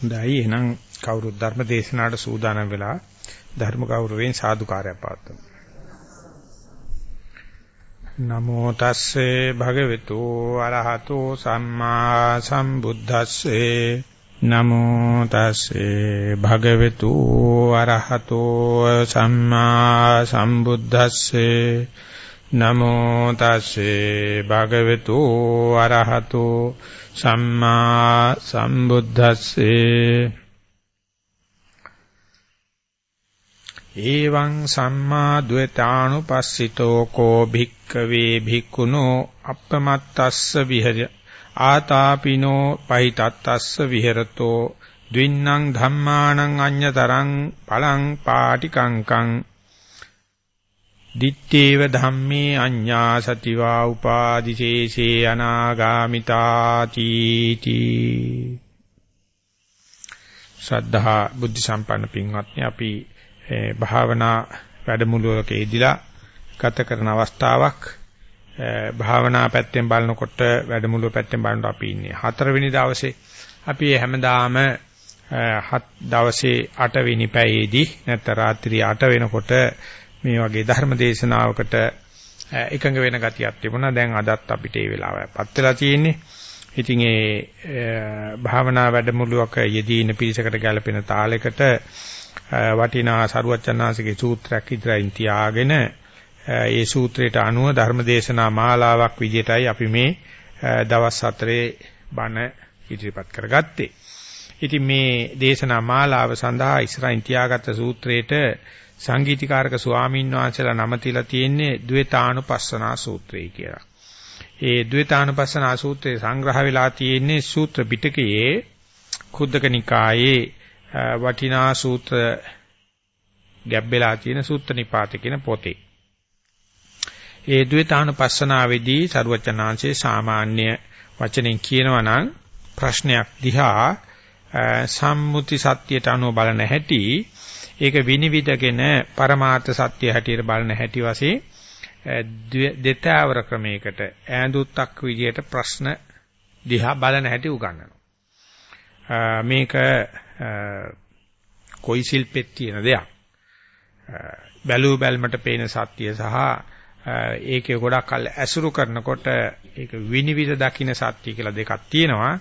හොඳයි. එහෙනම් කවුරුත් ධර්ම දේශනාවට සූදානම් වෙලා ධර්ම ගෞරවයෙන් සාදුකාරයක් පවත්වමු. නමෝ තස්සේ භගවතු අරහතෝ සම්මා සම්බුද්දස්සේ. නමෝ තස්සේ භගවතු අරහතෝ සම්මා සම්බුද්දස්සේ. නමෝ තස්සේ භගවතු අරහතෝ සම්මා සම්බුද්දස්සේ. එවං සම්මා ද්වේතානුපස්සිතෝ කෝ භික්කවේ භික්ඛුනෝ අප්පමත්තස්ස විහෙර ආතාපිනෝ පහිතත්තස්ස විහෙරතෝ. ද්වින්නම් ධම්මානං අඤ්ඤතරං පලං පාටිකංකං දිත්තේව ධම්මේ අඤ්ඤා සතිවා උපාදිශේෂේ අනාගාමිතාති තී ශ්‍රද්ධා බුද්ධ සම්පන්න පින්වත්නි අපි භාවනා වැඩමුළුවක ඉදලා ගත කරන අවස්ථාවක් භාවනා පැත්තෙන් බලනකොට වැඩමුළුව පැත්තෙන් බලනකොට අපි ඉන්නේ හතරවෙනි දවසේ. අපි හැමදාම හත් දවසේ 8 වෙනි පැයේදී නැත්නම් රාත්‍රී 8 වෙනකොට මේ වගේ ධර්ම දේශනාවකට එකඟ වෙන ගතියක් තිබුණා. දැන් අදත් අපිට ඒ වෙලාවපත් වෙලා තියෙන්නේ. ඉතින් ඒ භාවනා වැඩමුළුවක යෙදී ඉන්න පිරිසකට ගැලපෙන තාලයකට වටිනා සරුවචනාංශගේ සූත්‍රයක් ඉදරයින් තියාගෙන ඒ සූත්‍රයට අනුව ධර්ම දේශනා මාලාවක් විදිහටයි අපි මේ දවස් හතරේ බණ ඉදිරිපත් කරගත්තේ. ඉතින් මේ දේශනා මාලාව සඳහා ඉස්සරහින් තියාගත්ත සූත්‍රයේට සංගීතීකාරක ස්වාමීන් වහන්සේලා නම තියලා තියෙන්නේ ද්වේතානුපස්සනා සූත්‍රය කියලා. ඒ ද්වේතානුපස්සනා සූත්‍රයේ සංග්‍රහ වෙලා තියෙන්නේ සූත්‍ර පිටකයේ කුද්දක නිකායේ වටිනා සූත්‍ර ගැබ්බෙලා තියෙන සූත්‍ර නිපාත කියන පොතේ. ඒ ද්වේතානුපස්සනාවේදී සරුවචනාංශේ සාමාන්‍ය වචනෙන් කියනවා නම් ප්‍රශ්නයක් දිහා සම්මුති සත්‍යයට අනුව බලන හැටි ඒක විනිවිදගෙන පරමාර්ථ සත්‍ය හැටියට බලන හැටි වශයෙන් දෙතාවර ක්‍රමයකට ඈඳුත්තක් විදියට ප්‍රශ්න දිහා බලන හැටි උගන්වනවා. මේක කොයි ශිල්පෙත් තියෙන දෙයක්. බැලූ බැල්මට පේන සත්‍ය සහ ඒකේ ගොඩක් කල් ඇසුරු කරනකොට ඒක විනිවිද දකින්න සත්‍ය කියලා දෙකක් තියෙනවා.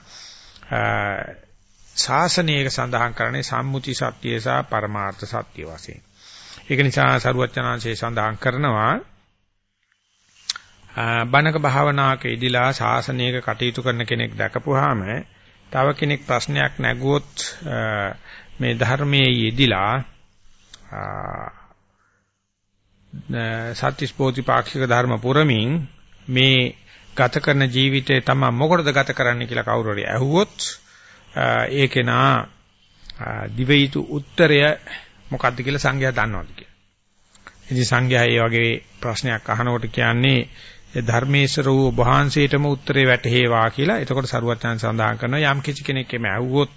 ශාසනයක සඳහන් කරන්නේ සම්මුති සත්‍ය සහ පරමාර්ථ සත්‍ය වශයෙන්. ඒක නිසා සරුවචනාංශයේ සඳහන් කරනවා බණක භාවනාවක ඉදිලා ශාසනයක කටයුතු කරන කෙනෙක් දැකපුවාම තව කෙනෙක් ප්‍රශ්නයක් නැගුවොත් මේ ධර්මයේ යෙදිලා සත්‍තිස් බෝධිපාක්ෂික ධර්ම පුරමින් මේ ගත කරන ජීවිතේ තම මොකටද ගත කරන්න කියලා කවුරු හරි ඇහුවොත් ඒකේ නා දිවයිතු උත්තරය මොකක්ද කියලා සංඝයා දන්නවද කියලා. ඉතින් සංඝයා මේ වගේ ප්‍රශ්නයක් අහනකොට කියන්නේ ධර්මේශ්වර වූ වහන්සේටම උත්තරේ වැටහෙවා කියලා. එතකොට සරුවචන සඳහන් කරනවා යම් කිසි කෙනෙක් එමෙ ඇහුවොත්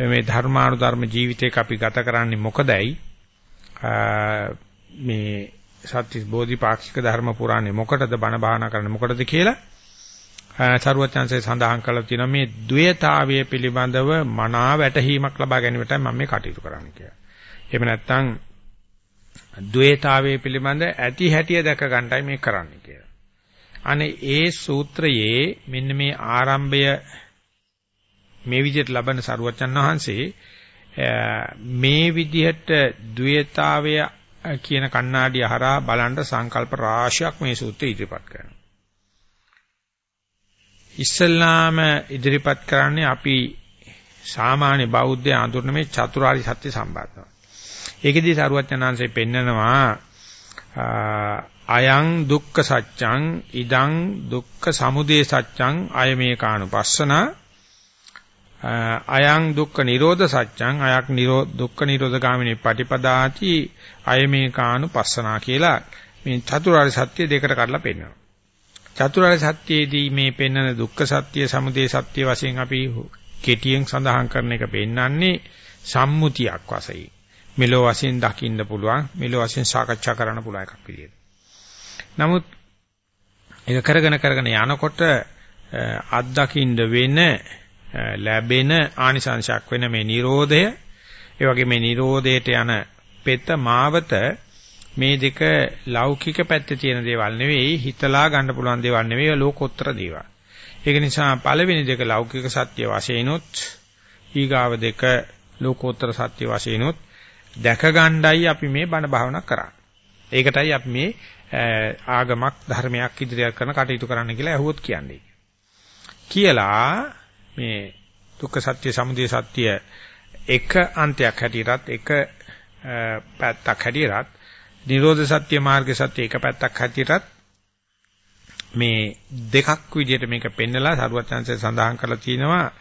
මේ ධර්මානුධර්ම ජීවිතයක අපි ගත කරන්නේ මොකදයි? මේ සත්‍ය බෝධිපාක්ෂික ධර්ම පුරාණේ මොකටද බණ භාවනා කරන්නේ මොකටද කියලා සරුවචාන්සේ සඳහන් කළා තියෙනවා මේ ද්වේතාවය පිළිබඳව මනා වැටහීමක් ලබා ගැනීමටයි මම මේ කටයුතු කරන්නේ කියලා. එහෙම නැත්නම් ද්වේතාවය පිළිබඳ ඇති හැටිය දැක ගන්නටයි මේ කරන්නේ කියලා. අනේ ඒ සූත්‍රයේ මෙන්න මේ ආරම්භය මේ විදිහට ලබන සරුවචන් වහන්සේ මේ විදිහට ද්වේතාවය කියන කණ්ණාඩිය හරහා බලන්න සංකල්ප රාශියක් මේ සූත්‍රය ඉදිරිපත් කරනවා. ඉස්සල්ලාම ඉදිරිපත් කරන්නේ අපි සාමාන්‍ය බෞද්ධ අඳුරන මේ චතුරාර්ය සත්‍ය සම්බන්ධව. ඒකෙදී සරුවචනාංශය පෙන්නනවා අයං දුක්ඛ සත්‍යං ඉදං දුක්ඛ සමුදය සත්‍යං අයමේකානුපස්සන අයං දුක්ඛ නිරෝධ සත්‍යං අයක් නිරෝධ දුක්ඛ නිරෝධ ගාමිනී පටිපදාති අයමේකානුපස්සනා කියලා මේ චතුරාර්ය සත්‍ය දෙකට කඩලා පෙන්නනවා. චතුරාර්ය සත්‍යයේදී මේ පෙන්වන දුක්ඛ සත්‍ය, සමුදය සත්‍ය වශයෙන් අපි කෙටියෙන් සඳහන් කරන එක පෙන්වන්නේ සම්මුතියක් වශයෙන්. මෙලෝ වශයෙන් දකින්න පුළුවන්, මෙලෝ වශයෙන් සාකච්ඡා කරන්න පුළුවන් එකක් විදියට. නමුත් ඒක කරගෙන කරගෙන යනකොට අත්දකින්න වෙන ලැබෙන ආනිසංශයක් වෙන මේ Nirodhaය ඒ වගේ මේ Nirodhaයට යන පෙත මාවත මේ දෙක ලෞකික පැත්තේ තියෙන දේවල් නෙවෙයි හිතලා ගන්න පුළුවන් දේවල් නෙවෙයි ලෝකෝත්තර දේවල්. ඒක නිසා පළවෙනි දෙක ලෞකික සත්‍ය වශයෙන්ුත් ඊගාව දෙක ලෝකෝත්තර සත්‍ය වශයෙන්ුත් දැක ගණ්ඩයි අපි මේ බණ භාවනා කරන්නේ. ඒකටයි අපි මේ ආගමක් ධර්මයක් ඉදිරියට කරන කටයුතු කරන්න කියලා ඇහුවොත් කියන්නේ. කියලා මේ දුක්ඛ සත්‍ය සමුදය සත්‍ය එක අන්තයක් හැටියටත් එක පැත්තක් හැටියටත් නිරෝධ සත්‍ය මාර්ග සත්‍ය එක පැත්තක් හැටියටත් මේ දෙකක් විදිහට මේක පෙන්නලා සරුවත්ංශය සඳහන් කරලා තිනවා.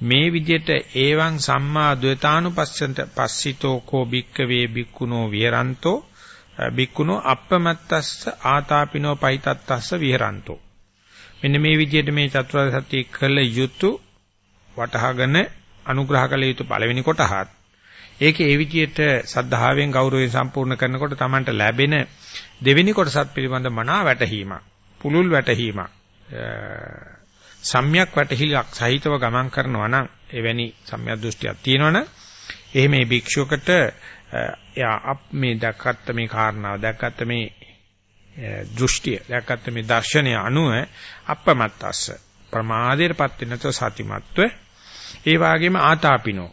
මේ විදිහට ඒවං සම්මා ද්වේතානුපස්සන්ත පස්සිතෝ කෝ බික්කවේ බික්කුණෝ විහරන්තෝ බික්කුණෝ අප්පමත්තස්ස ආතාපිනෝ පයිතත්තස්ස විහරන්තෝ. මෙන්න මේ විදිහට මේ චතුරාර්ය සත්‍ය කළ යුතු වටහාගෙන අනුග්‍රහ කළ යුතු පළවෙනි කොටහත් ඒකේ ඒ විදිහට සද්ධාවෙන් ගෞරවයෙන් සම්පූර්ණ කරනකොට Tamanට ලැබෙන දෙවෙනි කොටසත් පිළිබඳ මනා වැටහීමක් පුලුල් වැටහීමක් සම්‍යක් වැටහිලක් සහිතව ගමන් කරනවා නම් එවැනි සම්‍යක් දෘෂ්ටියක් තියෙනවනම් එහෙම මේ භික්ෂුවකට එයා මේ දැක්කත් මේ කාරණාව දැක්කත් මේ දෘෂ්ටිය දැක්කත් මේ දර්ශනය අනුව අපමත්තස්ස. ප්‍රමාදයටපත් වෙනතෝ සතිමත්ව. ඒ වගේම ආතාපිනෝ.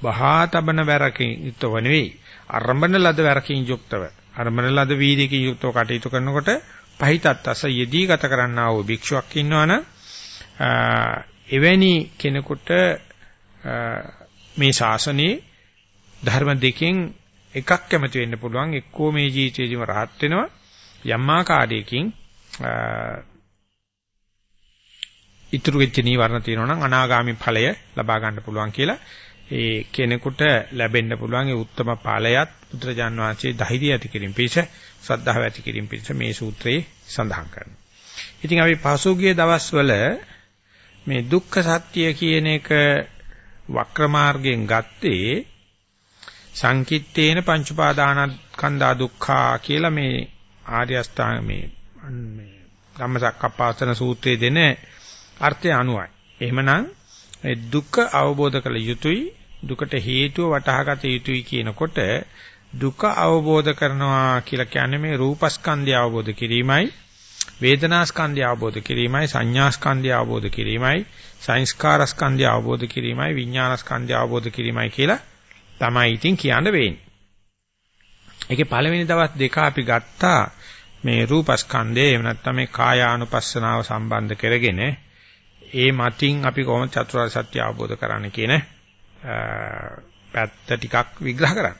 බහා තබන වැරකින් යුක්තව නෙවෙයි. අරඹන ලද වැරකින් යුක්තව. අරඹන ලද වීර්යකින් යුක්තව කටයුතු කරනකොට පහිතත්ස යෙදී ගත කරන්නා වූ භික්ෂුවක් ඉන්නවනම් එවැනි කෙනෙකුට මේ ශාසනයේ ධර්ම දෙකෙන් එකක් කැමති වෙන්න පුළුවන්. එක්කෝ මේ ජීවිතේදීම rahat වෙනවා. යම් ආකාරයකින් ඉතුරු වෙච්ච නීවරණ තියෙනවා නම් අනාගාමි ඵලය ලබා ගන්න පුළුවන් කියලා ඒ කෙනෙකුට ලැබෙන්න පුළුවන් ඒ උත්තම ඵලයත් බුදුරජාන් වහන්සේ ධෛර්යය ඇති කිරීම පිණිස ශ්‍රද්ධාව ඇති කිරීම පිණිස මේ සූත්‍රයේ සඳහන් කරනවා. ඉතින් අපි පසුගිය දවස්වල මේ දුක්ඛ සත්‍ය කියන එක වක්‍ර මාර්ගයෙන් ගත්තේ සංකිට්ඨේන පංච උපාදානස්කන්ධා දුක්ඛා කියලා මේ ආර්ය අෂ්ටාංග මේ මේ ධම්මසක්කප්පවත්තන සූත්‍රයේ දෙන අර්ථය අනුවයි. එහෙමනම් දුක අවබෝධ කළ යුතුයි දුකට හේතුව වටහාගත යුතුයි කියනකොට දුක අවබෝධ කරනවා කියලා කියන්නේ මේ රූපස්කන්ධය අවබෝධ කිරීමයි වේදනාස්කන්ධය අවබෝධ කිරීමයි සංඥාස්කන්ධය අවබෝධ කිරීමයි සංස්කාරස්කන්ධය අවබෝධ කිරීමයි විඥානස්කන්ධය අවබෝධ කිරීමයි කියලා තමයි ඉතින් කියන්න වෙන්නේ. ඒකේ පළවෙනි දවස් දෙක අපි ගත්තා මේ රූපස්කන්ධය එහෙම නැත්නම් මේ කායානුපස්සනාව සම්බන්ධ කරගෙන ඒ මතින් අපි කොහොමද චතුරාර්ය සත්‍ය අවබෝධ කරන්නේ කියන පැත්ත ටිකක් විග්‍රහ කරන්න.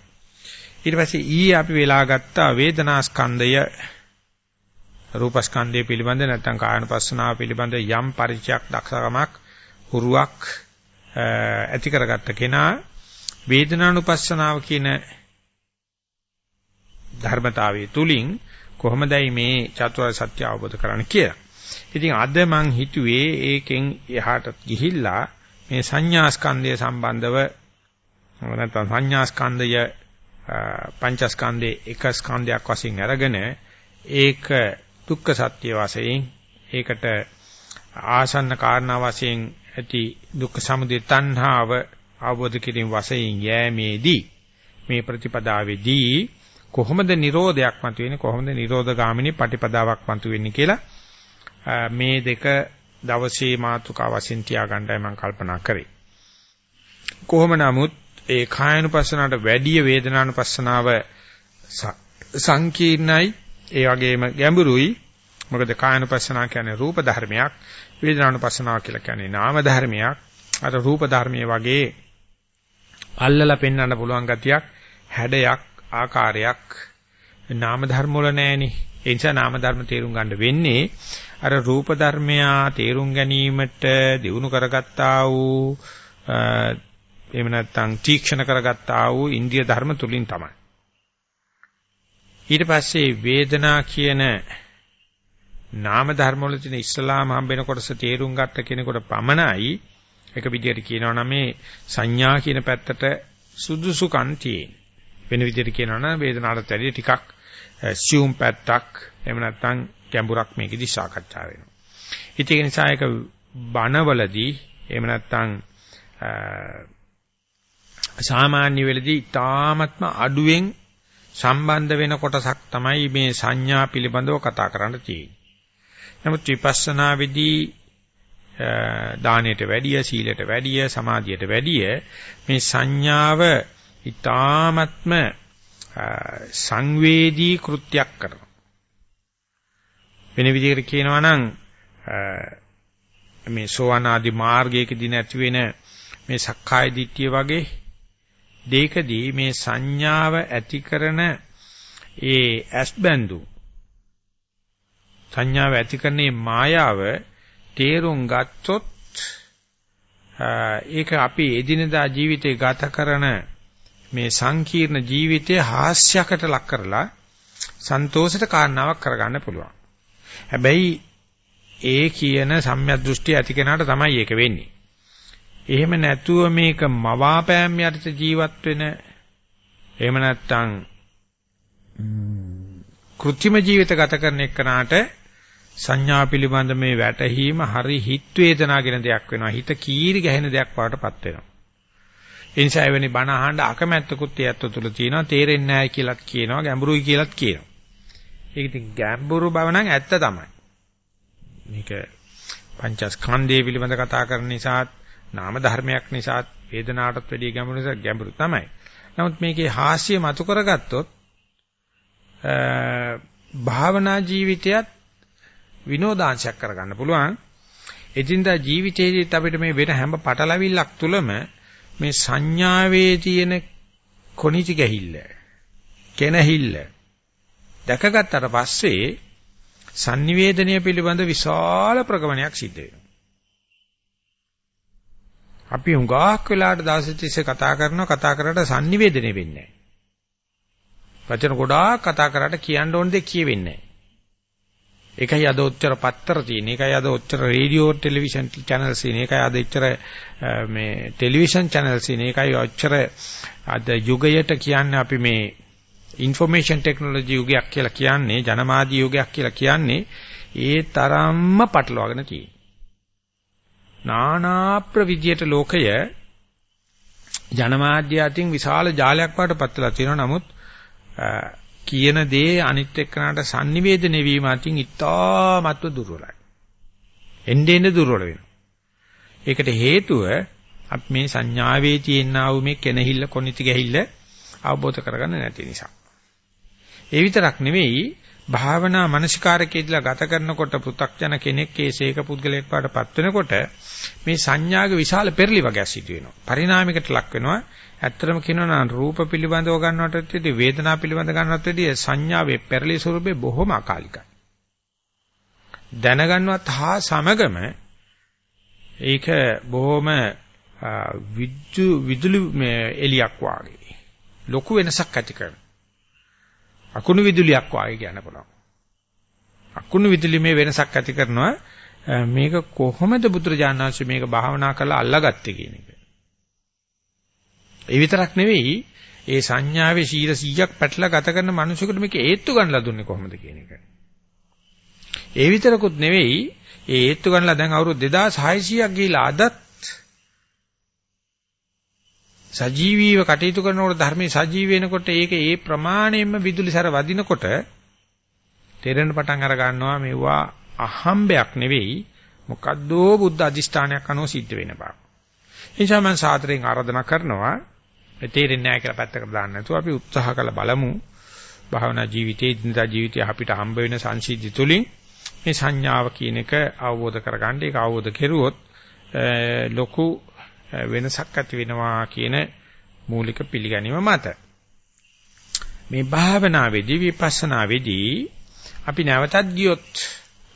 ඊට පස්සේ ඊයේ අපි වෙලා ගත්තා වේදනාස්කන්ධය රූපස්කන්ධය පිළිබඳ නැත්නම් කායනුපස්සනාව පිළිබඳ යම් පරිචයක් දක්ෂකමක් හුරුවක් ඇති කරගත්ත කෙනා වේදනානුපස්සනාව කියන ධර්මතාවයේ තුලින් කොහොමදයි මේ චතුරාර්ය සත්‍ය අවබෝධ කරන්නේ කියලා. ඉතින් අද මං හිතුවේ ඒකෙන් එහාට ගිහිල්ලා මේ සංඥා ස්කන්ධය සම්බන්ධව නැත්නම් සංඥා ස්කන්ධය පංචස්කන්ධයේ එක ස්කන්ධයක් වශයෙන් අරගෙන ඒක දුක්ඛ සත්‍ය වශයෙන් ඒකට ආසන්න කාරණා වශයෙන් ඇති දුක්ඛ සමුදය තණ්හාව අවබෝධ කිරීම වශයෙන් යෑමේදී මේ ප්‍රතිපදාවේදී කොහොමද Nirodhayak මතුවෙන්නේ කොහොමද Nirodha ගාමිනී පටිපදාවක් මතුවෙන්නේ කියලා මේ දෙක දවසේ මාතෘකා වශයෙන් තියාගන්නයි මම කල්පනා කරේ. කොහොම නමුත් ඒ කායනුපස්සනාවට වැඩිය වේදනානුපස්සනාව සංකීර්ණයි ඒ වගේම ගැඹුරුයි. මොකද කායනුපස්සනාව කියන්නේ රූප ධර්මයක් වේදනානුපස්සනාව කියලා කියන්නේ නාම ධර්මයක්. අර රූප ධර්මයේ වගේ අල්ලලා පෙන්වන්න පුළුවන් ගතියක් හැඩයක් ආකාරයක් නාම ධර්ම වල නැහෙනේ. ඒ නිසා නාම ධර්ම තේරුම් ගන්න වෙන්නේ අර රූප ධර්මයා තේරුම් ගැනීමට දිනු කරගත්තා වූ එහෙම නැත්නම් තීක්ෂණ කරගත්තා වූ ඉන්ද්‍රිය ධර්ම තුලින් තමයි. ඊට පස්සේ වේදනා කියන නාම ධර්ම වල තියෙන ඉස්ලාම හම්බෙන කොටස තේරුම් ගත්ත කෙනෙකුට පමණයි එක විදිහට කියනවා නම් මේ සංඥා කියන පැත්තට සුදුසුකම් තියෙන. වෙන විදිහට කියනවා නම් වේදනාවට වැඩි ටිකක් assume පැත්තක් එහෙම නැත්නම් ගැඹුරක් මේකෙදි සාකච්ඡා වෙනවා. ඉතින් ඒ නිසා ඒක බණවලදී එහෙම නැත්නම් සාමාන්‍ය වෙලදී ඊ타ත්ම අඩුවෙන් සම්බන්ධ වෙන කොටසක් තමයි මේ සංඥා පිළිබඳව කතා කරන්න තියෙන්නේ. නමුත් විපස්සනා විදී දානයට වැඩිය, සීලයට වැඩිය, සමාධියට වැඩිය මේ සංඥාව ඊ타ත්ම සංවේදී කෘත්‍යයක් කරනවා. වෙන විදිහකට කියනවා නම් මේ සෝවාන් ආදි මාර්ගයකදී නැති වෙන මේ සක්කාය දිට්ඨිය වගේ දෙකදී මේ සංඥාව ඇති කරන ඒ ඇස්බැඳු සංඥාව ඇති කරන්නේ මායාව තේරුම් ගත්තොත් ඒක අපි එදිනදා ජීවිතේ ගත කරන මේ සංකීර්ණ ජීවිතයේ හාස්‍යකට ලක් කරලා සන්තෝෂයට කාරණාවක් කරගන්න පුළුවන්. හැබැයි ඒ කියන සම්‍යක් දෘෂ්ටි ඇති කෙනාට තමයි ඒක වෙන්නේ. එහෙම නැතුව මේක මවාපෑම් යටතේ ජීවත් වෙන එහෙම නැත්නම් කෘත්‍රිම ජීවිත ගත කරන එක්කනාට සංඥා පිළිබඳ මේ වැටහීම හරි හිත වේදනාගෙන දෙයක් වෙනවා. හිත කීරි ගැහෙන දෙයක් වඩටපත් වෙනවා. ඒ නිසා එවැනි බණ අහන්න අකමැත්තකුත් ඒත් තුළ තියෙනවා. තේරෙන්නේ නැහැ කියලාත් කියනවා. ගැඹුරුයි කියලාත් කියනවා. ඒක ඉතින් ගැඹුරු බව නම් ඇත්ත තමයි. මේක පංචස්කන්ධය පිළිබඳ කතා කරන නිසාත් නාම ධර්මයක් නිසාත් වේදනාවටත් වැඩිය ගැඹුරු නිසා ගැඹුරු තමයි. නමුත් මේකේ හාස්‍ය මතු කරගත්තොත් භාවනා ජීවිතයත් විනෝදාංශයක් කරගන්න පුළුවන්. එදින්දා ජීවිතයේදීත් අපිට මේ වෙන හැම පටලවිල්ලක් තුළම මේ සංඥාවේ තියෙන කොනිටි ගැහිල්ල කෙනහිල්ල දැකගත්තට පස්සේ sannivedanaya පිළිබඳ විශාල ප්‍රගමනයක් සිද්ධ වෙනවා. අපි හුඟක් වෙලාවට දවස් තිස්සේ කතා කරනවා කතා කරලා sannivedanaya වෙන්නේ නැහැ. වචන ගොඩාක් කතා කරාට කියන්න ඕන දේ කියවෙන්නේ නැහැ. ඒකයි අද ඔච්චර පත්තර තියෙන. ඒකයි අද ඔච්චර රේඩියෝ ටෙලිවිෂන් channels තියෙන. ඒකයි අද ඔච්චර මේ ටෙලිවිෂන් channels තියෙන. ඒකයි ඔච්චර අද යුගයට කියන්නේ අපි මේ ইনফර්මේෂන් ටෙක්නොලොජි යුගයක් කියලා කියන්නේ ජනමාධ්‍ය යුගයක් කියලා කියන්නේ ඒ තරම්ම පටලවාගෙන තියෙනවා. නානා ප්‍රවිධියට ලෝකය ජනමාධ්‍ය අතින් විශාල ජාලයක් වඩපත් වෙලා තියෙනවා. නමුත් කියන දේ අනිත් එක්කනට sannivedana වීම අතින් ඉතාමත්ව දුර්වලයි. එන්නේ එන්නේ දුර්වල වෙනවා. ඒකට හේතුව අප මේ සංඥාවේ තියෙනා වූ මේ කෙනහිල්ල කොනිති ගැහිල්ල අවබෝධ කරගන්න නැති නිසා. ඒ විතරක් නෙවෙයි භාවනා මනසිකාරකයේදලා ගත කරනකොට පෘ탁ජන කෙනෙක් ඒසේක පුද්ගලයෙක් පාටපත් වෙනකොට මේ සංඥාගේ විශාල පෙරලි වගේක් සිදු වෙනවා. පරිණාමයකට ලක් වෙනවා. ඇත්තටම කියනවා නම් රූප පිළිබඳව ගන්නවටත් වැඩිය වේදනා පිළිබඳ ගන්නවත් වැඩිය සංඥාවේ පෙරලි ස්වරූපේ බොහොම අකාලිකයි. දැනගන්නවත් හා සමගම ඒක බොහොම විද්‍යු විදුලි එලියක් වාගේ ලොකු වෙනසක් ඇති කරනවා. අකුණු විදුලියක් වාගේ කියන්න පුළුවන්. අකුණු විදුලි මේ වෙනසක් ඇති කරනවා මේක කොහොමද බුදුරජාණන් වහන්සේ මේක භාවනා කරලා අල්ලාගත්තේ කියන එක. ඒ විතරක් නෙවෙයි ඒ සංඥාවේ 100ක් පැටලලා ගත කරන මිනිසෙකුට මේක ඒත්තු ගන්නලා දුන්නේ කොහොමද කියන එක. ඒ විතරකුත් නෙවෙයි ඒ ඒත්තු ගන්නලා දැන් අවුරුදු 2600ක් ගිහිලා අදත් සජීවීව කටයුතු කරනකොට ධර්මයේ සජීව වෙනකොට ඒක ඒ ප්‍රමාණයෙන්ම විදුලි සැර වදිනකොට තේරෙන පටන් අර ගන්නවා මෙවුවා අහම්බයක් නෙවෙයි මොකද්දෝ බුද්ධ අධිෂ්ඨානයක් අනුව සිද්ධ වෙන බව. ඒ නිසා මම සාදරයෙන් ආරාධනා කරනවා තේරෙන්නේ නැහැ කියලා පැත්තකට දාන්න නැතුව අපි උත්සාහ කළ බලමු. භාවනා ජීවිතයේ දිනදා ජීවිතයේ අපිට හම්බ වෙන සංසිද්ධි තුලින් මේ සංඥාව කියන එක අවබෝධ කරගන්න ඒක අවබෝධ කෙරුවොත් ලොකු වෙනසක් ඇති වෙනවා කියන මූලික පිළිගැනීම මත. මේ භාවනාවේදී විපස්සනාවේදී අපි නැවතත් ගියොත්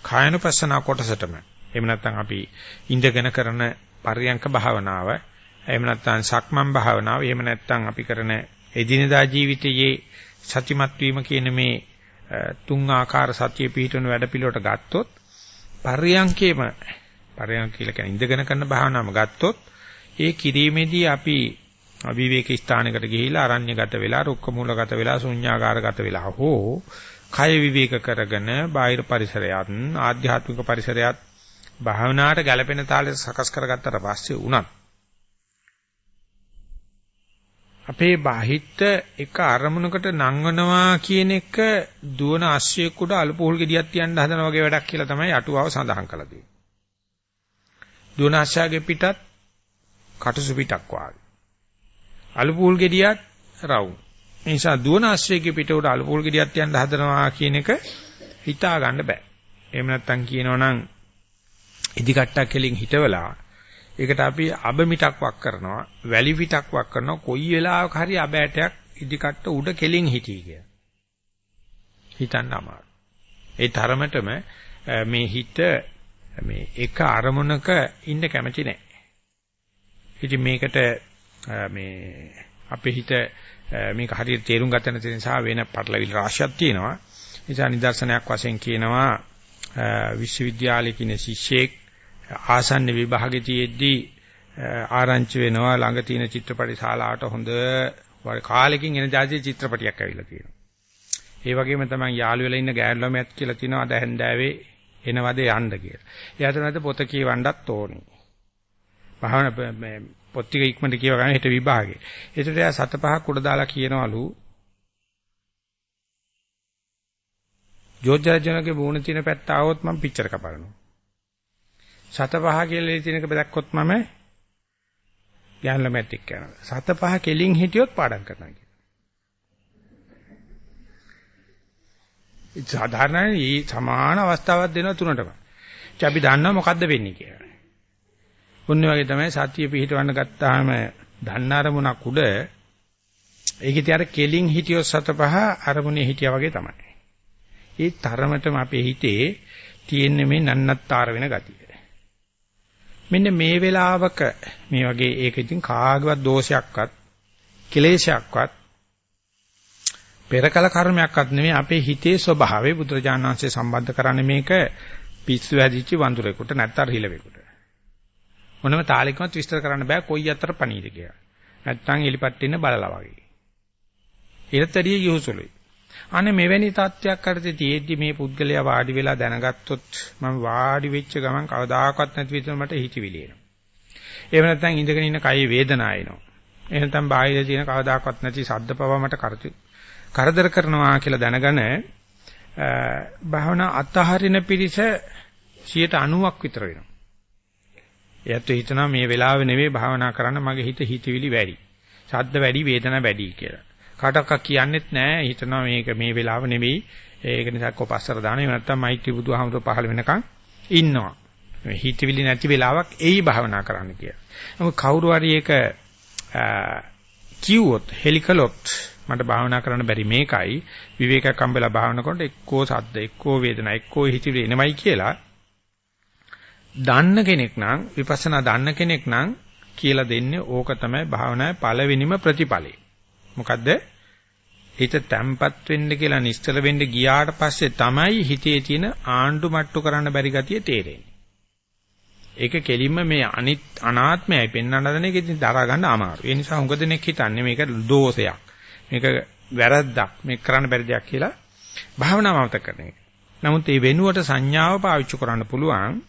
කායනුපස්සනා කොටසටම එහෙම නැත්නම් අපි ඉඳගෙන කරන පරියංක භාවනාව එහෙම නැත්නම් සක්මන් භාවනාව එහෙම නැත්නම් අපි කරන එදිනදා ජීවිතයේ සතිමත් වීම කියන මේ තුන් ආකාර සතිය පිහිටවන වැඩ පිළිවෙලට ගත්තොත් පරියංකේම පරියංක කියලා කියන්නේ ඉඳගෙන කරන භාවනාවම ගත්තොත් ඒ කිරීමේදී අපි අවිවේක ස්ථානයකට ගිහිලා අරණ්‍යගත වෙලා රුක්ක මූලගත වෙලා ශුන්‍යාකාරගත වෙලා හෝ කය විවේක කරගෙන බාහිර පරිසරයත් ආධ්‍යාත්මික පරිසරයත් භාවනාවට ගැළපෙන තාලෙට සකස් කරගත්තට පස්සේ උනත් අපේ බාහිත එක අරමුණකට නංවනවා කියන එක දුවන අශ්වයෙක් උඩ අලුපෝල් ගෙඩියක් තියන්න හදන වගේ වැඩක් කියලා තමයි අටුවාව සඳහන් කරලා තියෙන්නේ. දුවන අශ්වයාගේ පිටත් කටුසු පිටක් වාගේ. අලුපෝල් ගෙඩියක් රවුම්. ඒ නිසා දුවන අශ්වයෙක්ගේ පිට උඩ අලුපෝල් ගෙඩියක් තියන්න හදනවා කියන එක හිතා ගන්න බෑ. එහෙම නැත්නම් කියනවනම් ඉදිකට්ටක් කෙලින් හිටවලා ඒකට අපි අබ මිටක් වක් කරනවා වැලි පිටක් වක් කරනවා කොයි වෙලාවක හරි අබ ඇටයක් ඉදිකට්ට උඩ කෙලින් හිටී කිය. හිතන්න අමාරු. ඒ තරමටම මේ හිත මේ එක අරමුණක ඉන්න කැමති නැහැ. ඉතින් මේකට මේ අපේ හිත මේක හරියට තේරුම් ගත නැති නිසා වෙන පටලවිලි රාශියක් තියෙනවා. නිසා නිදර්ශනයක් වශයෙන් කියනවා විශ්වවිද්‍යාලයේ කින ශිෂ්‍යෙක් ආසන්න විභාගෙතියෙද්දී ආරංචි වෙනවා ළඟ තියෙන චිත්‍රපටි ශාලාවට හොඳ කාලෙකින් එන જાතිය චිත්‍රපටියක් ඇවිල්ලා තියෙනවා. ඒ වගේම තමයි යාළු වෙලා ඉන්න ගෑනු ළමයාත් කියලා තිනවා අද හැන්දෑවේ එනවද යන්න කියලා. එයාට නැත්නම් පොත කියවන්නත් ඕනේ. භාවන මේ පොත් ටික ඉක්මනට කියව ගන්න හිට විභාගේ. ඒකට එයා සත පහක් උඩ දාලා කියනවලු ජෝර්ජ් මූණ තියෙන පැත්ත ආවොත් මම පිච්චර කපනවා. සත පහ කියලා තියෙනක දැක්කොත් මම යන්න මැටික් කරනවා. සත පහ කෙලින් හිටියොත් පාඩම් කරනවා කියනවා. ඒ සාධාරණයි මේ සමාන අවස්ථාවක් දෙනවා තුනටම. ඉතින් අපි දන්නවා මොකද්ද වෙන්නේ කියලා. උන්නේ වගේ තමයි සතිය පිහිටවන්න ගත්තාම දන්න අරමුණක් උඩ ඒකේ තියර කෙලින් හිටියොත් සත පහ අරමුණේ හිටියා වගේ තමයි. ඒ තරමටම අපේ හිතේ තියෙන මේ නන්නත්තර වෙන ගතිය. මෙන්න මේ වෙලාවක මේ වගේ ඒක ඉතින් කාගවත් දෝෂයක්වත් කෙලේශයක්වත් පෙරකල කර්මයක්වත් නෙමෙයි අපේ හිතේ ස්වභාවය බුදුරජාණන් වහන්සේ සම්බන්ධ කරන්නේ මේක පිස්සු හැදිච්ච වඳුරෙකුට නැත්තම් හිලවෙකුට. මොනම තාලෙකවත් විස්තර කරන්න බෑ කොයි අතර පණීද කියලා. නැත්තම් එලිපත් ඉන්න බලලා වගේ. ඊටත් වැඩිය යොසුලුයි. අනේ මෙවැනි තත්ත්වයක් අතරදී තියෙද්දි මේ පුද්ගලයා වාඩි වෙලා දැනගත්තොත් මම වාඩි වෙච්ච ගමන් කවදාකවත් නැති විදිහට මට හිතවිලි එනවා. එහෙම නැත්නම් ඉඳගෙන ඉන්න කයි වේදනාව එනවා. එහෙම නැත්නම් බාහිර තියෙන කවදාකවත් නැති සද්ද පව මට කරදර කරනවා කියලා දැනගෙන භාවනා අතහරින පිරිස 90ක් විතර වෙනවා. එයත් හිතනවා මේ වෙලාවේ නෙවෙයි භාවනා කරන්න මගේ හිත හිතවිලි වැඩි. ශබ්ද වැඩි වේදනා වැඩි කියලා. කාටවත් කියන්නෙත් නැහැ හිතනවා මේක මේ වෙලාව නෙවෙයි ඒක නිසා කොපස්සර දාන එහෙම නැත්නම් මෛත්‍රී බුදුහාමුදුර පහළ වෙනකන් ඉන්නවා මේ හිතවිලි නැති වෙලාවක් එයි භාවනා කරන්න කියලා. නමුත් කවුරු හරි ඒක කිව්වොත් හෙලිකලොත් මට භාවනා කරන්න බැරි මේකයි විවේකයක් හම්බෙලා භාවනා කරනකොට එක්කෝ සද්ද එක්කෝ වේදනා එක්කෝ හිතවිලි එනමයි කියලා දන්න කෙනෙක් නම් විපස්සනා දන්න කෙනෙක් නම් කියලා දෙන්නේ ඕක තමයි භාවනාවේ පළවෙනිම ප්‍රතිඵලය. මොකද්ද? හිත තැම්පත් වෙන්න කියලා නිශ්චල වෙන්න ගියාට පස්සේ තමයි හිතේ තියෙන ආණ්ඩු මට්ටු කරන්න බැරි ගතිය තේරෙන්නේ. ඒක කෙලින්ම මේ අනිත් අනාත්මයයි පෙන්වන්න හදන එක ඉතින් දරා ගන්න අමාරුයි. ඒ නිසා හුඟ දෙනෙක් හිතන්නේ මේක දෝෂයක්. මේක වැරද්දක්. මේක කරන්න බැරි දෙයක් කියලා භාවනාව මත කරන එක. නමුත් මේ වෙනුවට සංඥාව පාවිච්චි කරන්න පුළුවන්.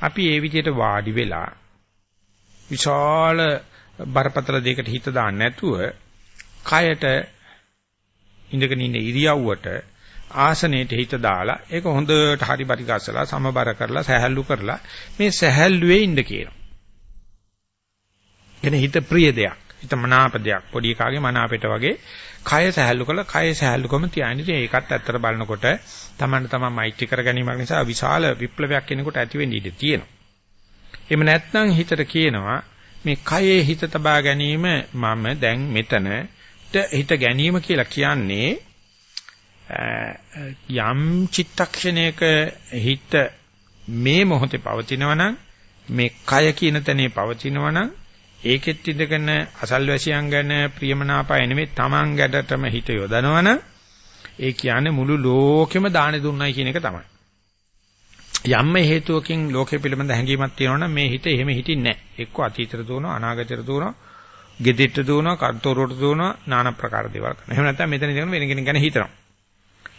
අපි ඒ විදිහට වාඩි වෙලා විශාල බරපතල දෙයකට හිත දාන්න නැතුව කයට ඉඳගෙන ඉන්න ඉරියව්වට ආසනයේට හිත දාලා ඒක හොඳට හරි පරි ගස්සලා සමබර කරලා සැහැල්ලු කරලා මේ සැහැල්ලුවේ ඉන්න කියනවා. එන හිත ප්‍රිය දෙයක්, හිත මනාප දෙයක්, පොඩි එකාගේ මනාපෙට වගේ කය සැහැල්ලු කරලා කය සැහැල්ලුකම තියාගෙන ඒකත් ඇත්තට බලනකොට තමන්න තමන් මෛත්‍රී කර ගැනීමක් නිසා විශාල විප්ලවයක් කෙනෙකුට ඇති වෙන්න ඉඩ තියෙනවා. එහෙම නැත්නම් හිතට කියනවා මේ කයේ හිත තබා ගැනීම මම දැන් මෙතන හිත ගැනීම කියලා කියන්නේ යම් චිත්තක්ෂණයක හිත මේ මොහොතේ පවතිනවනම් මේ කය කියන තැනේ පවතිනවනම් ඒකෙත් ඉඳගෙන අසල්වැසියන් ගැන ප්‍රියමනාපය නෙමෙයි Taman ගැටටම හිත යොදනවනම් ඒ කියන්නේ මුළු ලෝකෙම දාන දුන්නයි කියන එක තමයි. යම්ම හේතුවකින් ලෝකෙ පිළිබඳ හැඟීමක් තියෙනවනම් මේ හිත එහෙම හිටින්නේ නැහැ. එක්ක අතීතයට දුවනවා අනාගතයට දුවනවා ගෙදෙට්ට දුවනවා, කර්තෝරුවට දුවනවා, নানা ප්‍රකාර දේවල් කරනවා. එහෙම නැත්නම් මෙතන ඉඳගෙන වෙන කෙනෙක් ගැන හිතනවා.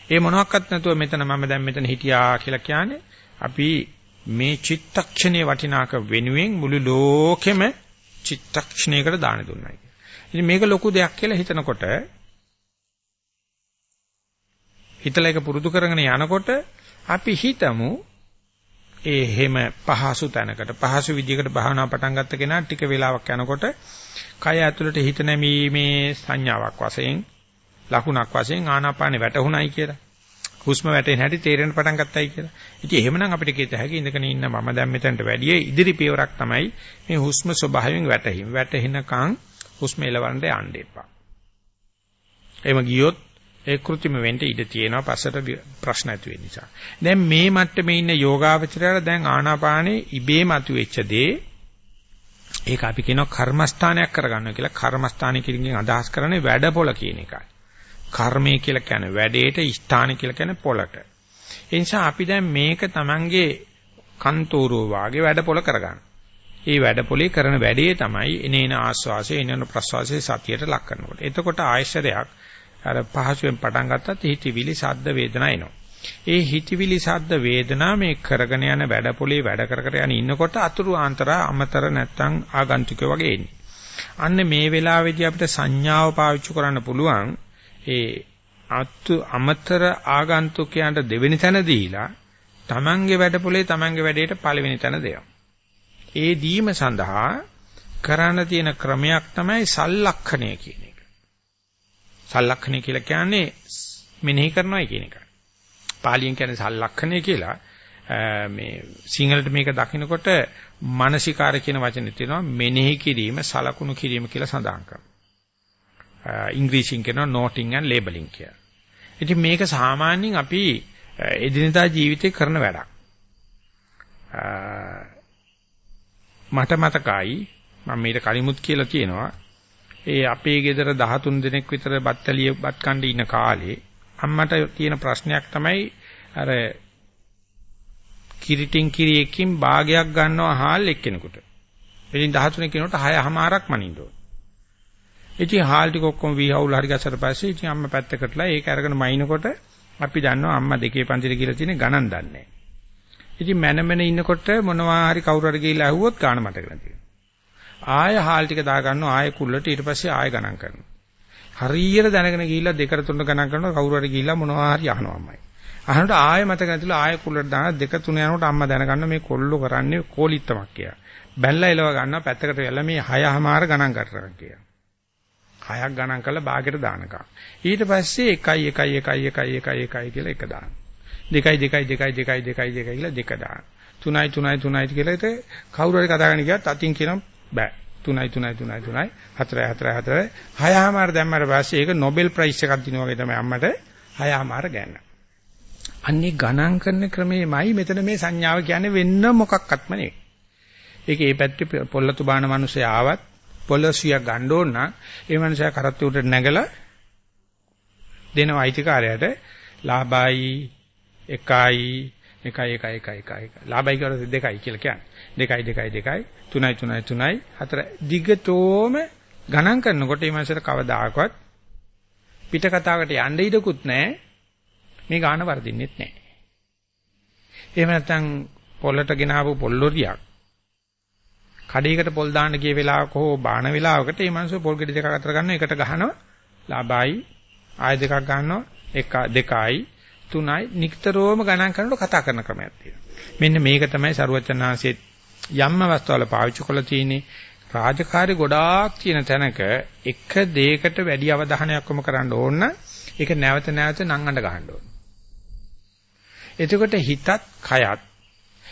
ඒ මොනවත් නැතුව මෙතන මම දැන් මෙතන හිටියා කියලා කියන්නේ අපි මේ චිත්තක්ෂණයේ වටිනාක වෙනුවෙන් මුළු ලෝකෙම චිත්තක්ෂණයකට දාන දුන්නයි. ඉතින් මේක ලොකු දෙයක් කියලා හිතනකොට හිතලා ඒක පුරුදු කරගෙන යනකොට අපි හිතමු ඒ හැම පහසු තැනකට පහසු විදියකට භාවනා පටන් ගත්ත කෙනා ටික වෙලාවක් යනකොට කය ඇතුළට හිත නැමීමේ සංඥාවක් වශයෙන් ලකුණක් වශයෙන් ආනාපානෙ වැටුණයි කියලා. හුස්ම වැටෙන හැටි තේරෙන්න පටන් ගත්තයි කියලා. ඉතින් එහෙමනම් අපිට කියත හැකි ඉඳගෙන ඉන්න මම දැන් මෙතනට වැඩිය ඉදිරි පියවරක් තමයි මේ හුස්ම ස්වභාවයෙන් වැටහිම. වැටෙනකන් හුස්ම එලවන්න යන්න එපා. එහෙම ගියොත් ඒ કૃත්‍රිම වෙන්න ඉඩ තියෙනවා පස්සට ප්‍රශ්න ඇති වෙන නිසා. දැන් මේ මට්ටමේ ඉන්න යෝගාවචරයට දැන් ආනාපානේ ඉබේම අතුවෙච්ච දේ ඒක අපි කියනවා කර්මස්ථානයක් කරගන්නවා කියලා. කර්මස්ථානය කියකින් අදහස් කරන්නේ වැඩපොළ කියන එකයි. කර්මය කියලා කියන්නේ වැඩේට ස්ථාන කියලා කියන්නේ පොළට. ඒ නිසා අපි දැන් මේක Tamange කන්තෝරුව වාගේ වැඩපොළ කරගන්න. ඒ වැඩපොලේ කරන වැඩේ තමයි එනේන ආස්වාසය එනේන ප්‍රස්වාසයේ සතියට ලක් කරනකොට. එතකොට ආයශරයක් අර පහසුවෙන් පටන් ගත්තත් හිතවිලි සද්ද වේදනා එනවා. ඒ හිතවිලි සද්ද වේදනා මේ කරගෙන යන වැඩපොලේ වැඩ කර කර යන ඉන්නකොට අතුරු ආන්තර අමතර නැත්තම් ආගන්තුකයෝ වගේ එන්නේ. අන්න මේ වෙලාවේදී අපිට සංඥාව පාවිච්චි කරන්න පුළුවන් ඒ අතු අමතර ආගන්තුකයන්ට දෙවෙනි තැන දීලා තමන්ගේ වැඩපොලේ තමන්ගේ වැඩේට පළවෙනි තැන දෙනවා. ඒ දීම සඳහා කරන්න තියෙන ක්‍රමයක් තමයි සල්ලක්ෂණය කියන එක. සල්ලක්ෂණය කියලා කියන්නේ මෙනෙහි කරනවා කියන එක. පාලියෙන් කියන්නේ සල්ලක්ෂණය කියලා. මේ සිංහලට මේක දකිනකොට මානසිකාර කියන වචනේ තියෙනවා මෙනෙහි කිරීම සලකුණු කිරීම කියලා සඳහන් කරනවා. ඉංග්‍රීසියෙන් කියනවා noting and labeling කියලා. ඉතින් මේක සාමාන්‍යයෙන් අපි එදිනදා ජීවිතේ කරන වැඩක්. මට මතකයි මම මේක කලිමුත් කියලා තියෙනවා ඒ අපේ ගෙදර 13 දෙනෙක් විතර බත්තලිය බත් කණ්ඩ ඉන්න කාලේ අම්මට තියෙන ප්‍රශ්නයක් තමයි අර කිරිටින් කිරි එකකින් භාගයක් ගන්නවා හාල් එක්කෙනෙකුට. එදින් 13 කෙනෙකුට 6මාරක් මනින්න ඕන. ඉතින් හාල් ටික ඔක්කොම වීහවුල් හරි ගස්සට පස්සේ ඉතින් අම්මා පැත්තකටලා ඒක අරගෙන මයින්කොට අපි දන්නවා අම්මා දෙකේ පන්තිර කියලා තියෙන ගණන් දන්නේ ඉතින් මැනමෙන ඉන්නකොට මොනවා හරි කවුරු හරි ගිහිල්ලා ඇහුවොත් ගාන මතක නැති ආය හාල් ටික දා ගන්නවා ආය කුල්ලට ඊට පස්සේ ආය ගණන් කරනවා. හරියට දැනගෙන ගිහිල්ලා දෙකට තුනට ගණන් කරනවා කවුරු හරි ගිහිල්ලා මොනවා හරි අහනවා අම්මයි. අහනකොට ආය මතක නැතිලා ආය කුල්ලට දාන දෙක තුන යනකොට අම්මා දැනගන්න මේ කොල්ලෝ කරන්නේ කෝලිත්තමක් කියලා. බැලලා එලව ගන්නවා පැත්තකට වෙලා මේ 6මාර ගණන් කරනවා කියලා. හයක් ගණන් කරලා බාගෙට දානකම්. ඊට පස්සේ 1 1 1 1 1 1 කියලා එක දාන. 2 2 2 2 2 2 කියලා දෙක දාන. 3යි 3යි 3යි කියලා ඒක කවුරු හරි කතා කරන ගියත් අතින් කියනවා බෑ. 3යි 3යි 3යි 3යි 4යි 4යි 4යි 6මාර දැම්මට පස්සේ ඒක Nobel Prize එකක් දිනුවා වගේ තමයි අම්මට 6මාර ගන්න. අන්නේ ගණන් කරන ක්‍රමෙමයි මෙතන මේ සංඥාව කියන්නේ වෙන්න මොකක්වත්ම නෙවෙයි. ඒක ඒ පැත්තේ පොල්ලතු බාන මිනිස්සු ආවත් පොලසිය ගන්න ඕන නම් ඒ මිනිසා කරත්ත උඩට නැගලා දෙන අයිතිකාරයට ලාභයි එකයි එකයි එකයි එකයි එකයි ලාභයි කියලා දෙකයි කියලා කියන්නේ. දෙකයි දෙකයි දෙකයි තුනයි තුනයි තුනයි හතර දිගටෝම ගණන් කරනකොට මේ මාසෙට කවදාකවත් පිට කතාවකට යන්න ඉඩකුත් නැහැ. මේ ගාන වර්ධින්නෙත් නැහැ. එහෙම නැත්නම් පොල්ලට ගෙනාවු පොල්ලොරියක් කඩේකට පොල් දාන්න ගිය වෙලාවක හෝ බාන වෙලාවකට මේ මිනිස්සු පොල් ගෙඩි දෙකක් අතර ගන්නවා. එකට ගහනවා. ලාභයි ආය දෙකක් ගන්නවා. එක දෙකයි. තුනයි. නිතරම ගණන් කරනකොට කතා කරන ක්‍රමයක් තියෙනවා. මෙන්න මේක තමයි සරුවචනාංශයේ යම් අවස්ථාවල පාවිච්චි කරලා තියෙන්නේ. රාජකාරි ගොඩාක් තියෙන තැනක එක දෙයකට වැඩි අවධානයක් යොමු කරන්න ඕන නම් ඒක නැවත නැවත නංගඬ ගහන්න ඕන. එතකොට හිතත් කයත්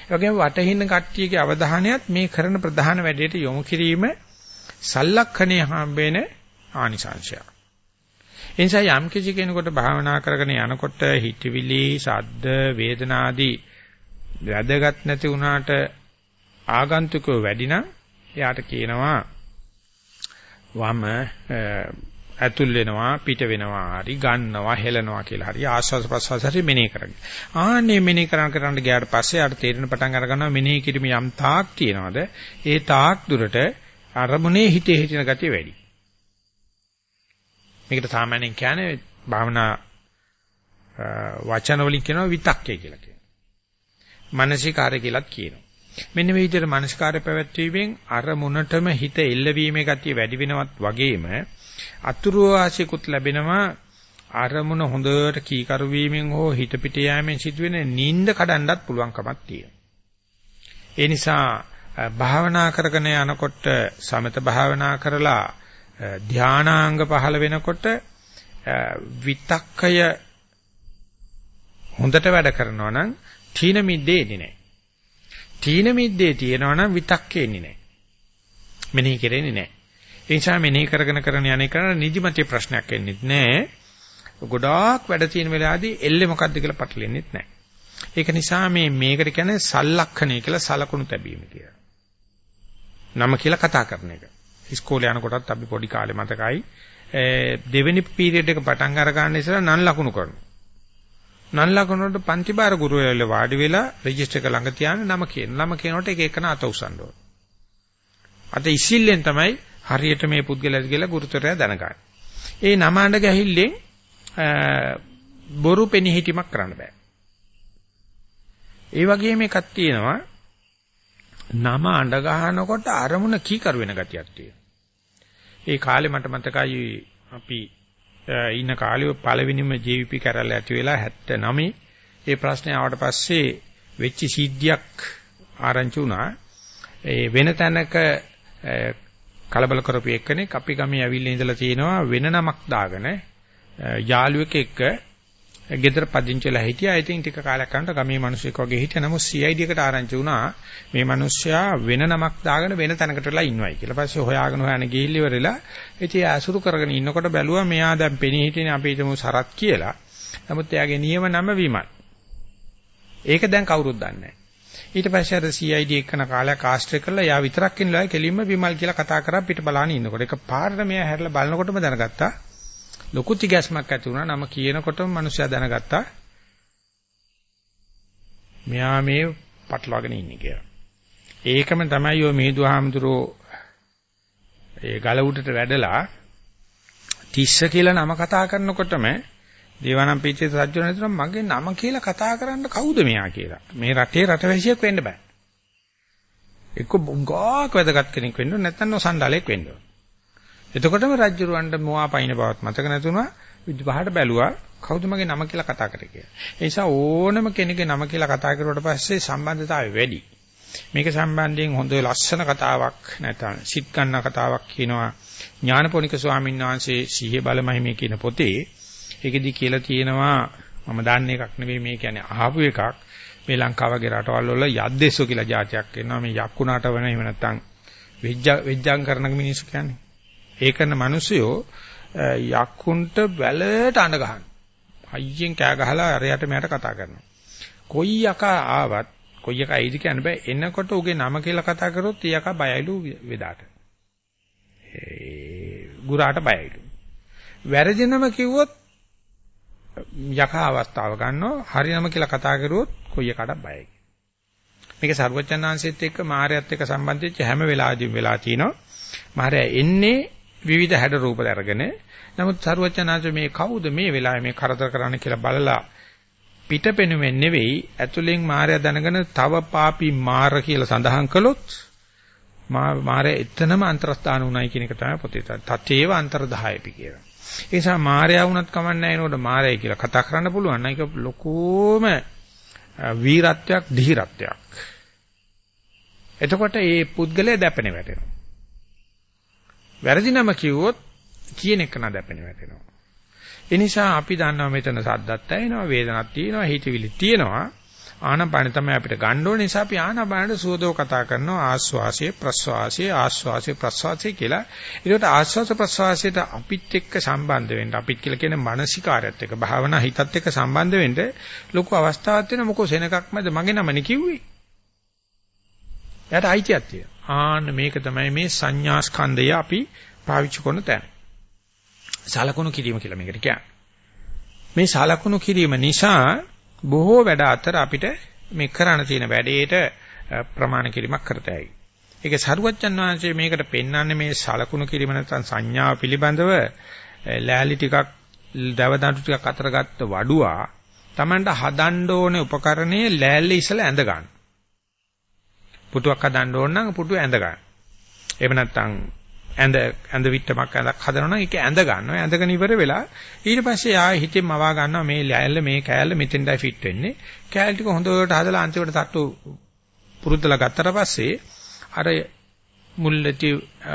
එවැගේම වටහින්න කට්ටියගේ අවධානයත් මේ කරන ප්‍රධාන වැඩේට යොමු කිරීම සල්ලක්ෂණේ හම්බෙන ආනිසංශයක්. ඒ නිසා යම් කිසි කෙනෙකුට භාවනා කරගෙන යනකොට හිතවිලි, සද්ද, වේදනා ආදී වැදගත් නැති වුණාට ආගන්තුකව වැඩි නම් එයාට කියනවා වම ඇතුල් වෙනවා පිට වෙනවා හරි ගන්නවා හෙලනවා කියලා හරි ආස්වාද ප්‍රසවාස හරි මෙනෙහි කරගන්න. ආන්නේ මෙනෙහි කරන කරන්න ගියාට පස්සේ ආට තේරෙන පටන් අර ගන්නවා මෙනෙහි කිරීම යම් තාක් තියනවාද ඒ තාක් දුරට අරමුණේ හිතේ හිටින ගතිය වැඩි. මේකට සාමාන්‍යයෙන් කියන්නේ භාවනා වචන වලින් කියනවා විතක්කය කියලා කියනවා. මානසිකාරය කියලාත් කියනවා. මෙන්න මේ විදිහට මානසිකාරය පැවැත්වීමෙන් අරමුණටම හිත එල්ලවීමේ ගතිය වැඩි වෙනවත් වගේම අතුරු වාසියකුත් ලැබෙනවා අරමුණ හොඳට කීකරු වීමෙන් හෝ හිත පිට යෑමෙන් සිදුවෙන නිින්ද කඩන්නත් පුළුවන්කමක් තියෙනවා. ඒ නිසා භාවනා කරගෙන යනකොට සමත භාවනා කරලා ධානාංග පහළ වෙනකොට විතක්කය හොඳට වැඩ කරනවා නම් තීන මිද්දේ එන්නේ නැහැ. තීන මිද්දේ තියෙනවා නම් විතක්කේ එන්නේ නැහැ. මෙනෙහි කරෙන්නේ නැහැ. ඒ නිසා මෙනෙහි කරගෙන කරන යන්නේ කරන නිදිමතේ ප්‍රශ්නයක් එන්නේ නැහැ. ගොඩාක් වැඩ තියෙන වෙලාවදී එල්ලේ මොකද්ද කියලා පටලෙන්නේ නැහැ. ඒක නිසා මේ මේකට කියන්නේ සල්ලක්ෂණය කියලා සලකුණු තැබීම කියලා. නම කියලා කතා කරන එක. ඉස්කෝලේ යනකොටත් අපි පොඩි කාලේ මතකයි දෙවෙනි පීරියඩ් එක පටන් අර ගන්න ඉස්සෙල්ලා නන් ලකුණු කරනවා. නන් ලකුණු වලට පන්ති බාර ගුරුවරයා වාඩි වෙලා රෙජිස්ටර් එක ළඟ තියාගෙන නම කියන. නම කියනකොට එක එකන අත උසන්න ඕන. අත ඉසිල්ලෙන් තමයි හරියට මේ පුද්ගලයාද කියලා ගුරුතුරයා දැනගන්නේ. ඒ නම අඬ ගැහිල්ලෙන් බොරු පෙනිහිටීමක් කරන්න බෑ. ඒ වගේම එකක් තියෙනවා නම අඬ ගන්නකොට අරමුණ කීකරු වෙන ගතියක් තියෙනවා. ඒ කාලේ මට මතකයි අපි ඉන්න කාලේ පළවෙනිම JVP කැරල්ල ඇති වෙලා 79 ඒ ප්‍රශ්නේ ආවට පස්සේ වෙච්ච සිද්ධියක් ආරංචි වුණා. ඒ වෙන තැනක කලබල කරපු එක්කෙනෙක් අපි ගමේ ඇවිල්ලා ඉඳලා තියෙනවා වෙන නමක් දාගෙන යාළුවෙක් එක්ක ගෙදර පදිංචිලා හිටියා. ඉතින් ටික කාලයක් යනකොට ගමේ මිනිස්සෙක් වගේ හිටියා. නමුත් CID එකට ආරංචි වුණා මේ මිනිස්සයා වෙන නමක් දාගෙන වෙන තැනකට වෙලා ඉන්නවයි කියලා. පස්සේ හොයාගෙන හොයාගෙන ගිහිල්ල ඉවරලා ඉතින් ආසුරු කරගෙන ඉන්නකොට බැලුවා මෙයා දැන් පෙනී හිටිනේ අපි හිතමු සරත් කියලා. නමුත් එයාගේ නියම නම විමල්. ඒක දැන් කවුරුත් දන්නේ නැහැ. ඊට පස්සේ අර CID එක්කන කාලයක් ආශ්‍රය කරලා යා විතරක් ඉන්නලා කෙලින්ම විමල් කියලා කතා කරා පිට බලාන ඉන්නකොට ඒක පාරට මෙයා හැරලා බලනකොටම දැනගත්තා ලොකු තිගැස්මක් ඇති වුණා. නම කියනකොටම මිනිස්සයා දැනගත්තා. මෙයා මේ පටලවාගෙන ඉන්නේ කියලා. ඒකම තමයි ඔය මේදුහාමුදුරෝ ඒ ගල උඩට වැඩලා තිස්ස කියලා නම කතා කරනකොටම දේවානම් පීචේ සජ්ජන හිතන මගේ නම කියලා කතා කරන්න කවුද මෙයා කියලා. මේ රටේ රටවැසියෙක් වෙන්න බෑ. එක්ක බොංගාක් වැදගත් කෙනෙක් වෙන්න ඕන නැත්නම් නොසන්ඩාලෙක් වෙන්න ඕන. එතකොටම රජ්ජුරුවන්ට මොවා පයින් බවත් මතක නැතුණා විදුපහට බැලුවා කවුද මගේ නම කියලා කතා කරේ කියලා. ඒ නිසා ඕනම කෙනෙක්ගේ නම කියලා කතා කරුවට පස්සේ සම්බන්ධතාවය වැඩි. මේක සම්බන්ධයෙන් හොඳ ලස්සන කතාවක් නැත්නම් සිත් ගන්න කතාවක් කියනවා ඥානපෝනික ස්වාමීන් වහන්සේ සිහිය බලමහිමේ කියන පොතේ. ඒකෙදි කියලා තියෙනවා මම දන්නේ එකක් නෙවෙයි මේ කියන්නේ අහපු එකක්. මේ ලංකාවගේ රටවල් වල යද්දෙස්සෝ කියලා જાතියක් එනවා මේ යක්කුණාට වෙන එහෙම නැත්නම් වෙජ්ජ වෙජ්ජං කරන මිනිස්සු කියන්නේ. ඒ කරන මිනිස්සුયો යක්කුන්ට වැලට අඬ ගහන. අයියෙන් කෑ ගහලා අරයට මෙයට කතා කරනවා. කොයි යකා ආවත් කොයි යකා ඇයිද කියන්න බෑ. එනකොට උගේ නම කියලා කතා කරොත් ඒ යකා බයයිලු වෙදාට. ඒ ගුරාට බයයිලු. වැරදි නම කිව්වොත් යකා අවස්ථාව ගන්නවා. හරි නම කියලා කතා කරුවොත් කොයි යකාටත් බයයි. මේක සර්වචන්නාංශෙත් එක්ක මායයත් එක්ක සම්බන්ධ වෙච්ච හැම වෙලාවෙදිම වෙලා තිනවා. මායя එන්නේ විවිධ හැඩ රූප දරගෙන නමුත් සරුවචනාංශ මේ කවුද මේ වෙලාවේ මේ කරදර කරන්න කියලා බලලා පිටපෙනුමෙන් නෙවෙයි ඇතුලෙන් මායя දැනගෙන තව පාපි මාර කියලා සඳහන් කළොත් මාරය එතනම අන්තරස්ථාන උනායි කියන එක තමයි පොතේ තත්ේව අන්තරදායපි කියලා. ඒ නිසා මායя වුණත් කමන්නේ නැහැ නේද මායයි කියලා කතා කරන්න පුළුවන්. ඒක ලොකෝම වීරත්වයක් දිහිරත්වයක්. එතකොට මේ පුද්ගලයා දැපෙන වැටෙනවා. වැරදි නම කිව්වොත් කියන එක නදැපෙන වැටෙනවා. ඒ නිසා අපි දන්නවා මෙතන සද්දත් ඇහෙනවා, වේදනක් තියෙනවා, හිතවිලි තියෙනවා. ආනපාන තමයි අපිට ගන්න ඕනේ නිසා අපි ආනපානට සුවදව කතා කරනවා ආස්වාසිය ප්‍රස්වාසිය ආස්වාසිය ප්‍රස්වාසිය කියලා. ඒකට ආස්වාස ප්‍රස්වාසයට අපිත් එක්ක සම්බන්ධ වෙන්න අපිත් කියලා කියන මානසිකාරයත් එක්ක භාවනා හිතත් එක්ක සම්බන්ධ වෙන්න ලොකු අවස්ථාවක් තියෙනවා මොකෝ සෙනගක් මැද මගේ නමනේ කිව්වේ. එයාට අයිතියක් තියෙනවා. ආන්න මේක තමයි මේ සංඥා ස්කන්ධය අපි පාවිච්චි කරන තැන. සලකුණු කිරීම කියලා මේකට කියන්නේ. මේ සලකුණු කිරීම නිසා බොහෝ වැඩ අතර අපිට මේ කරණ තියෙන වැඩේට ප්‍රමාණ කිරීමක් කරතයි. ඒක සරුවච්චන් වහන්සේ මේකට පෙන්වන්නේ මේ සලකුණු කිරීම නැත්නම් සංඥාව පිළිබඳව ලෑලි ටිකක් දවදඬු ටිකක් අතර ගත්ත වඩුවා Tamanට හදන්න ඕනේ උපකරණයේ ලෑල්ල ඉසලා ඇඳ ගන්න. පුටුවක් හදන්න ඕන නම් පුටුව ඇඳ ගන්න. එහෙම නැත්නම් ඇඳ ඇඳ විට්ටමක් ඇඳක් හදනවා නම් ඒක ඇඳ ගන්නවා. ඇඳගෙන ඉවර වෙලා ඊට පස්සේ ආයෙ හිතෙන් මවා ගන්නවා මේ ලෑල්ල මේ කෑල්ල මෙතෙන්ටයි ෆිට වෙන්නේ. කෑල්ල ටික හොඳට හදලා අන්තිමට තට්ටු පුරුද්දලා ගත්තට පස්සේ අර මුල්ලටි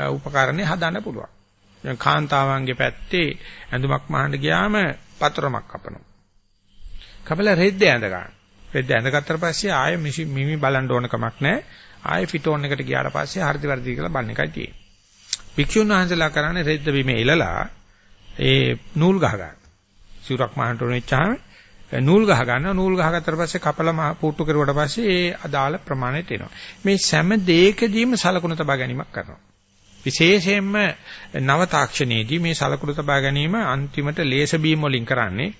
උපකරණේ හදන්න පුළුවන්. දැන් කාන්තාවන්ගේ පැත්තේ ඇඳුමක් මහන්න ගියාම පතරමක් කපනවා. කපලා රෙද්ද ඇඳ ගන්න. රෙද්ද ඇඳගත්තට පස්සේ ආයෙ මිමි බලන්න ඕන කමක් නැහැ. ආයෙ ෆිටෝන් එකට ගියාට පස්සේ හරිද වැරදිද කියලා බලන එකයි තියෙන්නේ. භික්ෂුන් වහන්සේලා කරන්නේ රෙද්ද බිමේ ඉලලා ඒ නූල් ගහ ගන්න. සිවුරක් මහන්න ඕන වෙච්චාම නූල් ගහ ගන්නවා නූල් ගහගත්තට පස්සේ කපලා පුට්ටු කරුවට පස්සේ ඒ අදාළ ප්‍රමාණයට එනවා. මේ සෑම දෙයකදීම සලකුණු තබා ගැනීමක් කරනවා. විශේෂයෙන්ම නව තාක්ෂණයේදී මේ සලකුණු තබා ගැනීම අන්තිමට ලේස බීම් වලින් කරන්නේ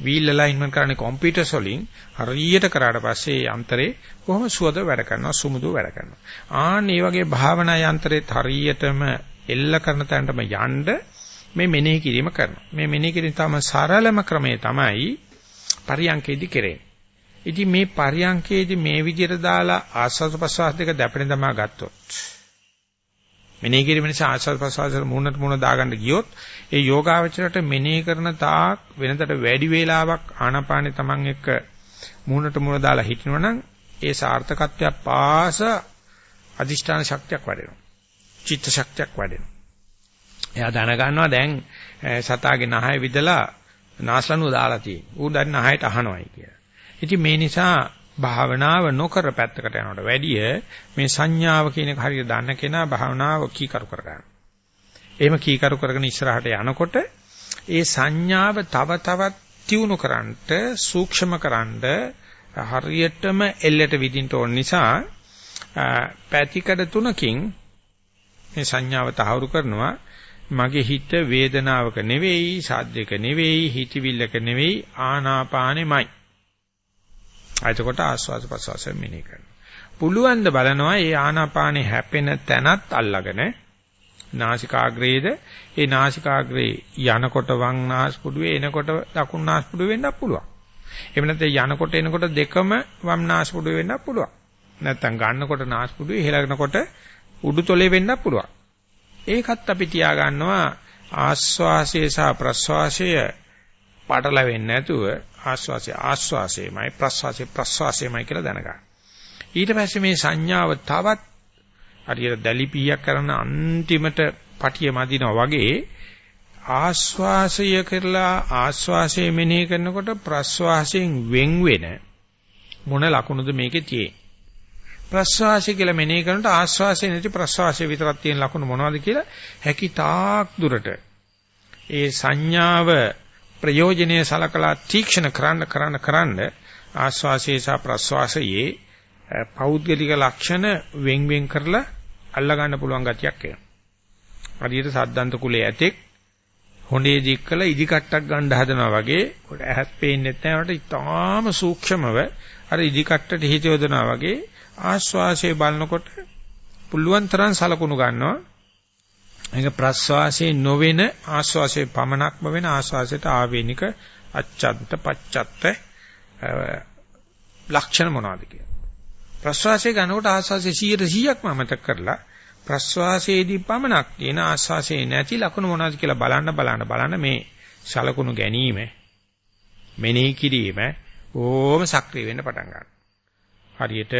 වීල් ඇලයින්මන්ට් කරන්නේ කම්පියුටර්ස් වලින් හරියට කරාට පස්සේ යන්ත්‍රේ කොහොම සුවද වැඩ කරනවා සුමුදු වැඩ කරනවා. ආන් මේ වගේ භාවනා යන්ත්‍රෙත් හරියටම එල්ල කරන තැනටම යන්න මේ මෙනෙහි කිරීම කරනවා. මේ මෙනෙහි කිරීම තම සරලම ක්‍රමය තමයි පරියංකේදී කෙරෙන්නේ. ඉතින් මේ පරියංකේදී මේ විදිහට දාලා ආස්වාද ප්‍රසවාස දෙක දැපෙන තමා ගත්තොත් මෙනෙහි කිරීම නිසා ආස්වාද ප්‍රසවාසවල මූණට මූණ දාගන්න ගියොත් ඒ යෝගාවචරයට මෙනෙහි කරන තාක් වෙනතට වැඩි වේලාවක් ආනාපානෙ Taman එක්ක මූණට මූණ දාලා හිටිනවනම් ඒ සාර්ථකත්වය පාස අදිෂ්ඨාන ශක්තියක් වැඩෙනවා. චිත්ත ශක්තියක් වැඩෙනවා. එයා දැනගන්නවා දැන් සතාගේ නහය විදලා නාස්ලනුව දාලා තියෙන්නේ. ඌ දැන් නහයට අහනවායි කියලා. ඉතින් මේ නිසා භාවනාව නොකර පැත්තකට යනකොට වැඩිය මේ සංඥාව කියන එක හරියට දන්න කෙනා භාවනාව කීකරු කර ගන්නවා. එහෙම කීකරු කරගෙන ඉස්සරහට යනකොට ඒ සංඥාව තව තවත් තියුණු කරන්නට සූක්ෂම කරන්න හරියටම එල්ලට විදින්න ඕන නිසා පැතිකඩ තුනකින් මේ සංඥාව තහවුරු කරනවා මගේ හිත වේදනාවක නෙවෙයි සාද්දයක නෙවෙයි හිතවිල්ලක නෙවෙයි ආනාපානෙමයි එතකොට ආස්වාද ප්‍රසවාසයෙන් මෙනෙහි කරනවා. පුළුවන් ද බලනවා මේ ආනාපානේ හැපෙන තැනත් අල්ලගෙන නාසිකාග්‍රේද ඒ නාසිකාග්‍රේ යනකොට වම් නාස්පුඩුවේ එනකොට දකුණු නාස්පුඩුවේ වෙන්නත් පුළුවන්. එහෙම නැත්නම් යනකොට එනකොට දෙකම වම් නාස්පුඩුවේ වෙන්නත් පුළුවන්. නැත්නම් ගන්නකොට නාස්පුඩුවේ හෙලනකොට උඩුතොලේ වෙන්නත් පුළුවන්. ඒකත් අපි තියා ගන්නවා ආස්වාසය සහ ප්‍රස්වාසය පටලවෙන්නේ නැතුව ආස්වාසය ආස්වාසයමයි ප්‍රස්වාසය ප්‍රස්වාසයමයි කියලා දැනගන්න. ඊට පස්සේ මේ සංඥාව තවත් හරියට දැලිපියක් කරන අන්තිමට පටිය මදිනවා වගේ ආස්වාසය කරලා ආස්වාසය මෙනෙහි කරනකොට ප්‍රස්වාසයෙන් වෙන් වෙන මොන ලකුණුද මේකේ තියෙන්නේ ප්‍රස්වාසය කියලා මෙනෙහි කරනකොට ආස්වාසය නැති ප්‍රස්වාසය විතරක් තියෙන ලකුණු මොනවද කියලා හැකි තාක් දුරට ඒ සංඥාව ප්‍රයෝජනීය සලකලා තීක්ෂණ කරන්න කරන්න කරන්න ආස්වාසයේ සහ ප්‍රස්වාසයේ පෞද්ගලික ලක්ෂණ වෙන් වෙන් කරලා අල්ලා ගන්න පුළුවන් ගතියක් එනවා. හරියට සද්දන්ත කුලයේ ඇතෙක් හොඬේ දික් කළ ඉදි කට්ටක් ගන්න හදනවා වගේ කොට ඇහත් පේන්නේ නැත්නම් ඉතාම සූක්ෂමව අර ඉදි කට්ටට හිත යොදනවා වගේ ආස්වාසයේ බලනකොට පුළුවන් තරම් සලකුණු ගන්නවා මේක ප්‍රස්වාසයේ නොවන ආස්වාසයේ පමණක්ම වෙන ආස්වාසයට ආවේනික අච්ඡන්ත පච්චත්ත ලක්ෂණ මොනවද කියලා. ප්‍රස්වාසයේ ගන්නකොට ආස්වාසයේ 100%ක්ම අමතක කරලා ප්‍රස්වාසයේදී පමණක් තියෙන ආස්වාසයේ නැති ලක්ෂණ මොනවද කියලා බලන්න බලන්න බලන්න මේ සලකුණු ගැනීම මෙනෙහි කිරීම ඕම සක්‍රිය වෙන්න පටන් ගන්නවා. හරියට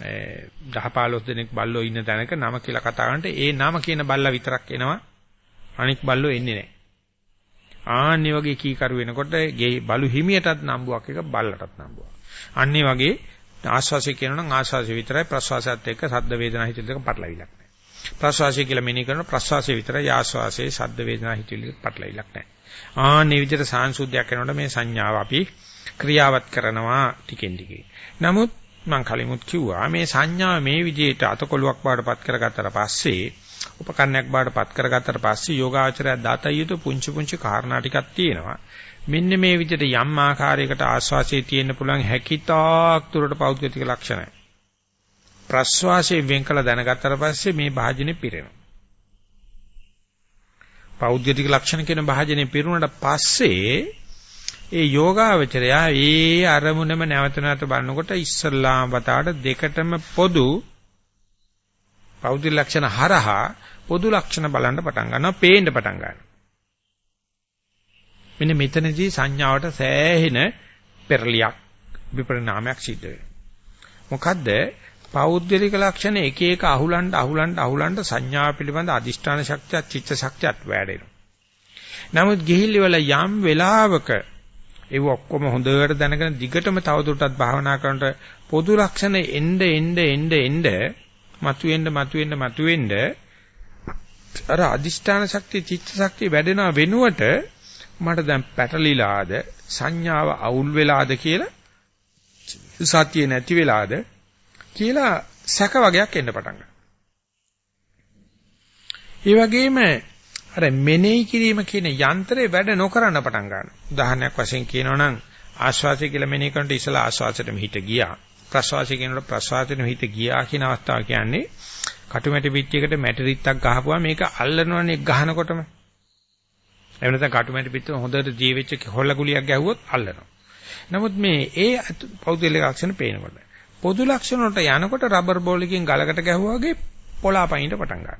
10 15 දෙනෙක් බල්ලෝ ඉන්න තැනක නම කියලා කතා කරනට ඒ නම කියන බල්ලා විතරක් එනවා අනික් බල්ලෝ එන්නේ නැහැ. ආන්නේ වගේ කීකරු වෙනකොට ගේ බලු හිමියටත් නම්බුවක් එක බල්ලටත් නම්බුවක්. අන්නේ වගේ ආස්වාසය කියනවා නම් ආස්වාසය විතරයි ප්‍රස්වාසයත් එක්ක සද්ද වේදනා හිතෙල් දෙක පටලවිලක් නැහැ. ප්‍රස්වාසය කියලා මෙනෙහි කරන ප්‍රස්වාසය විතරයි ආස්වාසයේ සද්ද වේදනා හිතෙල් දෙක පටලවිලක් නැහැ. ආන්නේ විදිහට සාංශුද්ධයක් කරනකොට මේ සංඥාව අපි ක්‍රියාවත් කරනවා ටිකෙන් ටිකේ. නමුත් මම කලිමුත් කිව්වා මේ සංඥාව මේ විදිහට අතකොලුවක් බාටපත් කරගත්තට පස්සේ උපකරණයක් බාටපත් කරගත්තට පස්සේ යෝගාචරය දතයුතු පුංචි පුංචි කාරණා ටිකක් තියෙනවා. මෙන්න මේ විදිහට යම් ආකාරයකට ආස්වාසියේ තියෙන්න පුළුවන් හැකිතාක් දුරට පෞද්ගලික ලක්ෂණයි. ප්‍රස්වාසයේ වෙන් කළ දැනගත්තට පස්සේ මේ භාජනේ පිරෙනවා. පෞද්ගලික ලක්ෂණ කියන භාජනේ පිරුණාට පස්සේ ඒ යෝගාවචරය ඒ අරමුණම නැවත නැවත බලනකොට ඉස්සල්ලාම වතාවට දෙකටම පොදු පෞද්ගල ලක්ෂණ හරහා පොදු ලක්ෂණ බලන්න පටන් ගන්නවා පේන්න පටන් ගන්නවා. මෙන්න මෙතනදී සංඥාවට සෑහෙන පෙරලියක් විපරිණාමයක් සිද්ධ වෙනවා. මොකද්ද? පෞද්ගලික ලක්ෂණ එක එක අහුලන්න අහුලන්න අහුලන්න සංඥා පිළිබඳ අදිෂ්ඨාන ශක්තියත් චිත්ත ශක්තියත් වැඩෙනවා. නමුත් ගිහිලි වල යම් වෙලාවක ඒව ඔක්කොම හොඳට දැනගෙන දිගටම තවදුරටත් භාවනා කරනට පොදු ලක්ෂණ එන්න එන්න එන්න එන්න මතුවෙන්න මතුවෙන්න මතුවෙන්න අර අදිෂ්ඨාන ශක්තිය චිත්ත ශක්තිය වැඩෙනා වෙනුවට මට දැන් පැටලිලාද සංඥාව අවුල් වෙලාද කියලා සතිය නැති වෙලාද කියලා සැක වගේක් එන්න පටන් ගන්නවා. ඒ වගේම අර මෙනෙහි කිරීම කියන යන්ත්‍රේ වැඩ නොකරන පටන් ගන්නවා. උදාහරණයක් වශයෙන් කියනවා නම් ආශ්වාසය කියලා මෙනෙහි කරනකොට ඉස්සලා ආශ්වාසයට මිහිට ගියා. ප්‍රශ්වාසය කියනකොට ප්‍රශ්වාසයට මිහිට ගියා කියන අවස්ථාව කියන්නේ කටුමැටි පිටියකට මැටි රිත්තක් ගහපුවා මේක අල්ලනවනේ ගහනකොටම. එහෙම නැත්නම් කටුමැටි පිටිය හොඳට ජීවෙච්ච හොල්ල ගුලියක් ගැහුවොත් අල්ලනවා. නමුත් මේ ඒ පෞද්ගලික ලක්ෂණ පේනකොට පොදු ලක්ෂණ වලට යනකොට රබර් බෝලකින් ගලකට ගැහුවා වගේ පොළාපයින්ට පටන් ගන්නවා.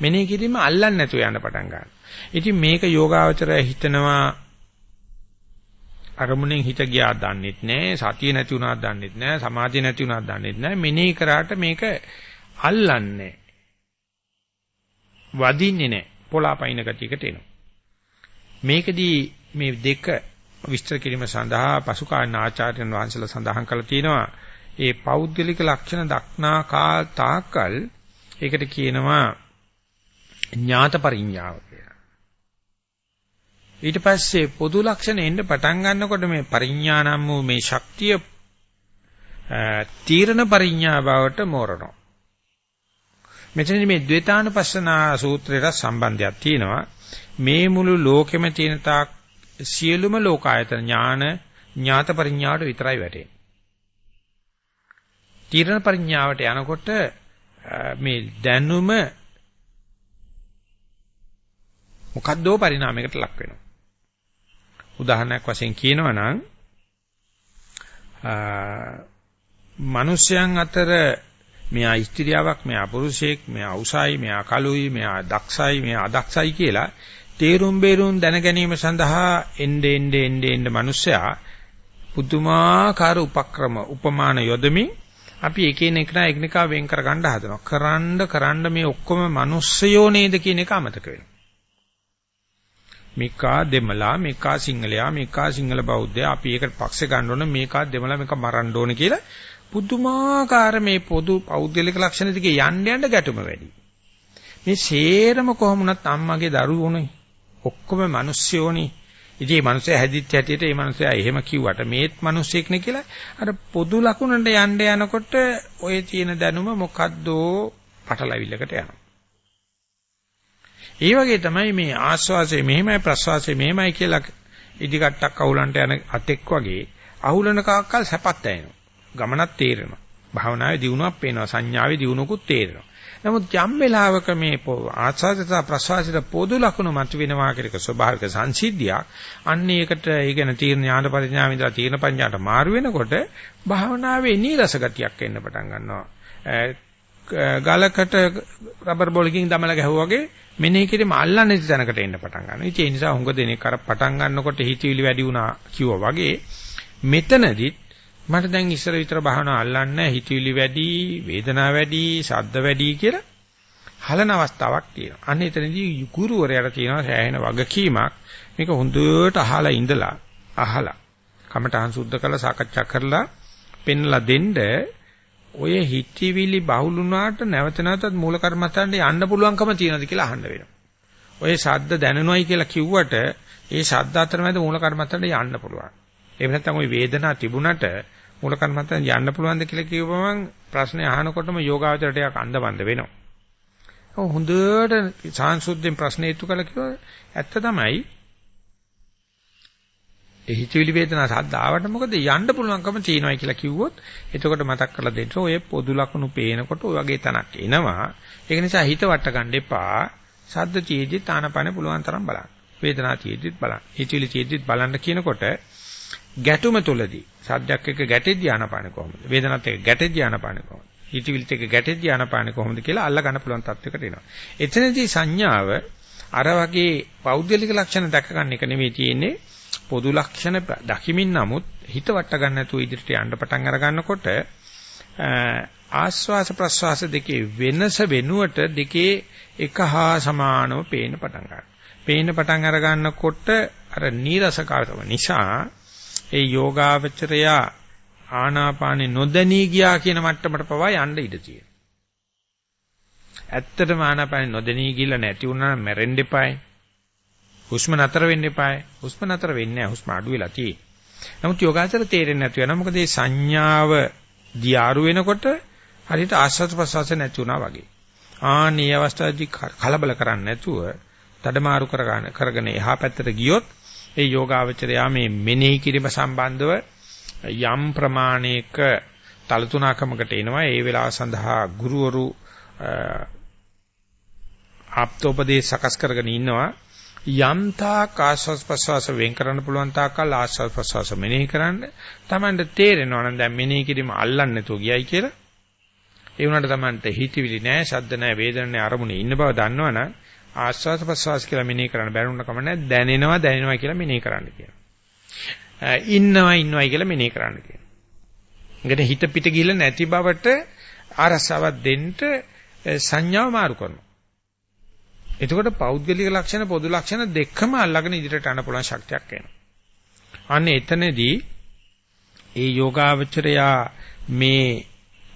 මෙනෙහි කිරීම අල්ලන්නේ නැතුව යන්න පටන් ගන්නවා. ඉතින් මේක යෝගාවචරය හිතනවා අරමුණෙන් හිත ගියා දන්නෙත් නැහැ, සතිය නැති වුණා දන්නෙත් නැහැ, සමාධිය නැති වුණා දන්නෙත් නැහැ. මෙනෙහි කරාට මේක අල්ලන්නේ වදින්නේ නැහැ. පොළාපයින් ගතියකට එනවා. මේකදී මේ දෙක විස්තර කිරීම සඳහා පසුකාලීන ආචාර්යන් වහන්සේලා සඳහන් කළා තියෙනවා ඒ පෞද්ගලික ලක්ෂණ දක්නා කාල තාකල් ඒකට කියනවා ඥාත පරිඥාව කියලා. ඊට පස්සේ පොදු ලක්ෂණ එන්න පටන් ගන්නකොට මේ පරිඥානම් වූ මේ ශක්තිය තීරණ පරිඥා බවට මෝරනවා. මෙතනදි මේ ද්වේතානුපස්සනා සූත්‍රයට සම්බන්ධයක් තියෙනවා. මේ මුළු ලෝකෙම තියෙන තාක් සියලුම ලෝකායතන ඥාන ඥාත පරිඥාවට විතරයි වැටෙන්නේ. තීරණ පරිඥාවට යනකොට මේ දැනුම මොකද්දෝ පරිණාමයකට ලක් වෙනවා. උදාහරණයක් වශයෙන් කියනවා නම් මිනිස්යන් අතර මෙයා ස්ත්‍රියාවක් මෙයා පුරුෂයෙක් මෙයා උසයි මෙයා කළුයි මෙයා දක්ෂයි මෙයා අදක්ෂයි කියලා තේරුම් බේරුම් දැන ගැනීම සඳහා එnde ende ende ende මිනිස්සයා පුදුමාකාර උපක්‍රම උපමාන යොදමින් අපි එකිනෙකා එකිනෙකා වෙන් කර ගන්න හදනවා. කරන්න කරන්න මේ ඔක්කොම මිනිස්සයෝ නේද කියන එක අමතක වෙනවා. මේකා දෙමලා මේකා සිංහලයා මේකා සිංහල බෞද්ධයා අපි ඒකට පක්ෂ ගන්න ඕන මේකා දෙමලා මේක මරන්න ඕන කියලා පුදුමාකාර මේ පොදු පෞද්ගලික ලක්ෂණ ටික යන්න යන්න ගැටුම වැඩි. මේ සේරම කොහොමුණත් අම්මගේ දරුවෝනේ ඔක්කොම මිනිස්සුෝනේ. ඉතින් මේ මිනිස්සයා හැදිච්ච හැටියට මේ මිනිස්සයා එහෙම කිව්වට මේත් මිනිස්සෙක් නේ කියලා අර පොදු ලකුණට යන්න යනකොට ඔය තියෙන දැනුම මොකද්දෝ පටලවිල්ලකට යනවා. ඒ වගේ තමයි මේ ආස්වාසය මෙහෙමයි ප්‍රස්වාසය මෙහෙමයි කියලා ඉදිකට්ටක් අහුලන්ට යන අතෙක් වගේ අහුලන කාක්කල් සැපත් ඇහෙනවා. ගමනක් තේරෙනවා. භාවනාවේ දියුණුවක් පේනවා. සංඥාවේ දියුණුවකුත් තේරෙනවා. නමුත් යම් වෙලාවක මේ ආස්වාදිත ප්‍රසවාසිත පොදු ලක්ෂණ මතුවෙනවා කියලක ස්වභාවික සංසිද්ධියක් අන්න ඒකට ඒ කියන තීර්ණ ඥාන පරිඥාව ඉඳලා තීර්ණ පඤ්ඤාට මාරු වෙනකොට භාවනාවේ නීරස ගතියක් එන්න පටන් ගන්නවා ගලකට රබර් බෝලකින් දමලා ගැහුවා වගේ මෙනෙහි කිරීම අල්ලන්නේ තැනකට එන්න පටන් ගන්නවා. ඉතින් ඒ නිසා හුඟ දෙනෙක් අර පටන් ගන්නකොට හිතවිලි වැඩි වුණා කිව්වා වගේ මෙතනදිත් මට දැන් ඉස්සර විතර භාවනා අල්ලන්නේ හිතවිලි වැඩි, වේදනාව වැඩි, ශබ්ද වැඩි කියලා හලන අවස්ථාවක් තියෙනවා. අන්න එතනදී ගුරුවරයාට තියෙනවා සෑහෙන වගකීමක්. මේක හොඳට අහලා ඉඳලා අහලා කමටහන් සුද්ධ කරලා සාකච්ඡා කරලා පෙන්ලා දෙන්න ඔය හිතවිලි බහුල වුණාට නැවත නැවතත් මූල කර්මස්ථානට යන්න පුළුවන්කම තියෙනවද කියලා අහන්න වෙනවා. ඔය ශබ්ද දැනනොයි කියලා කිව්වට ඒ ශබ්ද අතරමැද මූල කර්මස්ථානට යන්න පුළුවන්. එහෙම නැත්නම් ওই වේදනාව තිබුණට මූල කර්මත්තෙන් යන්න පුළුවන්ද කියලා කියවම ප්‍රශ්නේ අහනකොටම යෝගාවචරයට ටිකක් අන්දබන්ද වෙනවා. ඔව් හොඳට සාංශුද්ධෙන් ප්‍රශ්නේ ඉතු කළා කිව්වා ඇත්ත තමයි. ඒ හිතවිලි වේදනා සද්ද ආවට මොකද යන්න පුළුවන්කම තියෙනවයි කියලා කිව්වොත් එතකොට මතක් කරලා දෙන්න ඔය පොදු ලක්ෂණ පේනකොට ඔය වගේ තනක් එනවා. ඒක නිසා හිත වට ගන්න එපා. සද්ද චීජි තානපන පුළුවන් තරම් බලන්න. වේදනා තියෙද්දිත් බලන්න. හිතවිලි තියෙද්දිත් බලන්න කියනකොට ගැටුම තුලදී සද්දයක් එක්ක ගැටෙද්දී ආනපාන කොහොමද? වේදනත් එක්ක ගැටෙද්දී ආනපාන කොහොමද? හිතවිලිත් එක්ක ගැටෙද්දී ආනපාන කොහොමද කියලා අල්ල ගන්න පුළුවන් තත්යකට එනවා. එතනදී සංඥාව අර වගේ පෞද්ගලික ලක්ෂණ දැක ගන්න එක නෙමෙයි තියෙන්නේ පොදු ලක්ෂණ දකිමින් නමුත් හිත වට ගන්න නැතුව ඉදිරියට යන්න පටන් අර ගන්නකොට ආස්වාස ප්‍රස්වාස දෙකේ වෙනස වෙනුවට දෙකේ එක හා සමානව පේන්න පටන් ගන්නවා. පේන්න පටන් අර ගන්නකොට අර නීරසකාරකම නිසා ඒ යෝගාවචරයා ආනාපානෙ නොදැනී ගියා කියන මට්ටමට පවා යන්න ඉඩ තියෙනවා. ඇත්තටම ආනාපානෙ නොදැනී ගිල්ල නැති වුණා නම් මැරෙන්න එපායි. හුස්ම නතර වෙන්න එපායි. හුස්ම නතර වෙන්නේ නැහැ. හුස්ම අඩු වෙලා තියෙන්නේ. නමුත් යෝගාචර තේරෙන්නේ නැතු වෙනවා. මොකද මේ සංඥාව දියාරු වෙනකොට හරියට ආස්වාද ප්‍රසවාස නැති වුණා වගේ. ආනී අවස්ථාවේදී කලබල කරන්නේ නැතුව තඩමාරු කරගෙන කරගෙන එහා පැත්තට ගියොත් ඒ යෝගාවචරයා මේ මෙනෙහි කිරීම සම්බන්ධව යම් ප්‍රමාණයක තලතුණකමකට එනවා ඒ වෙලාව සඳහා ගුරුවරු ආප්තෝපදේශ සකස් කරගෙන ඉන්නවා යම් තාක් ආස්වාස් ප්‍රසවාස වෙන් කරන්න පුළුවන් තාක්කල් ආස්වාස් ප්‍රසවාස මෙනෙහි කරන්න තමන්ට තේරෙනවා නම් දැන් මෙනෙහි කිරීම අල්ලන්නේ නැතුව ගියයි කියලා ඒ වුණාට තමන්ට හිතවිලි නැහැ ශබ්ද නැහැ වේදන නැහැ අරමුණේ ඉන්න බව දන්නවනම් ආස්වාස් ප්‍රසවාස කියලා මෙනෙහි කරන්න බැරුණ කම නැහැ දැනෙනවා දැනෙනවා කියලා මෙනෙහි කරන්න කියනවා ඉන්නවා ඉන්නවයි කියලා මෙනෙහි කරන්න කියනවා. ඒකට හිත පිට ගිහිල්ලා නැති බවට ආරසාවක් දෙන්න සංඥාව මාරු කරනවා. එතකොට පෞද්ගලික ලක්ෂණ පොදු ලක්ෂණ දෙකම අල්ලගෙන ඉදිරියට යන්න පුළුවන් ශක්තියක් එනවා. අන්න එතනදී ඒ යෝගාවචරයා මේ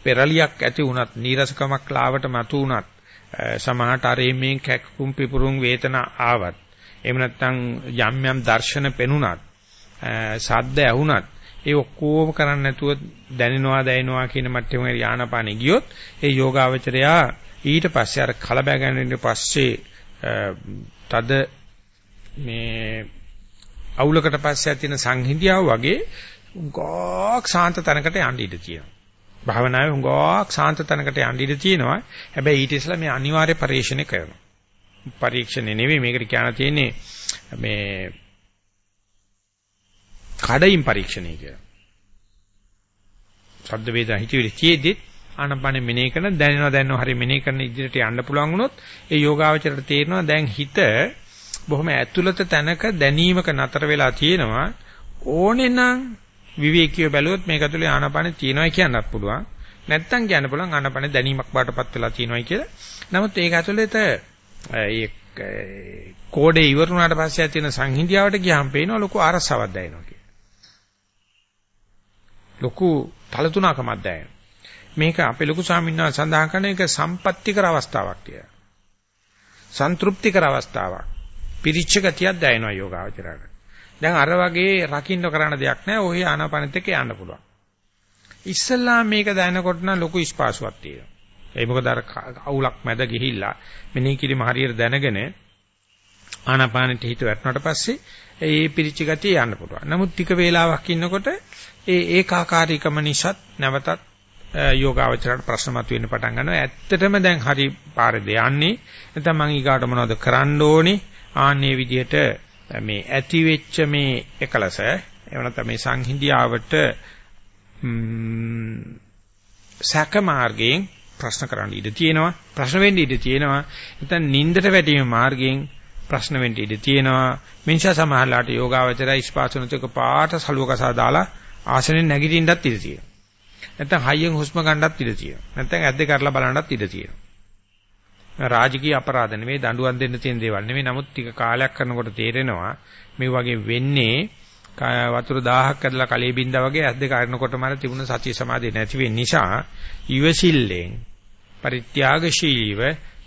පෙරලියක් ඇති වුණත් නීරසකමක් ලාවට මතු වුණත් සමහරට අරෙමින් කැක්කුම් පිපුරුම් වේතන ආවත් එහෙම නැත්නම් යම් යම් දර්ශන පෙනුනත් සද්ද ඇහුණත් ඒ ඔක්කොම කරන්නේ නැතුව දැනෙනවා දැනෙනවා කියන මට්ටමේ යානපානෙ ගියොත් ඒ යෝගාවචරයා ඊට පස්සේ අර කලබෑ ගැනීමෙන් පස්සේ තද මේ අවුලකට පස්සේ ඇතින සංහිඳියාව වගේ උගාක් සාන්ත තැනකට යන්න ඉඩ තියෙනවා. භාවනාවේ උගාක් සාන්ත තැනකට යන්න ඉඩ තියෙනවා. හැබැයි ඊට ඉස්සෙල්ලා මේ අනිවාර්ය පරීක්ෂණය කරනවා. පරීක්ෂණේ නෙවෙයි මේකට කියන්න තියෙන්නේ මේ කඩයින් පරීක්ෂණය කියලා. ශබ්ද වේදනා හිතවිලි තියේදී ආනපන මෙනෙහි කරන දැනෙනවා දැනෙනවා හරි මෙනෙහි කරන ඉදිරියට යන්න පුළුවන් වුණොත් ඒ යෝගාවචරයට තේරෙනවා දැන් හිත බොහොම ඇතුළත තැනක දැනීමක නතර වෙලා තියෙනවා. ඕනේ නම් විවේකීව බැලුවොත් මේක ඇතුලේ ආනපන තියෙනවා කියන්නත් පුළුවන්. නැත්තම් කියන්න පුළුවන් ආනපන දැනීමක් බාටපත් වෙලා තියෙනවා කියලා. නමුත් ඒක ඇතුළේත ඒ කෝඩේ ඉවරුණාට පස්සේ ඇති වෙන සංහිඳියාවට ගියාම පේනවා ලොකු ආරසාවක් දැනෙනවා කියලා. ලොකු තලතුණකමක් දැනෙනවා. මේක අපේ ලොකු ස්වාමීන් වහන්සේ සඳහන් කරන එක සම්පත්‍තිකර අවස්ථාවක් කියලා. සන්තුප්තිකර අවස්ථාවක්. පිරිච්ච ගතියක් දැනෙනවා යෝගාවචරයට. දැන් අර වගේ රකින්න කරන්න දෙයක් නැහැ. ඔය ආනාපානෙත් එක්ක යන්න පුළුවන්. ඉස්සල්ලා මේක දැනනකොට නම් ලොකු ස්පාසුවක් තියෙනවා. ඒ මොකද අර අවුලක් මැද ගිහිල්ලා මෙනෙහි කිරීම හරියට දැනගෙන ආනාපානෙට හිත වැටුණාට පස්සේ ඒ පිරිච්ච ගතිය යන්න පුළුවන්. නමුත් ටික වේලාවක් ඉන්නකොට ඒ ඒකාකාරීකම නිසාත් නැවතත් යෝගාවචරයට ප්‍රශ්න මතුවෙන්න පටන් ගන්නවා. ඇත්තටම දැන් හරි පාරේද යන්නේ. නැත්නම් මං ඊගාට මොනවද කරන්න ඕනේ? ආන්නේ විදිහට මේ ඇති වෙච්ච මේ එකලස එහෙම නැත්නම් මේ සංහිඳියාවට සැක මාර්ගයෙන් ප්‍රශ්න කරන්න ඉඩ තියෙනවා. ප්‍රශ්න වෙන්න ඉඩ තියෙනවා. නැත්නම් නින්දට වැටීමේ මාර්ගයෙන් ප්‍රශ්න වෙන්න ඉඩ තියෙනවා. මිනිසා සමහරලාට යෝගාවචරය ඉස්පාසනතක පාට සලුවකසා දාලා ආසනෙන් නැගිටින්නත් ඉඩ තියෙනවා. නැත්නම් හයියෙන් හුස්ම ගන්නත් ඉඩ තියෙනවා. නැත්නම් ඇද්ද කරලා බලන්නත් ඉඩ තියෙනවා. රාජකීය අපරාධ නෙමෙයි දඬුවම් දෙන්න තියෙන දේවල් නෙමෙයි. නමුත් ටික කාලයක් කරනකොට තේරෙනවා මේ වගේ වෙන්නේ වතුර 1000ක් ඇදලා කලේ බින්දා වගේ ඇද්ද කරනකොට මර තිබුණ සතිය සමාධිය නැති වෙන නිසා ඉවසිල්ලෙන් පරිත්‍යාගශීලීව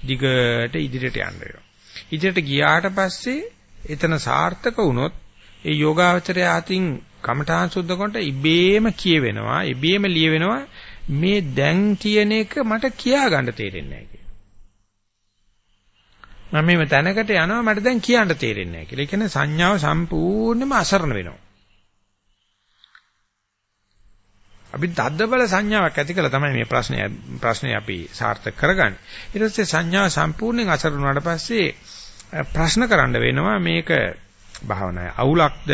දිගට ඉදිරියට යන්න වෙනවා. ඉදිරියට ගියාට පස්සේ එතන සාර්ථක වුණොත් ඒ යෝගාවචරය අතින් කමඨාන් සුද්ධ කොට ඉබේම කියවෙනවා ඉබේම ලියවෙනවා මේ දැන් තියෙන එක මට කියා ගන්න තේරෙන්නේ නැහැ කියලා. මම මේ තැනකට යනවා මට දැන් කියන්න තේරෙන්නේ නැහැ කියලා. ඒ කියන්නේ සංඥාව සම්පූර්ණයෙන්ම අසරණ වෙනවා. අපි දද්දබල සංඥාවක් ඇති කළා තමයි මේ ප්‍රශ්නේ ප්‍රශ්නේ අපි සාර්ථක කරගන්නේ. ඊට පස්සේ සංඥාව සම්පූර්ණයෙන් අසරණ වුණාට පස්සේ ප්‍රශ්න කරන්න වෙනවා මේක භාවනාවේ අවුලක්ද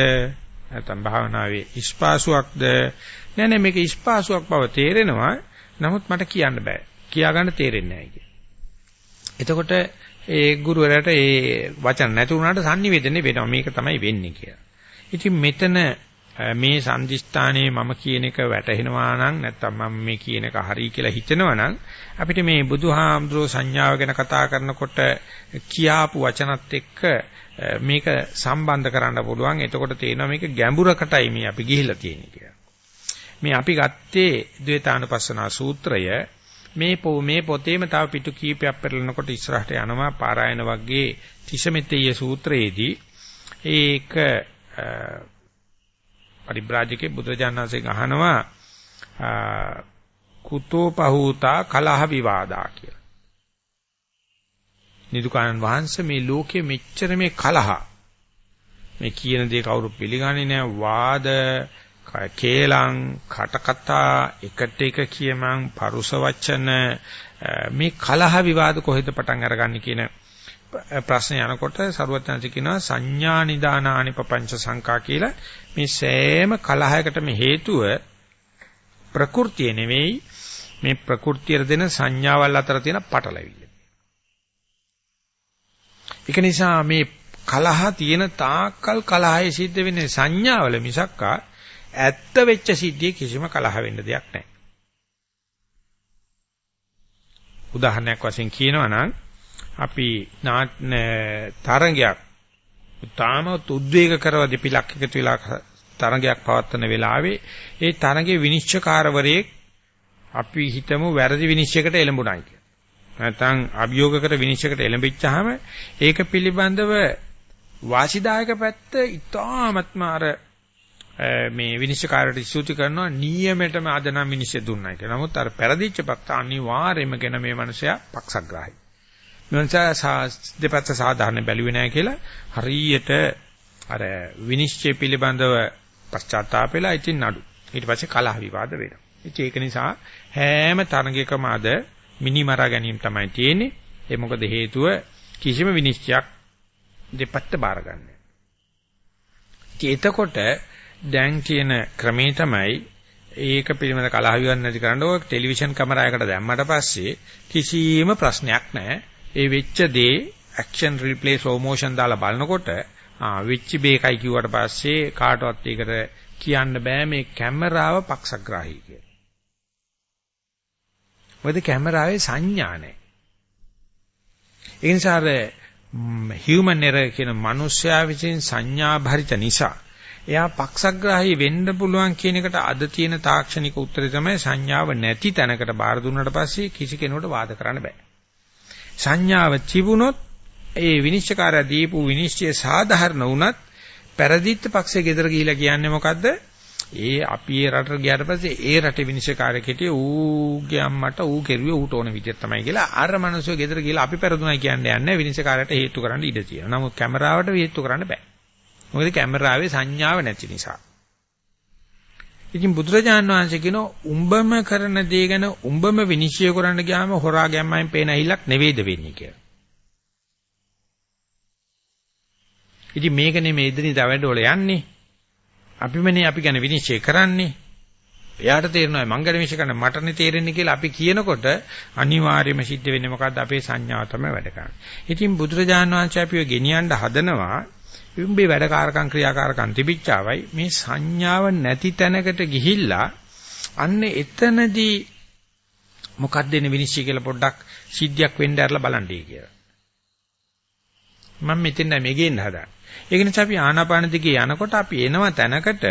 නැත්නම් භාවනාවේ ඉස්පාසුවක්ද නෑ නෑ මේක ඉස්පාසුවක් බව තේරෙනවා. නමුත් මට කියන්න බෑ. කියා ගන්න තේරෙන්නේ නෑ එතකොට ඒ ගුරුවරයාට ඒ වචන නැති වුණාට sannivedana වෙනවා. මේක තමයි වෙන්නේ කියලා. ඉතින් මෙතන මේ සම්දිස්ථානයේ මම කියන එක වැටහෙනවා නම් නැත්නම් මම මේ කියන එක හරි කියලා හිතෙනවා නම් අපිට මේ බුදුහාමුදුරෝ සංඥාව ගැන කතා කරනකොට කියාපු වචනත් එක්ක මේක සම්බන්ධ කරන්න පුළුවන්. එතකොට තේනවා මේක ගැඹුරකටයි මේ අපි ගිහිල්ලා තියෙන්නේ කියලා. මේ අපි ගත්තේ ද්වේතානුපස්සනා සූත්‍රය මේ මේ පොතේම තව පිටු කීපයක් පෙරලනකොට ඉස්සරහට යනවා පාරායන වර්ගයේ තිසමෙතේ සූත්‍රයේදී ඒක පරිබ්‍රාජකේ බුදුජානනාංශයෙන් අහනවා කුතෝ පහූතා කලහ විවාදා කියලා. නිදුකානන් වහන්සේ මේ ලෝකයේ මෙච්චර මේ කලහ. මේ කියන දේ කවුරු පිළිගන්නේ නැහැ වාද කේලං කටකතා එකට එක කියමන් පරුස වචන මේ කලහ විවාද කොහෙද පටන් අරගන්නේ කියන ප්‍රශ්නේ යනකොට සරුවත්නන්ති කියනවා සංඥා නිදානානි පపంచ සංකා කියලා. මේ සෑම කලහයකටම හේතුව ප්‍රകൃතිය නෙවෙයි. මේ ප්‍රകൃතියට දෙන සංඥාවල් අතර තියෙන පටලැවිලි. ඒක නිසා මේ කලහ තියෙන තාක්කල් කලහය සිද්ධ වෙන්නේ සංඥාවල මිසක්කා ඇත්ත වෙච්ච සිද්ධියේ කිසිම කලහ වෙන්න දෙයක් නැහැ. උදාහරණයක් වශයෙන් කියනවා නම් අපි තරංගයක් තාම උද්වේග කරව දෙපිලක් එකතු වෙලා තරංගයක් පවත්වන වෙලාවේ ඒ තරංගේ විනිශ්චයකාරවරයෙක් අපි හිතමු වැරදි විනිශ්චයකට එළඹුණයි කියලා. නැත්නම් අභියෝග කර විනිශ්චයකට එළඹිච්චාම ඒක පිළිබඳව වාසිදායක පැත්ත ඉතාමත්ම අර මේ විනිශ්චයකාරයට ස්තුති කරනවා නියමෙටම අද නම් විනිශ්චය දුන්නයි කියලා. නමුත් අර පෙරදිච්ච පැත්ත අනිවාර්යයෙන්ම ගෙන මේ මනුස්සයා පක්ෂග්‍රාහී. මනුස්සයා දෙපැත්ත සාධාරණ බැලුවේ නැහැ කියලා හරියට අර විනිශ්චය පිළිබඳව පශ්චාත්තාපෙලා ඉතින් නඩු. ඊට පස්සේ කලහ විවාද වෙනවා. ඉතින් ඒක නිසා හැම තරඟයකම අද මිනිමරා ගැනීම තමයි තියෙන්නේ. ඒ මොකද හේතුව කිසිම විනිශ්චයක් දෙපැත්ත බාරගන්නේ. ඉතින් එතකොට දැන් තියෙන ක්‍රමේ තමයි ඒක පිළිබඳ කලහ විවාද නැති කරන්න ඕක ටෙලිවිෂන් කැමරාවකට දැම්මට පස්සේ කිසිම ප්‍රශ්නයක් නැහැ. ඒ වෙච්ච දේ ඇක්ෂන් රිප්ලේ ස්ලෝ මොෂන් දාලා බලනකොට ආ වෙච්ච බේකයි කිව්වට පස්සේ කාටවත් ඒකට කියන්න බෑ මේ කැමරාව පක්ෂග්‍රාහී කියලා. මොකද කැමරාවේ සංඥා නැහැ. ඒ නිසා අර හියුමන් එරර් කියන මිනිස්යා විසින් සංඥා භරිත නිසා එයා පක්ෂග්‍රාහී වෙන්න පුළුවන් කියන එකට අද තියෙන තාක්ෂණික උත්තරය තමයි සංඥාව නැති තැනකට බාර දුන්නාට පස්සේ කිසි කෙනෙකුට වාද කරන්න බෑ. සංඥාව තිබුණොත් ඒ විනිශ්චයකාරයා දීපු විනිශ්චය සාධාරණ වුණත් පෙරදිත්ත පක්ෂයේ ගෙදර ගිහිලා කියන්නේ මොකද්ද? ඒ අපි ඒ රටට ගියාට පස්සේ ඒ රටේ විනිශ්චයකාරයෙක් හිටියේ ඌගේ අම්මට ඌ කෙරුවේ ඌට ඕන විදිහට තමයි කියලා අර මිනිස්සු ගෙදර ගිහිලා අපි පෙරදුනයි කියන්නේ යන්නේ විනිශ්චයකාරයට හේතු කරන්න ඉඩ තියෙනවා. නමුත් කැමරාවට හේතු කරන්න බෑ. මොකද කැමරාවේ සංඥාව නැති නිසා. ඉතින් බුදුරජාන් වහන්සේ කියන උඹම කරන දේ ගැන උඹම විනිශ්චය කරන්න ගියාම හොරා ගැම්මෙන් පේන ඇහිලක් නෙවෙයිද වෙන්නේ කියලා. ඉතින් මේක නෙමෙයි එදිනෙදා වැඩවල යන්නේ. අපිමනේ අපි ගැන විනිශ්චය කරන්නේ. එයාට තේරෙනවා මං ගැන විශ්ය කරන්න මටනේ තේරෙන්නේ කියලා අපි කියනකොට අනිවාර්යයෙන්ම සිද්ධ වෙන්නේ මොකද්ද අපේ සංඥාව තමයි වැඩ කරන්නේ. ඉතින් බුදුරජාණන් වහන්සේ අපිව ගෙනියන්න හදනවා උඹේ වැඩකාරකම් ක්‍රියාකාරකම් තිබිච්චාවයි මේ සංඥාව නැති තැනකට ගිහිල්ලා අන්න එතනදී මොකක්ද එන විනිශ්චය කියලා පොඩ්ඩක් සිද්ධියක් වෙන්න ඇරලා බලන්නයි කියලා. මම මෙතෙන් මේ ගේන්න හදන්නේ. ඒක නිසා අපි ආනාපාන දිගේ යනකොට අපි එනවා තැනකට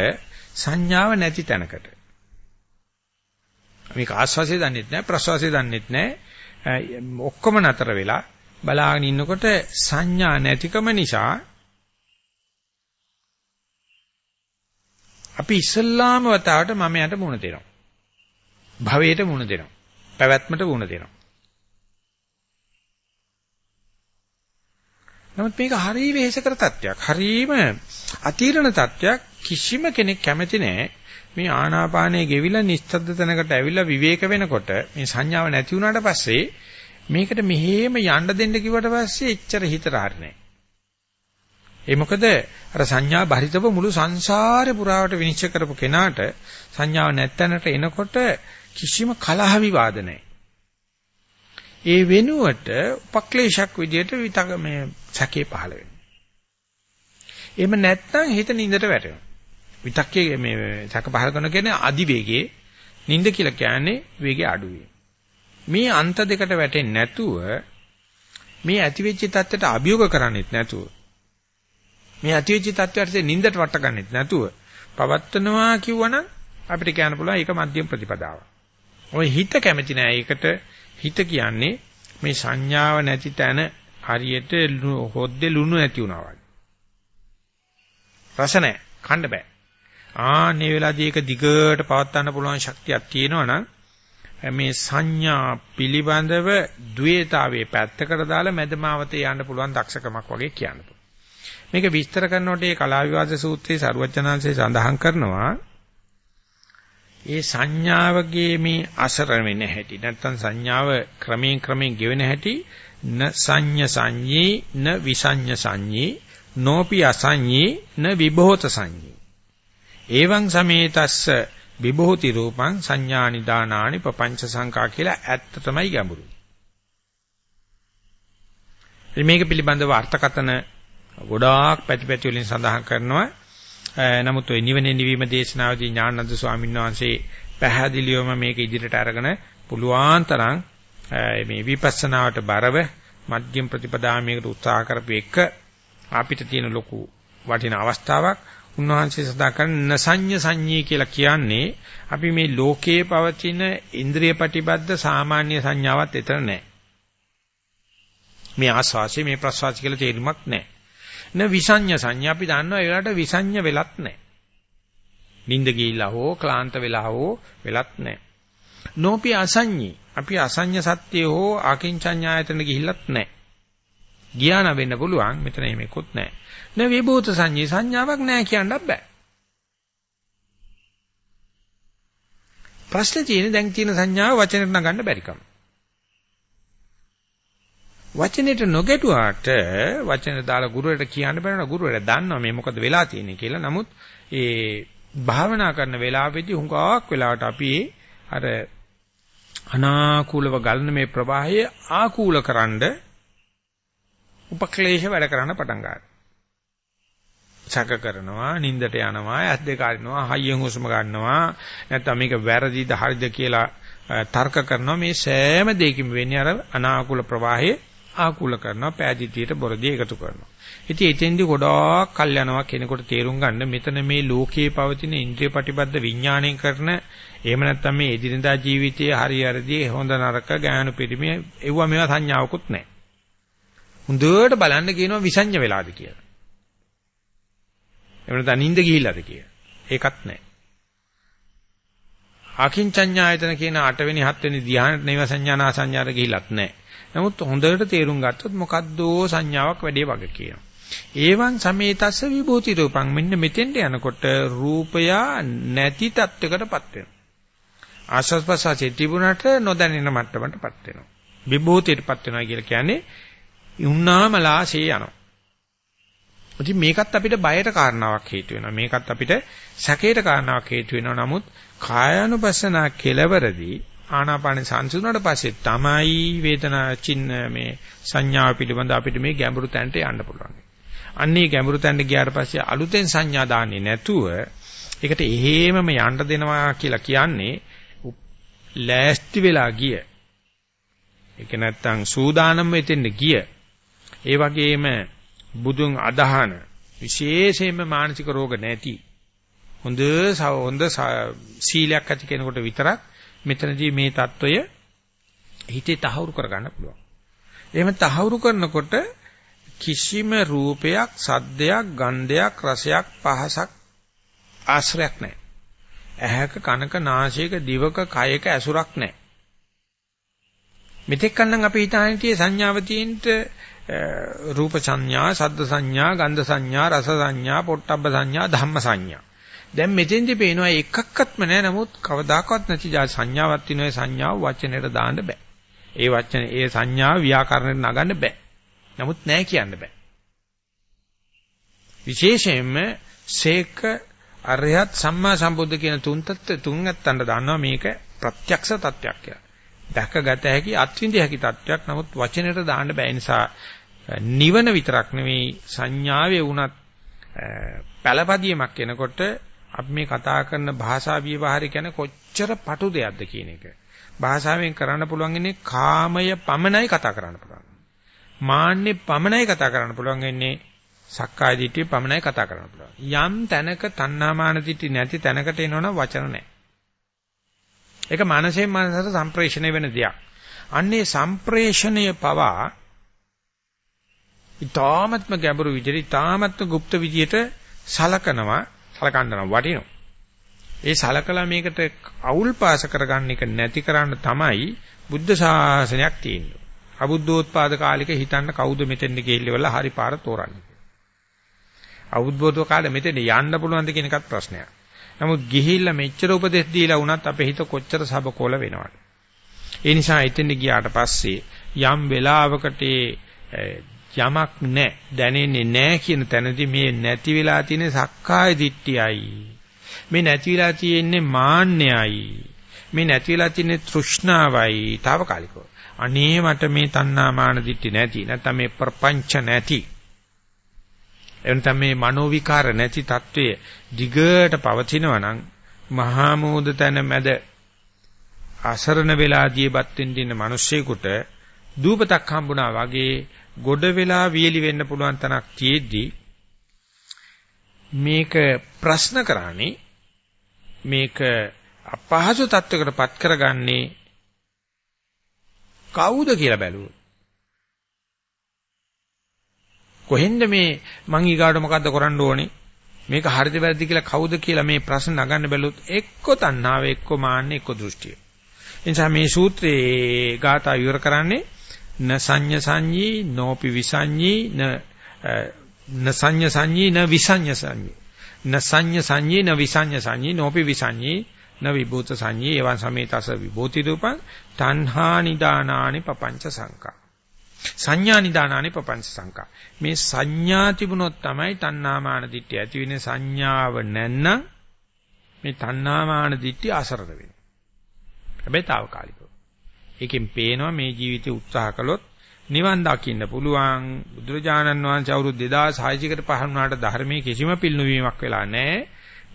සංඥාව නැති තැනකට. මේක ආස්වාසිය දන්නෙත් නැහැ ප්‍රසවාසිය දන්නෙත් නැහැ. ඔක්කොම නතර වෙලා බලාගෙන ඉන්නකොට සංඥා නැතිකම නිසා අපි ඉස්සල්ලාම වතාවට මම යට මුණ දෙනවා. භවයට මුණ දෙනවා. පැවැත්මට මුණ දෙනවා. නමුත් මේක හරිය වෙහෙසකර තත්ත්වයක්. හරීම අතීරණ තත්ත්වයක් කිසිම කෙනෙක් කැමති නැහැ. මේ ආනාපානයේ ගෙවිලා නිස්සද්ද තැනකට ඇවිල්ලා විවේක වෙනකොට මේ සංඥාව නැති වුණාට පස්සේ මේකට මෙහෙම යන්න දෙන්න කිව්වට පස්සේ එච්චර හිතට හරිනේ. ඒ මොකද අර සංඥා බහිතව මුළු සංසාරේ පුරාවට විනිශ්චය කරපු කෙනාට සංඥාව නැත්තැනට එනකොට කිසිම කලහ විවාද නැහැ. ඒ වෙනුවට උපක්ලේශයක් විදියට විතක මේ සැකේ පහළ වෙනවා. එහෙම නැත්නම් හිත නින්දට වැටෙනවා. විතක්කේ මේ සැක පහළ කරන කියන්නේ අදි වේගයේ නින්ද කියලා කියන්නේ වේගය අඩුවේ. මේ අන්ත දෙකට වැටෙන්නේ නැතුව මේ ඇතිවෙච්ච தත්ත්වයට අභියෝග කරන්නේත් නැතුව මේ ඇතිවෙච්ච தත්ත්වයට නින්දට වට ගන්නෙත් නැතුව පවත්නවා කිව්වනම් අපිට කියන්න පුළුවන් ඒක මධ්‍යම ප්‍රතිපදාව. ඔය හිත කැමති නෑ ඒකට හිත කියන්නේ මේ සංඥාව නැති තැන හරියට හොද්දේ ලුණු නැති වුණා වගේ. රස නැහැ, කන්න බෑ. ආන්නේ වෙලාවදී ඒක දිගට පවත්වන්න පුළුවන් ශක්තියක් තියෙනවා නම් මේ සංඥා පිළිබඳව ද්වේතාවේ පැත්තකට දාලා මැදමාවතේ යන්න පුළුවන් දක්ෂකමක් වගේ කියන්න මේක විස්තර කරනකොට මේ කලා විවාද සූත්‍රයේ සරුවචනාංශය සඳහන් කරනවා ඒ සංඥාවගේ මේ අසර වෙන හැටි නැත්නම් සංඥාව ක්‍රමයෙන් ක්‍රමයෙන් ගෙවෙන හැටි න සංඤ සංඤී න විසඤ්ඤ සංඤී නෝපි අසංඤී න විභෝත සංඤී. එවං සමේතස්ස විභෝති රූපං සංඥා නිදානානි පపంచ සංකා කියලා ඇත්ත තමයි ගැඹුරු. මේක පිළිබඳව අර්ථකතන ගොඩාක් පැතිපැති වලින් සඳහන් කරනවා. නමුත් ওই නිවනේ නිවීම දේශනාවේදී ඥානන්ද ස්වාමීන් වහන්සේ පැහැදිලිවම මේක ඉදිරියට අරගෙන පුළුවන් තරම් මේ විපස්සනාවට බරව මධ්‍යම ප්‍රතිපදාමයකට උත්සාහ කරපු එක අපිට තියෙන ලොකු වටින අවස්ථාවක් උන්වහන්සේ සදා කරන නසඤ්ඤ සංඤී කියලා කියන්නේ අපි මේ ලෝකයේ පවතින ඉන්ද්‍රිය ප්‍රතිබද්ධ සාමාන්‍ය සංඥාවක් එතන නැහැ. මේ ආස්වාසිය මේ ප්‍රසවාසය කියලා තේරුමක් නැහැ. න විසඤ්ඤ සංඥා අපි දන්නවා ඒකට විසඤ්ඤ වෙලත් නැහැ. නිින්ද ගිහිලා හෝ ක්ලාන්ත වෙලා හෝ වෙලත් නැහැ. නෝපි අසඤ්ඤී අපි අසඤ්ඤ සත්‍ය හෝ ආකින්චඤ්ඤායතන ගිහිල්ලත් නැහැ. ගියාන වෙන්න පුළුවන් මෙතන එහෙමකුත් නැහැ. න විභූත සංඤී සංඥාවක් නැහැ කියන්නත් බෑ. ප්‍රශ්නේ තියෙන්නේ දැන් තියෙන සංඥාව වචනෙට නගන්න බැරිකම. වචනෙට නොගැටුවාට වචන දාලා ගුරුවරට කියන්න බැරන ගුරුවරයා දන්නවා මේ මොකද වෙලා තියෙන්නේ කියලා. නමුත් ඒ භාවනා කරන වෙලාවෙදී හුඟක් වෙලාවට අපි අර අනාකූලව ගලන මේ ප්‍රවාහය ආකූලකරනද උපක්ලේශ වැඩ කරන්න පටන් ගන්නවා. සැක කරනවා, නින්දට යනවා, ඇස් දෙක අරිනවා, හයියෙන් හුස්ම ගන්නවා, නැත්නම් මේක වැරදිද හරිද කියලා තර්ක කරනවා. මේ සෑම දෙයකින් වෙන්නේ අර අනාකූල ප්‍රවාහයේ ආකූල කරනවා පෑදීතියට බොරදී එකතු කරනවා. ඉතින් එතෙන්දි ගොඩාක් කල් යනවා කෙනෙකුට තේරුම් ගන්න මෙතන මේ ලෝකයේ පවතින ඉන්ද්‍රිය ප්‍රතිබද්ධ විඥාණයෙන් කරන එහෙම නැත්නම් මේ එදිනදා ජීවිතයේ හරි හරිදී හොඳ නරක ගානු පිරිමි එවුවා මේවා සංඥාවකුත් නැහැ. හොඳට බලන්න කියනවා විසඤ්ඤ වෙලාද කියලා. එහෙම නැත්නම් නිින්ද ගිහිල්ලාද කියලා. ඒකත් නැහැ. අකින්චඤ්ඤායතන කියන 8 වෙනි 7 වෙනි ධ්‍යාන නේව සංඥානා සංඥාට ගිහිල්ලත් නැහැ. නමුත් හොඳට තේරුම් ගත්තොත් මොකද්දෝ සංඥාවක් වැඩේ වගේ කියනවා. ඒවන් සමේතස්ස විභූති රූපං මෙන්න මෙතෙන්ට යනකොට රූපය නැති තත්වයකටපත් වෙනවා. ආස්වාද ප්‍රසආසයේ තිබුණට නොදැනෙන මට්ටමටපත් වෙනවා. විභූතියටපත් වෙනවා කියලා කියන්නේ උන්නාමලාසේ යනවා. ඉතින් මේකත් අපිට බයට කාරණාවක් හේතු වෙනවා. මේකත් අපිට සැකයට කාරණාවක් හේතු වෙනවා. නමුත් කායानुපස්සනා කෙලවරදී ආනාපාන සංසිඳුණාට පස්සේ තමයි වේදනා චින්න මේ සංඥාව පිළිබඳ අපිට මේ ගැඹුරු තැනට යන්න පුළුවන්. අන්නේ ගැඹුරු තැනට ගියාට පස්සේ අලුතෙන් සංඥා දාන්නේ නැතුව ඒකට එහෙමම යන්න දෙනවා කියලා කියන්නේ ලෑස්ති වෙලා ගිය. ඒක නැත්තම් සූදානම් වෙතෙන්න ගිය. ඒ වගේම බුදුන් අදහන විශේෂයෙන්ම මානසික රෝග නැති හොඳ හොඳ සීලයක් ඇති කෙනෙකුට විතරක් මෙතනදී මේ தত্ত্বය හිතේ තහවුරු කරගන්න පුළුවන්. එහෙම තහවුරු කරනකොට කිසිම රූපයක්, සද්දයක්, ගන්ධයක්, රසයක්, පහසක් ආශ්‍රයක් නැහැ. ඇහැක, කනක, නාසයක, දිවක, කයක ඇසුරක් නැහැ. මෙතෙක් කන්නම් අපි හිතාන හිටියේ සංඥාව තියෙන්නට රූප සංඥා, සද්ද සංඥා, ගන්ධ සංඥා, රස සංඥා, පොට්ටබ්බ සංඥා, ධම්ම සංඥා. දැන් මෙතෙන්දි පේනවා එකක්වත්ම නැහැ නමුත් කවදාකවත් නැති සංඥාවක් තියෙන සංඥාව වචනෙට දාන්න බෑ. ඒ වචන ඒ සංඥාව ව්‍යාකරණයට නගන්න බෑ. නමුත් නැහැ කියන්න බෑ. විශේෂයෙන්ම සේක අරහත් සම්මා සම්බුද්ධ කියන තුන් තත්ත්ව තුන් ඇත්තන්ට දන්නවා මේක ප්‍රත්‍යක්ෂ තත්ත්වයක් කියලා. දැකගත හැකි අත්විඳිය හැකි තත්ත්වයක්. නමුත් වචනෙට දාන්න බෑ නිසා නිවන විතරක් නෙවෙයි සංඥාවේ වුණත් පළපදියමක් එනකොට අපි මේ කතා කරන භාෂා විවහාරය කියන්නේ කොච්චර පටු දෙයක්ද කියන එක. භාෂාවෙන් කරන්න පුළුවන් ඉන්නේ කාමය පමණයි කතා කරන්න පුළුවන්. මාන්නේ පමණයි කතා කරන්න පුළුවන් ඉන්නේ සක්කාය දිට්ඨිය පමණයි කතා කරන්න පුළුවන්. යම් තැනක තණ්හාමාන දිට්ඨි නැති තැනකට එනවනම් වචන නැහැ. ඒක මානසයෙන් මානසට සම්ප්‍රේෂණය වෙන දෙයක්. අන්නේ සම්ප්‍රේෂණය පවා ඊ타මත්ම ගැඹුරු විදිහට ඊ타මත්ම গুপ্ত විදිහට සලකනවා සලකන්න වටිනවා. ඒ සලකලා මේකට අවුල් පාස කරගන්න එක නැති කරන්න තමයි බුද්ධ ශාසනයක් තියෙන්නේ. අබුද්ධෝත්පාද කාලික හිතන්න කවුද මෙතෙන්ද ගිහිල්ලා හරි පාර තෝරන්නේ. අවුද්බෝධ කාලේ මෙතෙන් යන්න පුළුවන්ද කියන එකත් ප්‍රශ්නයක්. නමුත් ගිහිල්ලා මෙච්චර උපදෙස් දීලා වුණත් අපේ හිත කොච්චර සබකොල වෙනවද? ඒ නිසා එතෙන් ගියාට පස්සේ යම් වෙලාවකට යමක් නැහැ දැනෙන්නේ නැහැ කියන තැනදී මේ නැති වෙලා තියෙන සක්කාය දිට්ඨියයි. මේ නැති වෙලා තියෙන්නේ මාන්නයයි. මේ නැති වෙලා තියෙන්නේ තෘෂ්ණාවයි. తాවකාලිකව. අනේ මට මේ තණ්හා මාන දිට්ඨි නැති. නැත්නම් මේ ප්‍රපංච නැති. එවනතම මේ මනෝ විකාර නැති తත්වයේ දිගට පවතිනවා නම් මහා මෝද තන මැද අසරණ වෙලා දියපත් වෙන්න ඉන්න මිනිස්සෙකුට දූපතක් හම්බුණා වගේ ගොඩ වෙලා වියලි වෙන්න පුළුවන් තනක් තියෙද්දි මේක ප්‍රශ්න කරන්නේ මේක අපහසු තත්වයකටපත් කරගන්නේ කවුද කියලා බැලුවොත් කොහෙන්ද මේ මං ඊගාට මොකද්ද කරන්න ඕනේ මේක හරිද වැරදිද කියලා කවුද කියලා මේ ප්‍රශ්න නගන්න බැලුවොත් එක්ක තණ්හාව එක්ක මාන්න එක්ක දෘෂ්ටිය. එනිසා මේ සූත්‍රයේ ගාථා ඉවර කරන්නේ න සංඤ සංඤී නෝපි විසඤ්ඤී න න සංඤ සංඤී න විසඤ්ඤ සංඤී න සංඤ සංඤී න විසඤ්ඤ සංඤී නෝපි විසඤ්ඤී න විභූත සංඤී එවන් සමේතස විභූති රූපං තණ්හා නිදානානි පపంచ සංකා. සංඥා නිදානානි පపంచ සංකා. මේ සංඥා තිබුණොත් තමයි තණ්හාමාන දිට්ඨිය ඇති වෙන්නේ. සංඥාව නැත්නම් මේ තණ්හාමාන දිට්ඨිය අසරණ වෙන්නේ හැබැයි తాවකාලික ඒකෙන් පේනවා මේ ජීවිතේ උත්සාහ කළොත් නිවන් දකින්න පුළුවන්. බුදුරජාණන් වහන්සේ අවුරුදු 2600කට පහන් වුණාට ධර්මයේ කිසිම පිළිනුවීමක් වෙලා නැහැ.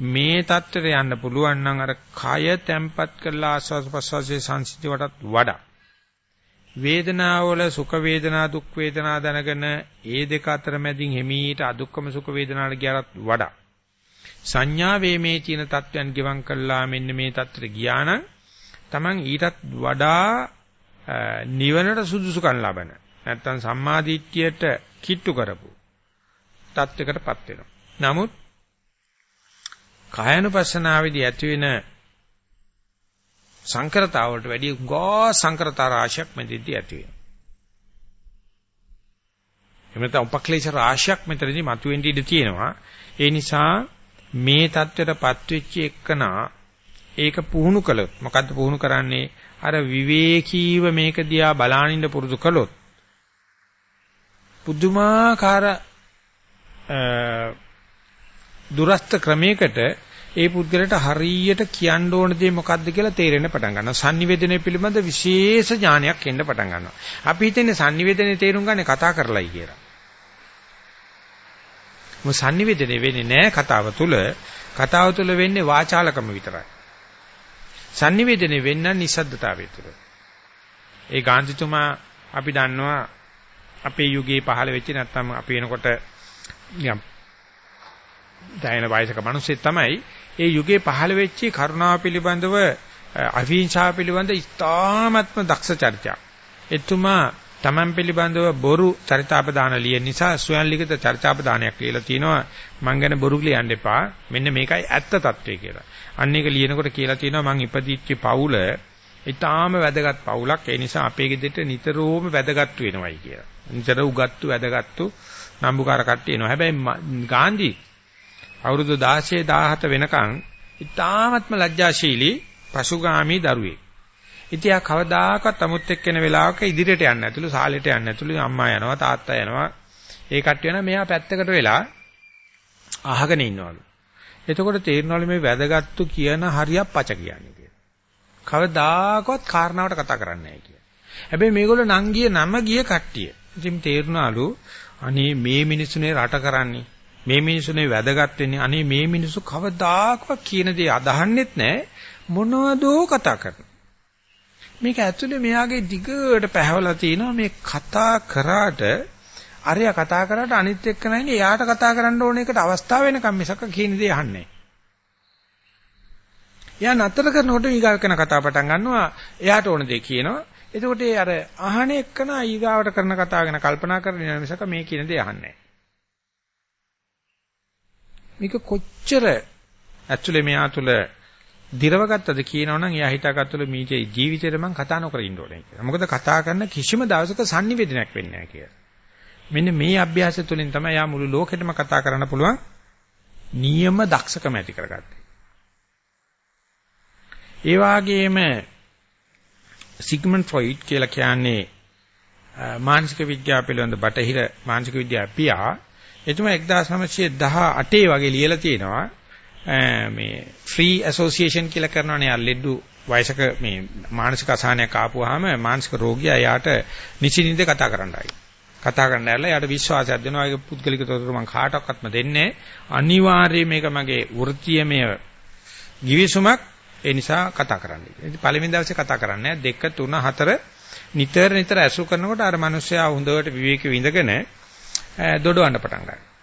මේ தත්තර යන්න පුළුවන් නම් අර කය තැම්පත් කරලා ආස්වාද ප්‍රසවාසයේ සංසිතියටත් වඩා වේදනාවල සුඛ වේදනා දුක් වේදනා දැනගෙන ඒ දෙක අතර මැදින් හිමීට අදුක්කම සුඛ වේදනාට ගියරත් වඩා සංඥා වේමේ කියන தත්වයන් ගිවං කළා මෙන්න මේ தත්තර ගියානම් Taman ඊටත් වඩා නිවනට සුදුසුකම් ලබන නැත්තම් සම්මාදිට්ඨියට කිට්ටු කරපු தත්වයකටපත් වෙනවා. නමුත් කායනුපස්සනාවේදී ඇති වෙන සංකරතාවලට වැඩිය ගෝ සංකරතා රාශියක් මෙතෙන්දී ඇති වෙනවා. එමෙතන උපක්ලේශ රාශියක් මෙතනදී මතුවෙන්න ඉඩ තියෙනවා. ඒ නිසා මේ தත්වයටපත් වෙච්ච එකනා ඒක පුහුණු කළොත් මොකද්ද පුහුණු කරන්නේ අර විවේකීව මේක දිහා බලානින්න පුරුදු කළොත් පුදුමාකාර දුරස්ත ක්‍රමයකට ඒ පුද්ගලට හරියට කියන්න ඕන දේ මොකද්ද කියලා තේරෙන්න පටන් ගන්නවා. sannivedanaye පිළිබඳ විශේෂ ඥානයක් එන්න පටන් ගන්නවා. අපි හිතන්නේ sannivedanaye තේරුම් ගන්නේ කතා කරලයි කියලා. මොකද sannivedanaye වෙන්නේ නැහැ කතාව තුල. කතාව තුල වෙන්නේ වාචාලකම විතරයි. Sannivedanaye වෙන්න නිසද්දතාවය තුල. ඒ ගාන්ධිතුමා අපි දන්නවා අපේ යුගයේ පහළ වෙච්ච නැත්නම් අපි එනකොට නිකම් දැයන වයසක මිනිස්සෙක් තමයි ඒ යුගයේ පහළ වෙච්ච කරුණාව පිළිබඳව අවිහිංසාව පිළිබඳ ඉතාමත්ම දක්ෂ චරිතයක්. එතුමා තමන් පිළිබඳව බොරු චරිතාපදාන ලියන නිසා ස්වයන් ලිඛිත චරිතාපදානයක් කියලා තිනවා මං ගැන බොරු ලියන්න එපා මෙන්න මේකයි ඇත්ත తත්වය කියලා. අන්න ඒක ලියනකොට කියලා තිනවා මං ඉපදිච්ච පවුල ඊටාම වැදගත් පවුලක් ඒ නිසා අපේ ගෙදරට නිතරම වැදගත් වෙනවයි කියලා. නිතර උගත්තු වැදගත්තු නම්බුකාර කට්ටිය එනවා. හැබැයි ගාන්ධි අවුරුදු 16 17 වෙනකන් ඊටාමත්ම ලැජ්ජාශීලී පසුගාමී දරුවෙක්. ඉතින් ආ කවදාකවත් අමුත් එක්කෙන වෙලාවක ඉදිරියට යන්නේ නැතුළු සාලෙට යන්නේ නැතුළු අම්මා යනවා තාත්තා යනවා ඒ කට්ටිය යනවා මෙයා පැත්තකට වෙලා අහගෙන ඉන්නවලු. එතකොට තේරෙනවලු මේ වැදගත්තු කියන හරියක් පච කියන්නේ කියලා. කවදාකවත් කාරණාවට කතා කරන්නේ නැහැ කියලා. හැබැයි මේගොල්ලෝ නම් ගිය නම ගිය කට්ටිය. ඉතින් තේරුණාලු අනේ මේ මිනිස්සුනේ රට කරන්නේ. මේ මිනිස්සුනේ වැදගත් වෙන්නේ. අනේ මේ මිනිස්සු කවදාකවත් කියන දේ අදහන්නෙත් නැහැ. මොනවදෝ කතා කරනවා. මේක ඇතුලේ මෙයාගේ දිගට පැහැවලා තිනවා මේ කතා කරාට අරයා කතා කරාට අනිත් එක්ක නැන්නේ එයාට කතා කරන්න ඕන එකට අවස්ථාව වෙනකම් මිසක කියන දේ අහන්නේ එයා නතර කරනකොට ඊගාව කරන කතා පටන් ගන්නවා එයාට ඕන දේ කියනවා. එතකොට ඒ අර අහන එක්කන ඊගාවට කරන කතාව ගැන කල්පනා කරගෙන මිසක මේ කියන දේ අහන්නේ මේක කොච්චර ඇක්චුලි මෙයා තුල දිරවගත්තද කියනවනම් එයා හිතාගත්තලු මේ ජීවිතේට මම කතා නොකර ඉන්න ඕනේ කියලා. මොකද කතා කරන කිසිම දවසක sannivedanayak වෙන්නේ නැහැ කියලා. මෙන්න මේ අභ්‍යාසය තුළින් තමයි යා මුළු ලෝකෙටම කතා කරන්න පුළුවන් නියම දක්ෂකම ඇති කරගත්තේ. ඒ වගේම සිග්මන්ඩ් ෆ්‍රොයිඩ් කියලා කියන්නේ මානසික විද්‍යාව පිළිබඳ බටහිර මානසික විද්‍යාව පියා එතුමා 1918 වගේ ලියලා තියෙනවා මේ ෆ්‍රී ඇසෝසියේෂන් කියලා කරනවානේ ආ ලෙඩු වයසක මේ මානසික අසහනයක් ආපුවාම මානසික රෝගියා යාට නිසින්ින්ද කතා කරන්නයි. කතා කරන්න ඇරලා යාට විශ්වාසයක් දෙනවා ඒක පුද්ගලික තොරතුරු මම කාටවත්ම දෙන්නේ අනිවාර්යයෙන් මේක මගේ වෘත්තීයමය givisුමක් ඒ නිසා කතා කරන්න. ඉතින් පළවෙනි දවසේ කතා කරන්නේ දෙක තුන හතර නිතර නිතර ඇසුරු කරනකොට අර මිනිස්සයා හොඳට විවේක විඳගෙන දොඩවන්න පටන් ගන්නවා.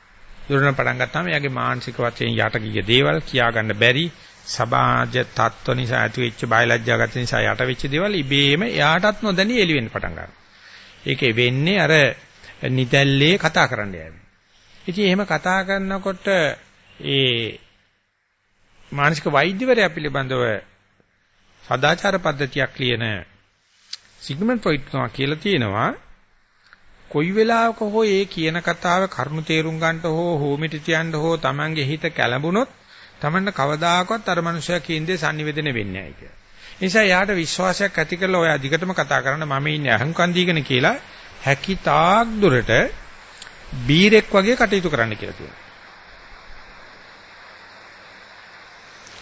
දොඩවන්න පටන් ගත්තාම එයාගේ මානසික වශයෙන් යට ගිය දේවල් කියා ගන්න බැරි සමාජ තත්ත්ව නිසා ඇති වෙච්ච බයලජ්ජාගත නිසා යට වෙච්ච දේවල් ඉබේම එයාටත් නොදැනී එළි වෙන්න පටන් ගන්නවා. ඒකේ වෙන්නේ අර නිතැල්ලේ කතා කරන්න යන්නේ. ඉතින් එහෙම කතා කරනකොට ඒ මානසික වෛද්‍යවරයා පිළිබඳව සදාචාර පද්ධතියක් ලියන සිග්මන්ඩ් ෆ්‍රොයිඩ් තුමා කියලා තියෙනවා කොයි වෙලාවක හෝ ඒ කියන කතාව කරුණු තේරුම් ගන්නට හෝ හෝමිටි තියන්න හෝ Tamange හිත කැළඹුණොත් Tamanne කවදාකවත් අර මනුස්සයා කියන දේ sannivedana වෙන්නේ නැහැ කියලා. ඒ නිසා යාට විශ්වාසයක් ඇති කරලා ඔය අධිකටම කතා කරන්න මම ඉන්නේ අහංකන් දීගෙන කියලා හැකි තාක් දුරට බීරෙක් වගේ කටයුතු කරන්න කියලා කියනවා.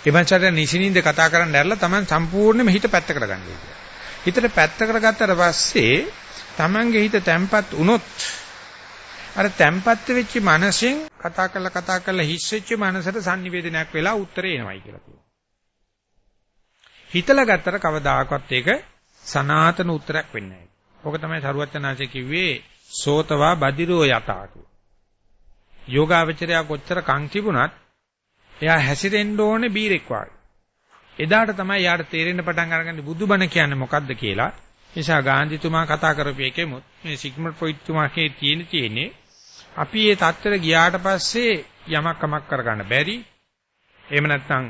එවන්චට නිසිනින්ද කතා කරන්න ඇරලා Taman සම්පූර්ණයෙන්ම හිත පැත්තකට ගන්න කියලා. හිතට පැත්තකට ගත්තට පස්සේ Tamanගේ හිත තැම්පත් වුණොත් අර තැම්පත් වෙච්ච මනසෙන් කතා කරලා කතා කරලා හිස් වෙච්ච මනසට sannivedanayak වෙලා උත්තරේ එනවයි කියලා කියනවා. හිතලා ගත්තට කවදාකවත් ඒක සනාතන උත්තරයක් වෙන්නේ නැහැ. ඕක තමයි සරුවචනාංශ කිව්වේ සෝතවා බදිරෝ යතාතු. යෝගාවචරය කොච්චර කන් තිබුණත් එයා හැසිරෙන්න ඕනේ බීරෙක් වගේ. එදාට තමයි යාට තේරෙන්න පටන් අරගන්නේ බුදුබණ කියන්නේ මොකද්ද කියලා. නිසා ගාන්ධිතුමා කතා කරපු එකෙමුත් මේ සිග්මන්ඩ් ෆ්‍රොයිඩ් තුමාගේ තියෙන තියෙන්නේ අපි මේ தත්තර ගියාට පස්සේ යමක් කමක් කරගන්න බැරි. එහෙම නැත්නම්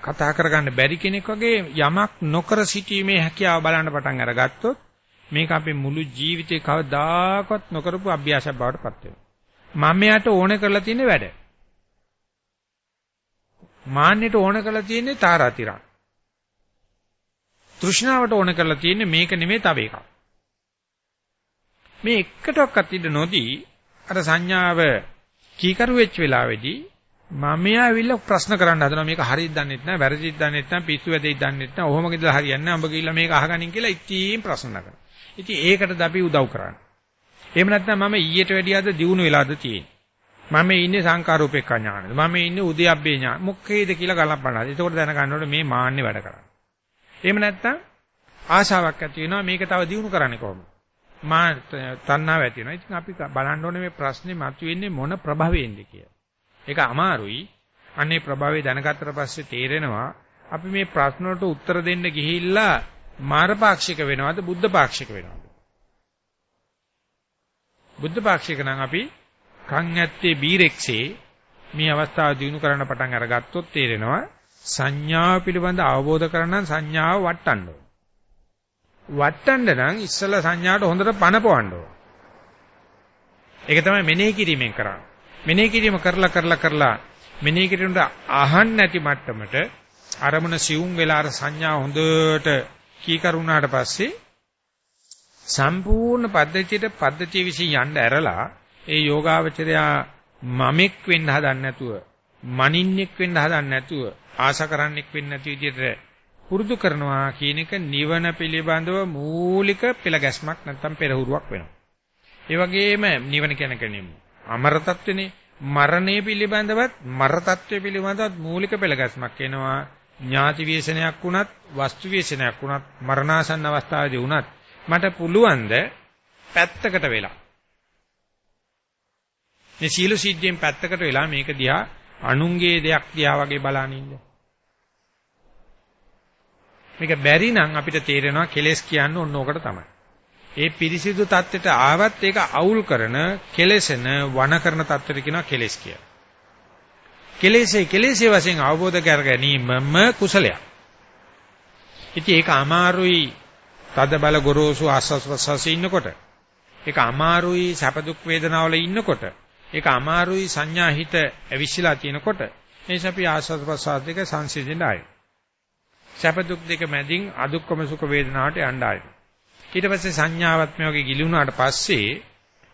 කතා කරගන්න බැරි කෙනෙක් වගේ යමක් නොකර සිටීමේ හැකියාව බලන්න පටන් අරගත්තොත් මේක අපේ මුළු ජීවිතේ කවදාකවත් නොකරපු අභ්‍යාසයක් බවට පත් වෙනවා. මම යට ඕනේ කරලා තියෙන වැඩ. මාන්නෙට ඕනේ කරලා තියෙන්නේ තාරාතිරක්. තෘෂ්ණාවට ඕනේ කරලා තියෙන්නේ මේක නෙමෙයි තව එකක්. මේ එකටවත් ඉඳ නොදී අර සංඥාව කීකරු වෙච්ච වෙලාවේදී මම ඇවිල්ලා ප්‍රශ්න කරන්න හදනවා මේක හරියද දන්නෙත් නැහැ වැරදිද දන්නෙත් නැහැ පිස්සු වැදෙයිද දන්නෙත් නැහැ ඔහොම කියලා හරියන්නේ නැහැ උඹ ගිහිල්ලා මේක අහගනින් කියලා ඉතින් ප්‍රශ්න කරනවා. ඉතින් ඒකටද අපි උදව් කරන්නේ. එහෙම නැත්නම් මම ඊට වැඩිය අද දිනු වෙලාද තියෙන්නේ. මම ඉන්නේ සංකාරූපේක ඥානද මම ඉන්නේ උද්‍යප්පේ ඥාන මොකේද කියලා ගලපන්න. එතකොට දැනගන්න ඕනේ මේ මාන්නේ වැඩ කරන්නේ. එහෙම නැත්නම් ආශාවක් ඇති වෙනවා මේක තව දිනු කරන්නේ කොහොමද? මා තණ්හාව ඇති වෙනවා. ඉතින් අපි බලන්න ඕනේ මේ ප්‍රශ්නේ මතුවෙන්නේ මොන ප්‍රභවයෙන්ද කියලා. ඒක අමාරුයි. අනේ ප්‍රභාවය දැනගත්තට පස්සේ තේරෙනවා අපි මේ ප්‍රශ්න වලට උත්තර දෙන්න ගිහිල්ලා මාරපාක්ෂික වෙනවද බුද්ධ පාක්ෂික වෙනවද? බුද්ධ පාක්ෂික නම් අපි කන් ඇත්තේ බීරෙක්සේ මේ අවස්ථාව දිනු කරන්න පටන් අරගත්තොත් තේරෙනවා සංඥාව පිළිබඳ අවබෝධ කරගන්න සංඥාව වටන්න ඕන. වටන්න නම් ඉස්සලා සංඥාවට හොඳට පනපවන්න ඕන. ඒක තමයි මෙනෙහි කිරීමෙන් කරන්නේ. මෙනෙහි කිරීම කරලා කරලා කරලා මෙනෙහි කිරීමට අහන්න නැති මට්ටමට අරමුණ සිවුම් වෙලා අර සංඥා හොඳට කීකරුණාට පස්සේ සම්පූර්ණ පද්ධතියට පද්ධතිය විසින් යන්න ඇරලා ඒ යෝගාවචරයා මමෙක් වෙන්න හදන්නේ නැතුව, මනින්නෙක් වෙන්න හදන්නේ නැතුව, ආශා කරන්නෙක් වෙන්න නැති විදිහට පුරුදු කරනවා කියන එක නිවන පිළිබඳව මූලික පෙළ ගැස්මක් නැත්තම් පෙරහුරුවක් වෙනවා. ඒ වගේම නිවන කියන කෙනෙක් අමර තත්වෙනේ මරණය පිළිබඳවත් මර තත්ත්වය පිළිබඳවත් මූලික පෙළගැස්මක් එනවා. ඥාති විශේෂණයක් වුණත් වස්තු විශේෂණයක් වුණත් මරණාසන්න අවස්ථාවේදී වුණත් මට පුළුවන් ද පැත්තකට වෙලා. මේ සීල සිද්ධියෙන් පැත්තකට වෙලා මේක දිහා අනුන්ගේ දෙයක් දිහා වගේ බලන ඉන්න මේක බැරි නම් අපිට තේරෙනවා කෙලස් කියන්නේ ඔන්න ඕකට තමයි ඒ පිරිසිදු தත්ත්වයට ආවත් ඒක අවුල් කරන, කෙලෙසන, වණ කරන தත්ත්වයට කියනවා කෙලෙස් කියලා. කෙලෙසේ කෙලෙසේ වශයෙන් අවබෝධ කර ගැනීමම කුසලයක්. ඉතින් ඒක අමාරුයි තද බල ගොරෝසු ආස්වාස් ප්‍රසවාසයේ ඉන්නකොට. ඒක අමාරුයි සැප දුක් වේදනාවල ඉන්නකොට. ඒක අමාරුයි සංඥා හිත ඇවිස්සලා තියෙනකොට. එනිසා අපි ආස්වාස් ප්‍රසවාස දෙක සංසිඳෙන්න ආයි. සැප දුක් දෙක මැදින් අදුක්කම සුඛ වේදනාවට යන්න ආයි. ඊට පස්සේ සංඥාවත් මේ වගේ ගිලුණාට පස්සේ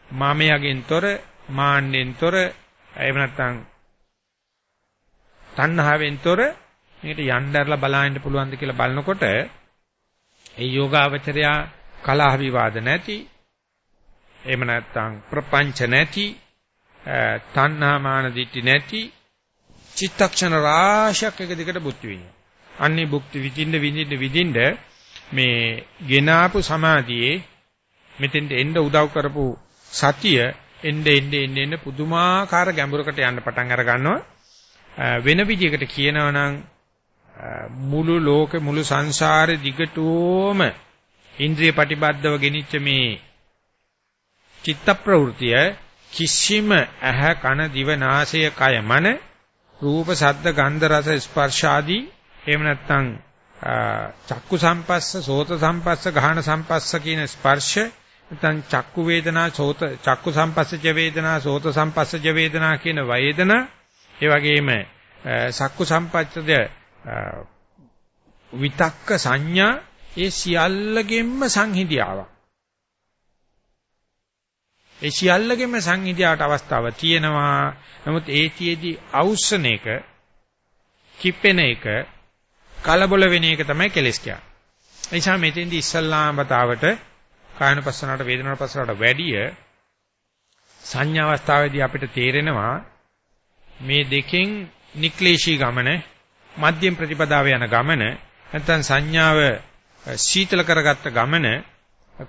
මාමයාගෙන් තොර මාන්නෙන් තොර එහෙම නැත්නම් තණ්හාවෙන් තොර මේකට යnderලා බලන්න පුළුවන්ද කියලා බලනකොට ඒ යෝගාවචරයා කලහ විවාද නැති එහෙම නැත්නම් ප්‍රපංච නැති තණ්හා මාන දිටි නැති චිත්තක්ෂණ රාශියක් එක දිගට බුද්ධ විඤ්ඤාණ. අන්නේ භුක්ති විඳින්න විඳින්න විඳින්න මේ ගෙනාපු සමාධියේ මෙතෙන්ට එන්න උදව් කරපු සතිය එන්න එන්න එන්න එන්න පුදුමාකාර ගැඹුරකට යන්න පටන් අර ගන්නවා වෙන විදිහකට කියනවා නම් මුළු ලෝකෙ මුළු සංසාරේ දිගටම ඉන්ද්‍රිය ප්‍රතිබද්ධව ගෙනිච්ච මේ චිත්ත ප්‍රවෘතිය කිසිම ඇහ කන දිව නාසය කය මන රූප ශබ්ද ගන්ධ රස ස්පර්ශ ආදී එහෙම නැත්නම් චක්කු සම්පස්ස, සෝත සම්පස්ස, ගාහන සම්පස්ස කියන ස්පර්ශ නැත්නම් චක්කු වේදනා, සෝත චක්කු සම්පස්සජ වේදනා, සෝත සම්පස්සජ වේදනා කියන වේදනා ඒ වගේම සක්කු සම්පස්සජ විතක්ක සංඥා ඒ සියල්ලගෙන්ම සංහිඳියාවක්. ඒ සියල්ලගෙන්ම සංහිඳියාවට අවස්ථාව තියෙනවා. නමුත් ඒතියෙදි අවුස්සන එක කිපෙන එක කලබල වෙන එක තමයි කෙලස් කියන්නේ. ඒ නිසා මෙතෙන්දී ඉස්සල්ලාම බතාවට කායනපස්සනට වේදනාපස්සනට වැඩිය සංඥා අවස්ථාවේදී අපිට තේරෙනවා මේ දෙකෙන් නික්ලේශී ගමන මධ්‍යම ප්‍රතිපදාව යන ගමන නැත්නම් සංඥාව සීතල කරගත්ත ගමන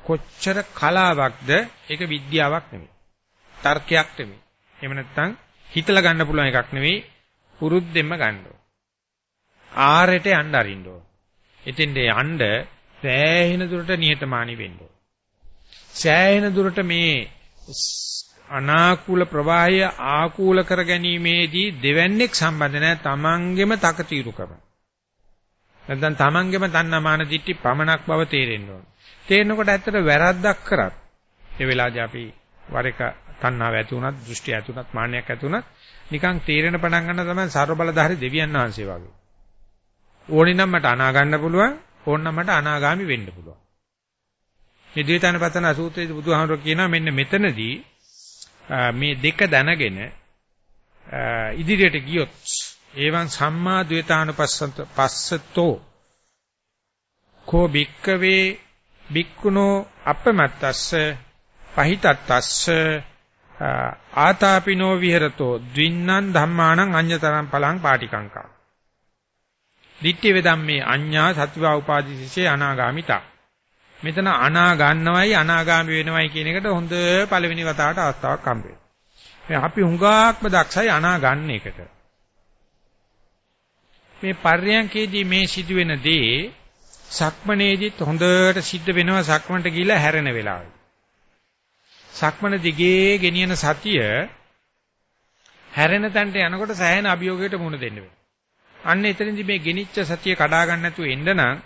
කොච්චර කලාවක්ද ඒක විද්‍යාවක් නෙමෙයි තර්කයක් නෙමෙයි එහෙම නැත්නම් හිතලා ගන්න පුළුවන් එකක් නෙමෙයි පුරුද්දෙන්ම ගන්න ආරයට යන්න අරින්න ඕන. එතෙන්ට යන්න සෑහෙන දුරට නිහතමානී වෙන්න ඕන. සෑහෙන දුරට මේ අනාකූල ප්‍රවාහය ආකූල කර ගැනීමේදී දෙවන්නේක් සම්බන්ධ නැහැ තමන්ගෙම තකතිරුකම. නැත්නම් තමන්ගෙම තණ්හාමාන දිට්ටි පමණක් බව තේරෙන්න ඕන. තේරෙනකොට ඇත්තට වැරද්දක් කරත් ඒ වෙලාවදී අපි වර එක තණ්හාව ඇති වුණත්, දෘෂ්ටි ඇති වුණත්, මාන්නයක් ඇති වුණත් නිකන් තේරෙන පටන් ගන්න තමයි ਸਰව බලධාරී දෙවියන් වහන්සේ වගේ. ඕනේ නම් මට අනා ගන්න පුළුවන් ඕන නම් මට අනාගාමි වෙන්න පුළුවන් මේ ද්වේතානපතන සූත්‍රයේදී බුදුහාමුදුරුවෝ කියනවා මෙන්න මෙතනදී මේ දෙක දැනගෙන ඉදිරියට ගියොත් එවං සම්මා ද්වේතානුපස්සන්ත පස්සතෝ කෝ බික්කවේ බික්කුණෝ අපමත්තස්ස පහිතත්තස්ස ආතාපිනෝ විහෙරතෝ ද්වින්නං ධම්මානං අඤ්‍යතරං පලං පාටිකංකා දිට්ඨි වේදම්මේ අඤ්ඤා සත්‍වා උපාදිසිසේ අනාගාමිතා. මෙතන අනා ගන්නවයි අනාගාමි වෙනවයි කියන එකට හොඳ පළවෙනි වතාවට අවස්ථාවක් හම්බ වෙනවා. අපි හුඟාක්ම දක්ෂයි අනා ගන්න එකට. මේ පර්යංකේදී මේ සිදුවෙන දේ සක්මනේදිත් හොඳට සිද්ධ වෙනවා සක්මනට ගිහිලා හැරෙන වෙලාවේ. සක්මන දිගේ ගෙනියන සතිය හැරෙන තැනට යනකොට සෑහෙන අභියෝගයකට මුහුණ දෙන්න වෙනවා. අන්න එතනදී මේ ගෙනිච්ච සතිය කඩා ගන්න නැතුව එන්න නම්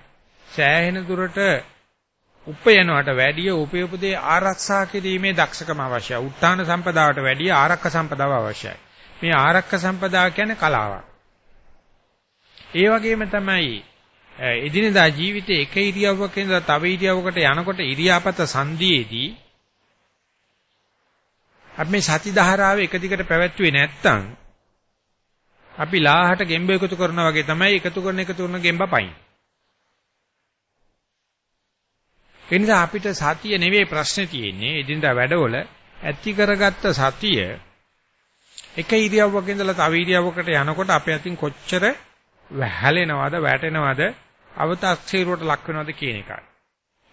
සෑහෙන දුරට උපයනවට වැඩිය උපයපදේ ආරක්ෂා කිරීමේ දක්ෂකම අවශ්‍යයි. උත්තාන සම්පදාවට වැඩිය ආරක්ක සම්පදාව අවශ්‍යයි. මේ ආරක්ක සම්පදාව කියන්නේ කලාවක්. ඒ වගේම තමයි එදිනෙදා ජීවිතේ එක ඉරියව්වක ඉඳලා තව ඉරියව්වකට යනකොට ඉරියාපත සංදීයේදී අපි මේ සති ධාරාව එක දිගට පැවැත්වුවේ නැත්තම් අපි ලාහට ගෙම්බ එකතු කරනවා වගේ තමයි එකතු කරන එකතු කරන ගෙම්බ පයින්. ඒ නිසා අපිට සතිය නෙවෙයි ප්‍රශ්නේ තියෙන්නේ එදිනදා වැඩවල ඇති කරගත්ත සතිය එක ඉරියව්වක ඉඳලා තව ඉරියව්වකට යනකොට අපේ අතින් කොච්චර වැහැලෙනවද වැටෙනවද අවතක්සීරුවට ලක් වෙනවද කියන එකයි.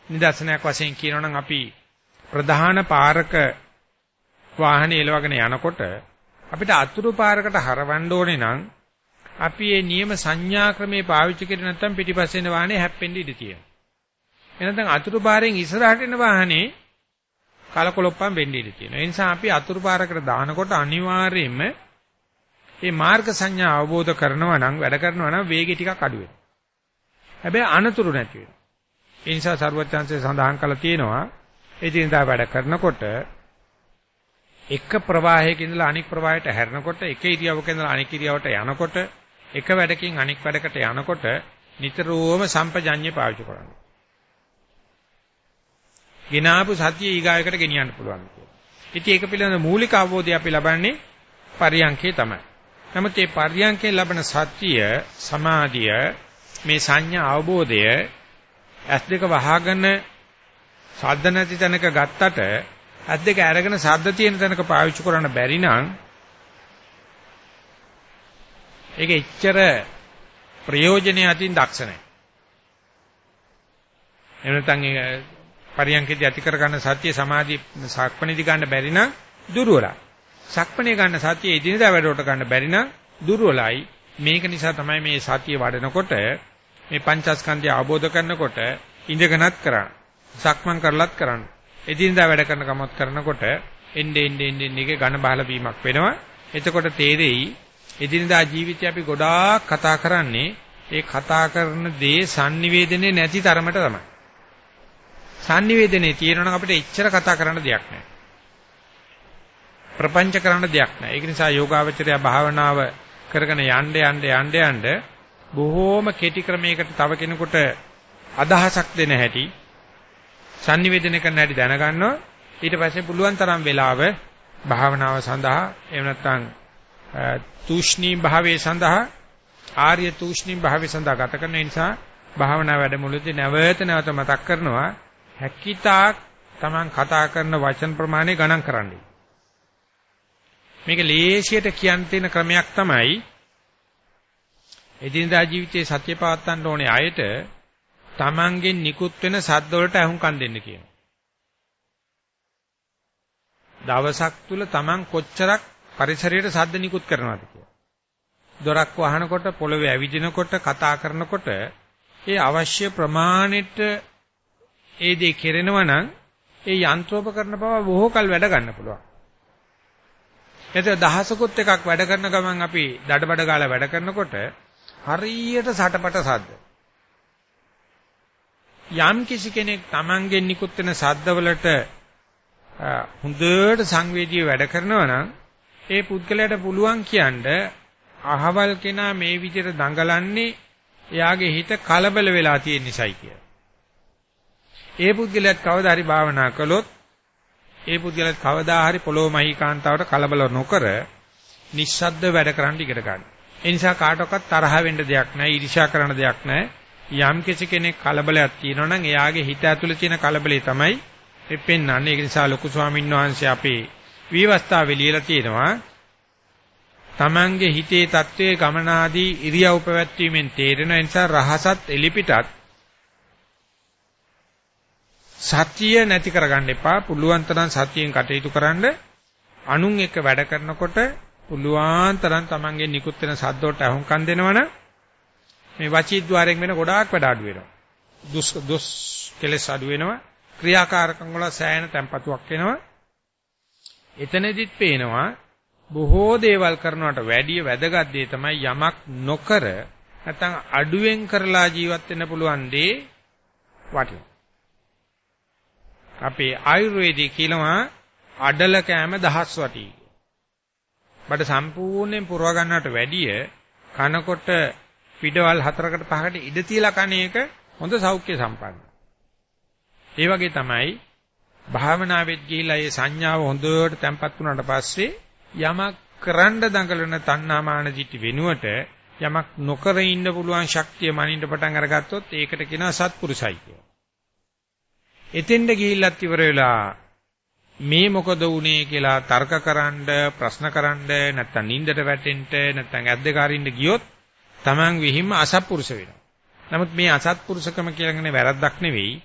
නිදර්ශනයක් වශයෙන් කියනවනම් අපි ප්‍රධාන පාරක වාහනේ එලවගෙන යනකොට අපිට අතුරු පාරකට හරවන්න ඕනේ නම් අපි මේ නියම සංඥා ක්‍රමේ පාවිච්චි කරේ නැත්නම් පිටිපස්සෙන් වාහනේ හැප්පෙන්න ඉඩ තියෙනවා. එහෙනම් අතුරු පාරෙන් ඉස්සරහට එන වාහනේ කලකොලොප්පම් වෙන්න ඉඩ තියෙනවා. ඒ නිසා අපි අතුරු පාරකට දානකොට අනිවාර්යයෙන්ම මේ මාර්ග සංඥා අවබෝධ කරනවා නම් වැඩ කරනවා නම් වේගය ටිකක් අඩු වෙනවා. හැබැයි අනතුරු නැති වෙනවා. ඒ නිසා සරුවත්‍යංශය සඳහන් කළා තියෙනවා එදිනදා වැඩ කරනකොට එක ප්‍රවාහයක ඉඳලා අනෙක් ප්‍රවාහයට හැරෙනකොට එක ඉරියව්වක ඉඳලා අනෙක් ඉරියව්වට යනකොට එක වැඩකින් අනෙක් වැඩකට යනකොට නිතරම සම්පජඤ්ඤය පාවිච්චි කරනවා. ගෙනාපු සතිය ඊගායකට ගෙනියන්න පුළුවන් කියලා. ඉතින් ඒක පිළිබඳ මූලික අවබෝධය අපි ලබන්නේ පරියන්කේ තමයි. නමුත් මේ පරියන්කේ ලබන සතිය සමාධිය මේ සංඥා අවබෝධය ඇස් දෙක වහගෙන සද්ද නැති තැනක ගත්තට ඇස් දෙක අරගෙන සද්ද තියෙන තැනක පාවිච්චි කරන්න බැරි නම් ඒක එච්චර ප්‍රයෝජනෙ අතින් දක්ෂ නැහැ. එහෙම නැත්නම් පරියන්කේදී ඇති කර ගන්න සත්‍ය සමාධි සක්පණේදී ගන්න බැරි නම් දුර්වලයි. සක්පණේ ගන්න සත්‍ය එදිනදා වැඩවලට ගන්න බැරි නම් දුර්වලයි. මේක නිසා තමයි මේ සතිය වඩනකොට මේ පංචස්කන්ධය අවබෝධ කරනකොට ඉඳගෙනත් කරන්න. සක්මන් කරලත් කරන්න. එදිනදා වැඩ කරන කමත් කරනකොට එnde ende ende එකේ ඝන බහල වීමක් වෙනවා. එතකොට තේරෙයි එදිනදා ජීවිතය අපි ගොඩාක් කතා කරන්නේ ඒ කතා කරන දේ sannivedane නැති තරමට තමයි. sannivedane තියෙනවා අපිට එච්චර කතා කරන්න දෙයක් නැහැ. ප්‍රපංච කරන්න දෙයක් නැහැ. ඒක නිසා යෝගාවචරය භාවනාව කරගෙන යන්න යන්න යන්න යන්න බොහෝම කෙටි ක්‍රමයකට තව කෙනෙකුට අදහසක් දෙන හැටි sannivedana කරන හැටි දැනගන්නවා. ඊට පස්සේ පුළුවන් තරම් වෙලාව භාවනාව සඳහා එහෙම නැත්නම් තුෂ්ණී භාවයේ සඳහා ආර්ය තුෂ්ණී භාවයේ සඳහා ගත කරන නිසා භාවනා වැඩමුළුවේදී නැවත නැවත මතක් කරනවා හැකිතාක් Taman කතා කරන වචන ප්‍රමාණය ගණන් කරන්න. මේක ලේසියට කියන්න තියෙන ක්‍රමයක් තමයි එදිනදා ජීවිතයේ සත්‍ය පාත්තන්න ඕනේ අයට Tamanගෙන් නිකුත් වෙන සද්ද වලට අහුම්කම් දෙන්න කියනවා. දවසක් තුල Taman කොච්චරක් පරිසරයට සද්ද නිකුත් කරනවද කියලා. දොරක් වහනකොට පොළවේ ඇවිදිනකොට කතා කරනකොට ඒ අවශ්‍ය ප්‍රමාණයට ඒ දේ කෙරෙනවා නම් ඒ යන්ත්‍රෝපකරණ පව බොහෝ කල් වැඩ ගන්න පුළුවන්. එතන දහසකුත් එකක් වැඩ කරන ගමන් අපි දඩබඩ ගාලා වැඩ කරනකොට හරියට සටපට සද්ද. යම් කිසි කෙනෙක් Tamangen නිකුත් වෙන සද්දවලට හොඳට සංවේදීව වැඩ කරනවා නම් ඒ පුද්ගලයාට පුළුවන් කියන්නේ අහවල් කෙනා මේ විදිහට දඟලන්නේ එයාගේ හිත කලබල වෙලා තියෙන නිසායි කියලා. ඒ පුද්ගලයාත් කවදා හරි භාවනා කළොත් ඒ පුද්ගලයාත් කවදා හරි පොළොව මහීකාන්තාවට කලබල නොකර නිස්සද්ද වැඩ කරන්න ඉගෙන ගන්න. ඒ නිසා කාටවත් තරහ වෙන්න දෙයක් නැහැ, ඊර්ෂ්‍යා කරන්න දෙයක් නැහැ. යම් කිසි කෙනෙක් කලබලයක් තියෙනවා නම් එයාගේ හිත ඇතුලේ තියෙන කලබලේ තමයි පෙන්වන්නේ. ඒක නිසා ලොකු ස්වාමීන් වහන්සේ අපේ විවස්ථාවේ ලියලා තියෙනවා තමන්ගේ හිතේ தત્ත්වයේ ගමනාදී ඉරියව් පැවැත්වීමෙන් තේරෙන නිසා රහසත් එලිපිටත් සතිය නැති කරගන්න එපා. පුළුවන් තරම් සතියෙන් කටයුතු කරන්න. අනුන් එක්ක වැඩ කරනකොට පුළුවන් තරම් Tamange නිකුත් වෙන සද්දෝට අහුම්කම් දෙනවනම් මේ වචීද්්වාරයෙන් වෙන ගොඩාක් වැඩ අඩු වෙනවා. දුස් දුස් කෙලස් අඩු වෙනවා. ක්‍රියාකාරකම් වල සෑහෙන tempatuක් වෙනවා. එතනදිත් පේනවා බොහෝ දේවල් කරනවට වැඩිය වැදගත් දේ තමයි යමක් නොකර නැත්නම් අඩුවෙන් කරලා ජීවත් වෙන්න පුළුවන් දේ වටිනවා. අපේ ආයුර්වේදයේ කියනවා අඩල කෑම දහස් වටි. බඩ සම්පූර්ණයෙන් පුරව ගන්නවට වැඩිය කනකොට පිටවල් හතරකට පහකට ඉඩ තියලා කන එක හොඳ සෞඛ්‍ය සම්පන්න. ඒ වගේ තමයි භාවනාවෙත් ගිහිලා මේ සංඥාව හොඳට තැම්පත් වුණාට පස්සේ යමක් කරන්න දඟලන තණ්හාමාන දිටි වෙනුවට යමක් නොකර ඉන්න පුළුවන් ශක්තිය මනින්න පටන් අරගත්තොත් ඒකට කියනවා සත්පුරුසයි කියලා. එතෙන්ද ගිහිල්ලත් ඉවර වෙලා මේ මොකද වුනේ කියලා තර්කකරනද ප්‍රශ්නකරනද නැත්නම් නින්දට වැටෙන්න නැත්නම් ඇද්දකාරින්න ගියොත් Taman විහිම අසත්පුරුෂ වෙනවා. නමුත් මේ අසත්පුරුෂකම කියලාගෙන වැරද්දක් නෙවෙයි.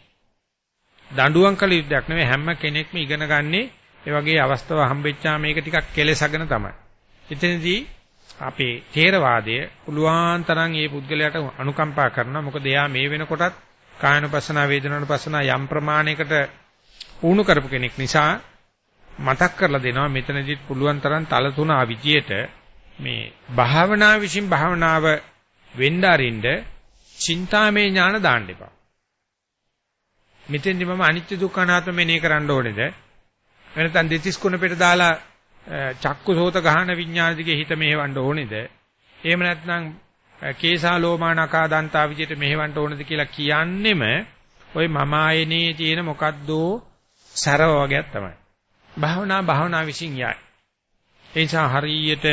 දඬුවම් කළ යුද්ධයක් නෙවෙයි හැම කෙනෙක්ම ඉගෙන ගන්නේ ඒ වගේ අවස්ථාව හම්බෙච්චා මේක ටිකක් කෙලෙසගෙන තමයි. එතනදී අපේ ථේරවාදය පුළුවන් තරම් මේ පුද්ගලයාට අනුකම්පා කරනවා. මොකද එයා මේ වෙනකොටත් කායනුපස්සනා වේදනානුපස්සනා යම් ප්‍රමාණයකට පුහුණු කරපු කෙනෙක් නිසා මතක් කරලා දෙනවා මෙතනදිත් පුළුවන් තරම් තල තුන අවිජියට මේ භාවනා විසින් භාවනාව වෙන්න අරින්න චින්තාමේ ඥාන දාන්න එපා. මෙතෙන්දි මම අනිත්‍ය දුක්ඛ අනාත්ම මෙනෙහි කරන්න ඕනේද? වෙනතන් දෙතිස් කුණපෙට දාලා චක්කු සෝත ගහන විඥාන දිගේ හිත මෙහෙවන්න ඕනේද? එහෙම නැත්නම් කේසා ලෝමානකා දන්තා විදියට මෙහෙවන්න ඕනේද කියලා කියන්නෙම ওই මම ආයනේ තියෙන මොකද්දෝ සරව වගේක් තමයි. භාවනා භාවනා විශ්ින් යයි. ඒ නිසා හරියට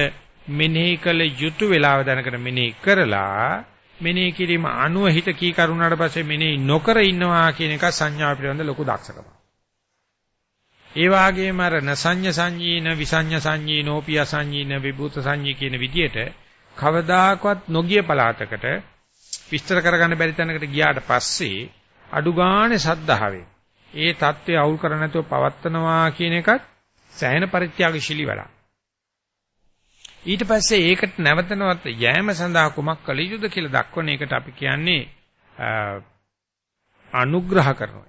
මෙනෙහි කළ යුතු වේලාව දැනකට මෙනෙහි කරලා මෙනෙහි කිරීම අනුව හිත කී කරුණාට පස්සේ මෙනෙහි නොකර ඉන්නවා කියන එක සංඥා පිළිබඳ ලොකු දක්ෂකමක්. ඒ වගේම අර නසඤ්ඤ සංජීන විසඤ්ඤ සංජීනෝ පිය සංජීන විභූත සංජී කියන විදියට කවදාකවත් නොගිය පළාතකට විස්තර කරගන්න බැරි තැනකට ගියාට පස්සේ අඩු ගානේ සද්ධාවෙන් ඒ தත්ත්වය අවුල් කර නැතුව පවත්නවා කියන එකත් සෑහෙන පරිත්‍යාගශීලී වැඩක්. ඊට පස්සේ ඒකට නැවතනවත් යෑම සඳහා කුමක් කළ යුතුද කියලා දක්වන එකට අපි කියන්නේ අනුග්‍රහ කරනවා.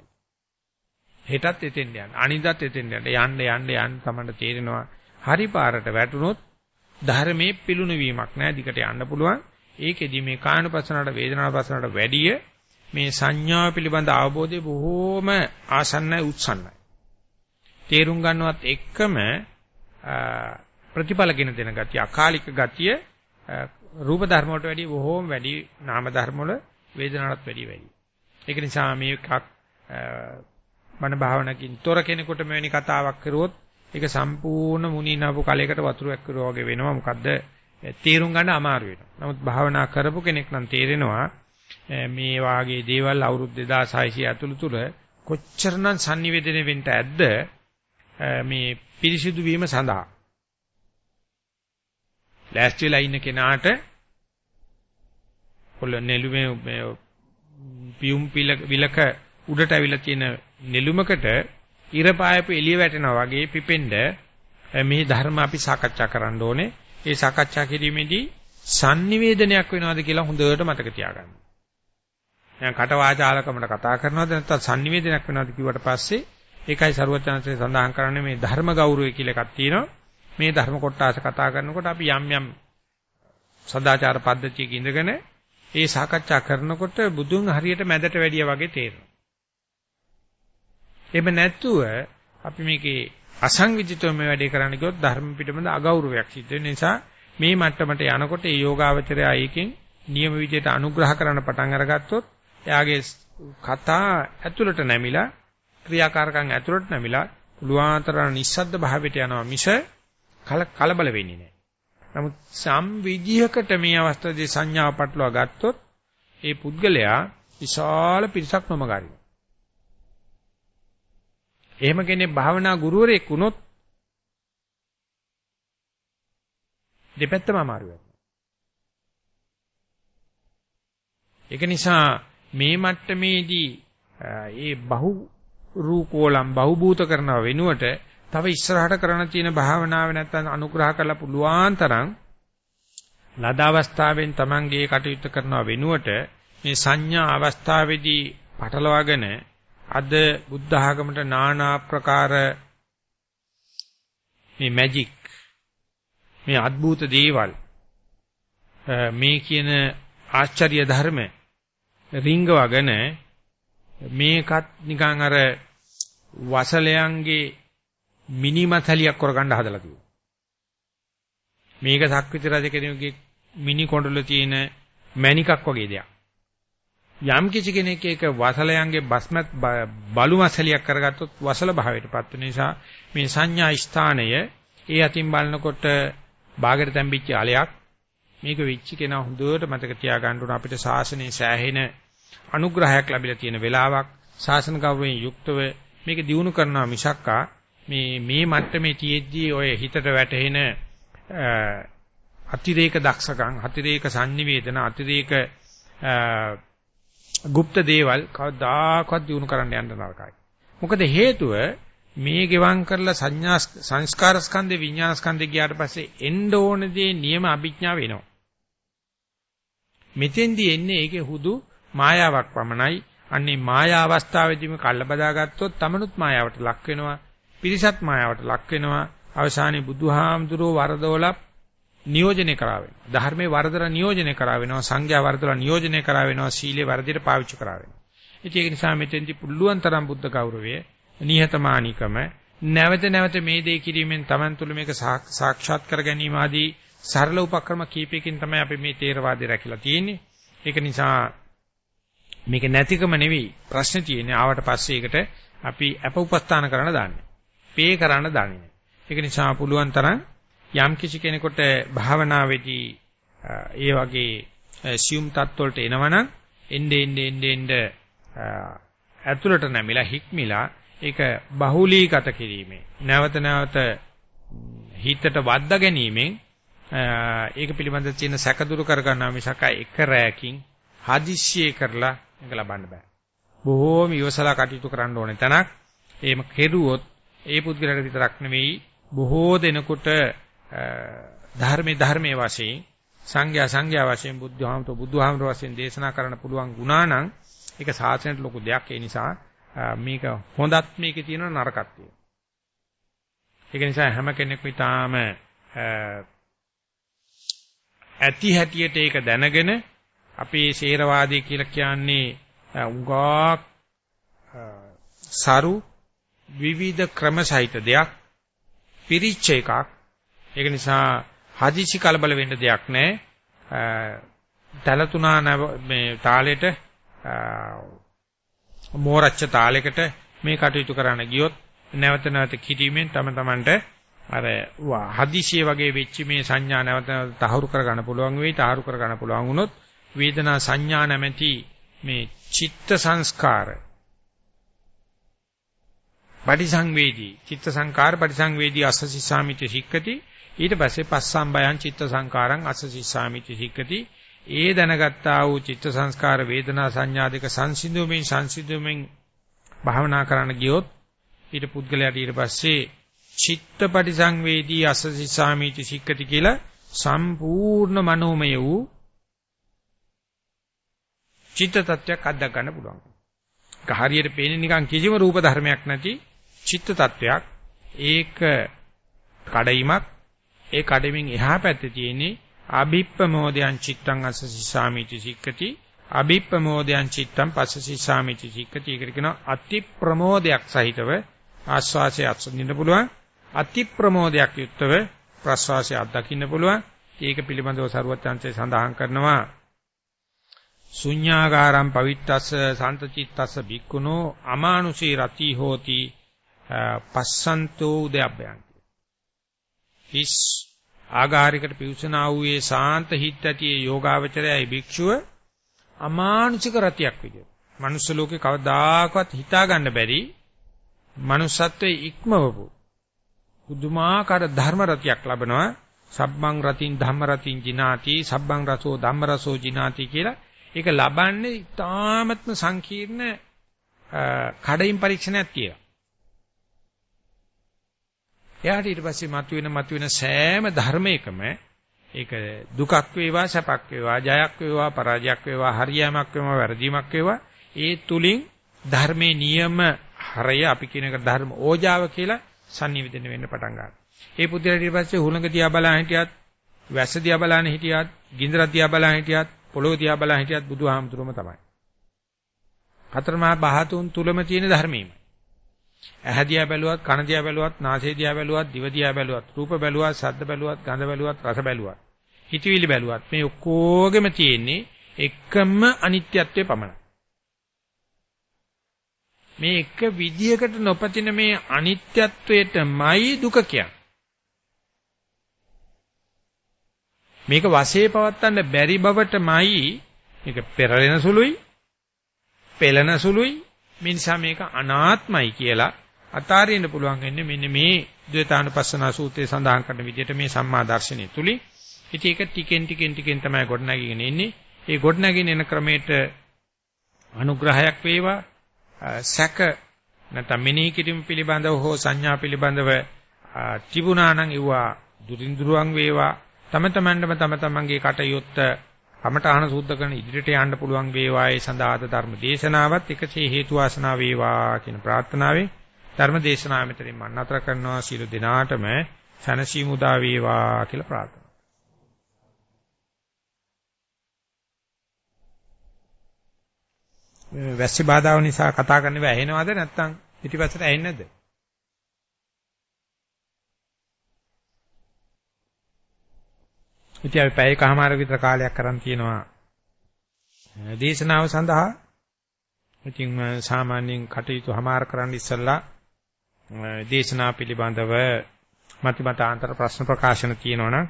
හෙටත් එතෙන් යන්න. අනිද්දාත් එතෙන් යන්න. යන්න යන්න යන්න තමයි තේරෙනවා. හරි පාරට වැටුනොත් ධර්මයේ පිලුණු වීමක් නෑ. දිකට යන්න පුළුවන්. ඒකෙදි මේ කායනුපස්සනට වේදනානුපස්සනට වැඩිය මේ සංඥාව පිළිබඳ අවබෝධය බොහෝම ආසන්නයි උත්සන්නයි. තේරුම් ගන්නවත් එක්කම ප්‍රතිඵලගෙන දෙන ගතිය අකාලික ගතිය රූප ධර්ම වලට වැඩිය බොහෝම වැඩි නාම ධර්ම වල වේදනාවට වැඩිය වැඩි. ඒක නිසා මේකක් මන භාවනකින් තොර කෙනෙකුට මෙවැනි කතාවක් කරුවොත් ඒක සම්පූර්ණ මුණිනවපු කලයකට වතුරක් කරුවා වගේ වෙනවා. මොකද්ද? තේරුම් ගන්න අමාරු වෙනවා. නමුත් භාවනා කරපු කෙනෙක් නම් තේරෙනවා මේ වාගේ දේවල් අවුරුදු 2600 ඇතුළත තුල කොච්චරනම් sannivedana වෙන්න ඇද්ද මේ පිරිසිදු වීම සඳහා ලෑස්තිලා ඉන්න කෙනාට කොල්ල නෙළුමේ පියුම් විලක උඩට අවිලා තියෙන නෙළුමකට ඉර පායපු එළිය වැටෙනවා වගේ පිපෙන්න මේ ධර්ම අපි සාකච්ඡා කරන්න ඕනේ. ඒ සාකච්ඡා කිරීමේදී sannivedanayak වෙනවද කියලා හොඳට මතක තියාගන්න. දැන් කට වාචාලකමට කතා කරනවද නැත්නම් sannivedanayak වෙනවද කිව්වට පස්සේ ඒකයි ਸਰුවචනන්සේ සඳහන් කරන්නේ මේ ධර්ම ගෞරවය කියලා එකක් තියෙනවා. මේ ධර්ම කොටස කතා කරනකොට අපි යම් යම් සදාචාර පද්ධතියක ඉඳගෙන ඒ සාකච්ඡා කරනකොට බුදුන් හරියට මැදට වැඩිය වගේ තේරෙනවා. එහෙම නැත්තුව අපි මේකේ අසංවිධිතව මේ වැඩේ කරන්න ගියොත් ධර්ම පිටමද අගෞරවයක් සිද්ධ වෙන නිසා මේ මට්ටමට යනකොට ඒ යෝගාවචරය ඒකෙන් නියම විදිහට අනුග්‍රහ කරන්න පටන් අරගත්තොත් එයාගේ කතා ඇතුළට නැමිලා ක්‍රියාකාරකම් ඇතුළට නැමිලා පුළුවන්තරම් නිස්සද්ද භාවයට යනවා මිස කලබල වෙන්නේ නැහැ. නමුත් සම් විදිහකට මේ අවස්ථාවේ සංඥාව පටලවා ගත්තොත් ඒ පුද්ගලයා විශාල පිරිසක් නොමගාරිනවා. එහෙම කෙනෙක් භාවනා ගුරුවරයෙක් වුණොත් දෙපැත්තම අමාරු වෙනවා. ඒක නිසා මේ මට්ටමේදී ඒ බහු රූපෝලම් බහුබූත කරනව වෙනුවට තව ඉස්සරහට කරන්න තියෙන භාවනාව නැත්තම් අනුග්‍රහ කරලා පුළුවන් තරම් ලද අවස්ථාවෙන් Tamange කටයුතු කරනව වෙනුවට මේ සංඥා අවස්ථාවේදී පටලවාගෙන අද බුද්ධ ආගමට নানা ආකාර මේ මැජික් මේ අద్భుත දේවල් මේ කියන ආශ්චර්ය ධර්ම රිංගවගෙන මේකත් නිකන් අර වසලයන්ගේ මිනිමතලියක් කරගන්න හදලා තියෙනවා. මේක සක්විති රජ කෙනෙකුගේ මිනි කොණ්ඩල තියෙන මණිකක් වගේ දෙයක්. යම් කිසි කෙනෙක් ඒක වසලයන්ගේ බස්මත් බලු මසලියක් කරගත්තොත් වසල භාවයටපත් වෙන නිසා මේ සංඥා ස්ථානය ඒ අතින් බලනකොට බාගට තැම්පිච්ච අලයක් මේක වෙච්ච කෙනා හොඳට මතක තියාගන්න ඕන අපිට ශාසනයේ සෑහෙන අනුග්‍රහයක් ලැබිලා තියෙන වෙලාවක් ශාසන ගෞරවයෙන් යුක්තව මේක දිනු කරනවා මිසක්කා මේ මේ මට්ටමේ තියෙද්දී ඔය හිතට වැටෙන අතිරේක දක්ෂකම් අතිරේක sannivedana අතිරේක গুপ্ত දේවල් කවදාකවත් දිනු කරන්න යන්න නරකයි. මොකද හේතුව මේ ගෙවම් කරලා සංඥා සංස්කාර ස්කන්ධේ විඥාන ස්කන්ධේ ගියාට පස්සේ එන්න ඕන දේ නියම අභිඥා වෙනවා. මෙතෙන්දී එන්නේ ඒකේ හුදු මායාවක් පමණයි. අන්නේ මායා අවස්ථාවේදීම කල්ල බදාගත්තොත් තමනුත් මායාවට ලක් වෙනවා. පිරිසත් මායාවට ලක් වෙනවා. අවසානයේ බුදුහාමුදුරෝ වරදවලා නියෝජනය කරා වෙනවා. ධර්මයේ වරදලා නියෝජනය කරා වෙනවා. සංඥා වරදලා නියෝජනය කරා වෙනවා. සීලේ වරදිට පාවිච්චි කරා වෙනවා. ඉතින් ඒක නිසා මෙතෙන්දී පුළුවන් තරම් බුද්ධ ගෞරවය, නිහතමානීකම නැවත නැවත මේ දේ කිරීමෙන් Taman තුල මේක සාක්ෂාත් කර ගැනීම ආදී සරල උපක්‍රම කීපයකින් තමයි අපි මේ තේරවාදය රැකිලා තියෙන්නේ. ඒක නිසා මේක නැතිකම නෙවෙයි ප්‍රශ්නේ තියෙන්නේ. ආවට පස්සේ ඒකට අපි අප උපස්ථාන කරන්න දාන්නේ. පේ කරන්න දාන්නේ. ඒක නිසා පුළුවන් තරම් යම් කිසි කෙනෙකුට භාවනාවේදී ඒ වගේ සියුම් තත්වලට එනවනම් එnde ende ende ende ඇතුළට නැමිලා හික්මිලා ඒක බහුලීගත කිරීමේ නැවත නැවත හිතට වද්දා ගැනීමෙන් ඒක පිළිබඳව තියෙන සැකදුරු කර ගන්නවා මිසක එක රැයකින් හදිස්සියේ කරලා මේක ලබන්න බෑ. බොහෝම ඉවසලා කටයුතු කරන්න ඕනේ තැනක්. එහෙම කෙරුවොත් ඒ පුද්ගලයාට විතරක් නෙවෙයි බොහෝ දෙනෙකුට ධර්මයේ ධර්මයේ වශයෙන් සංඝයා සංඝයා වශයෙන් බුද්ධහාමතු බුදුහාමතු වශයෙන් දේශනා කරන්න පුළුවන් ගුණා නම් ඒක සාසනයට ලොකු දෙයක් ඒ නිසා මේක හොඳත් මේකේ තියෙන නරකත් තියෙනවා. ඒක නිසා හැම කෙනෙක්ම ඊටාම ඇති හැටියට ඒක දැනගෙන අපේ ශේරවාදී කියලා කියන්නේ උගාක් සරු විවිධ ක්‍රම සහිත දෙයක් පිරිච්ච එකක් ඒක නිසා හදිසි කලබල වෙන්න දෙයක් නැහැ තලතුණා මේ තාලෙට මෝරච්ච තාලයකට මේ කටයුතු කරන්න ගියොත් නැවත නැවත කිරීමෙන් තම තමන්ට අර හදිසිය වගේ වෙච්ච මේ සංඥා නැවත තහවුරු කරගන්න පුළුවන් වෙයි තහවුරු කරගන්න පුළුවන් වුණොත් වේදනා සංඥා නැමැති මේ චිත්ත සංස්කාර පටිසංවේදී චිත්ත සංකාර පටිසංවේදී අස්සසිසාමිති සික්කති. ඊට පස්සේ පස්සම්බයං චිත්ත සංකාරං අස්සසිසාමිති සික්කති. ඒ දැනගත්තා වූ චිත්ත සංස්කාර වේදනා සංඥා දෙක සංසිඳුමින් සංසිඳුමින් භාවනා කරන්න ගියොත් ඊට පුද්ගලයාට ඊට පස්සේ චිත්ත පටිසංවේදී අස්සසිසාමිති සික්කති කියලා සම්පූර්ණ මනෝමය වූ චිත්ත tattයක් අත්දක ගන්න පුළුවන්. ඒක හරියට පේන්නේ නිකන් කිසිම රූප ධර්මයක් නැති චිත්ත tattයක්. ඒක කඩයිමක්. ඒ කඩමින් එහා පැත්තේ තියෙන්නේ අභිප්පමෝදයන් චිත්තං අසසිසාමිති සික්කති. අභිප්පමෝදයන් චිත්තං පස්සසිසාමිති සික්කති. ඒකට කියනවා අති ප්‍රමෝදයක් සහිතව ආස්වාසය අත්දින්න පුළුවන්. අති ප්‍රමෝදයක් යුක්තව ප්‍රස්වාසය අත්දකින්න පුළුවන්. ඒක පිළිබඳව සරුවත් chance සඳහන් කරනවා ශුඤ්ඤාගාරම් පවිත්තස්ස සන්තචිත්තස්ස බික්කුණෝ අමානුෂී රති හෝති පස්සන්තෝ උදයබ්බයන් හිස් ආගාරිකට පිවිසනා වූයේ සාන්ත හිත් ඇති යෝගාවචරයයි භික්ෂුව අමානුෂික රතියක් විදියට. මනුස්ස ලෝකේ කවදාකවත් හිතා ගන්න බැරි manussත්වයේ ඉක්මවපු බුදුමාකාර ධර්ම රතියක් ලබනවා. සබ්බං රතින් ධම්ම රතින් ජිනාති සබ්බං රසෝ ධම්ම රසෝ ජිනාති කියලා ඒක ලබන්නේ ඉතාමත්ම සංකීර්ණ කඩින් පරීක්ෂණයක් කියලා. එයාට ඊට පස්සේ මතුවෙන මතුවෙන සෑම ධර්මයකම ඒක දුකක් වේවා සැපක් වේවා ජයක් වේවා පරාජයක් වේවා හරියමක් වේවා වැරදීමක් වේවා ඒ තුලින් ධර්මයේ නියම හරය අපි කියන එක ධර්ම ඕජාව කියලා sannivedana වෙන්න පටන් ගන්නවා. ඒ පුද්ගලයාට ඊට පස්සේ හුලඟ දිහා බලන හිටියත් වැස්ස දිහා බලන හිටියත් ගින්දර දිහා බලන හිටියත් පොළොව දිහා බලන හිටියත් බුදුහාමුදුරුවම තමයි. හතරමහා බහතුන් තුලම තියෙන ධර්මයේම. ඇහැ දිහා බැලුවත්, කන දිහා බැලුවත්, නාසය දිහා බැලුවත්, දිව දිහා බැලුවත්, රූප බැලුවත්, ශබ්ද බැලුවත්, ගන්ධ බැලුවත්, රස බැලුවත්, හිතවිලි බැලුවත් මේ ඔක්කොගෙම තියෙන්නේ එකම අනිත්‍යත්වයේ පමණයි. මේ එක විදියකට නොපතින මේ අනිත්‍යත්වයටමයි දුක කියන්නේ. මේක වශයේ පවත්තන්න බැරි බවටමයි මේක පෙරලෙන සුළුයි පෙළෙන සුළුයි මේ නිසා මේක අනාත්මයි කියලා අතාරින්න පුළුවන් වෙන්නේ මෙන්න මේ ද්වේතානුපස්සනා සූත්‍රයේ සඳහන් කරන විදිහට මේ සම්මා දර්ශනය තුලින්. ඉතින් ඒක ටිකෙන් ටිකෙන් ටිකෙන් තමයි ගොඩනගගෙන ඉන්නේ. ඒ ගොඩනගින එන ක්‍රමයට අනුග්‍රහයක් වේවා සැක නැත්නම් මෙනෙහි කිරීම පිළිබඳව හෝ සංඥා පිළිබඳව තිබුණා නම් ඒවා දුරින් දුරවන් වේවා. තම තමන්ටම තම තමන්ගේ කටයුත්ත කමඨාන සූද්ධ කරන ඉදිරියට යන්න පුළුවන් වේවායේ සඳහාද ධර්ම දේශනාවත් එකසේ හේතු වාසනා වේවා කියන ප්‍රාර්ථනාවෙන් ධර්ම දේශනාව මෙතනින් මම නතර කරනවා සියලු දෙනාටම සනසීමු දා වේවා කියලා ප්‍රාර්ථනා. වැස්සි බාධාව නිසා කතා කරන්න බෑ ඇහෙනවද නැත්නම් පිටිපස්සට ඇහෙන්නේ නැද්ද? ඉතින් අපි පැයකමාර විතර කාලයක් කරන් තියෙනවා දේශනාව සඳහා. ඉතින් සාමාන්‍යයෙන් කටයුතු හමාර කරන්න ඉස්සෙල්ලා දේශනා පිළිබඳව මතිමතාන්තර ප්‍රශ්න ප්‍රකාශන තියෙනවනම්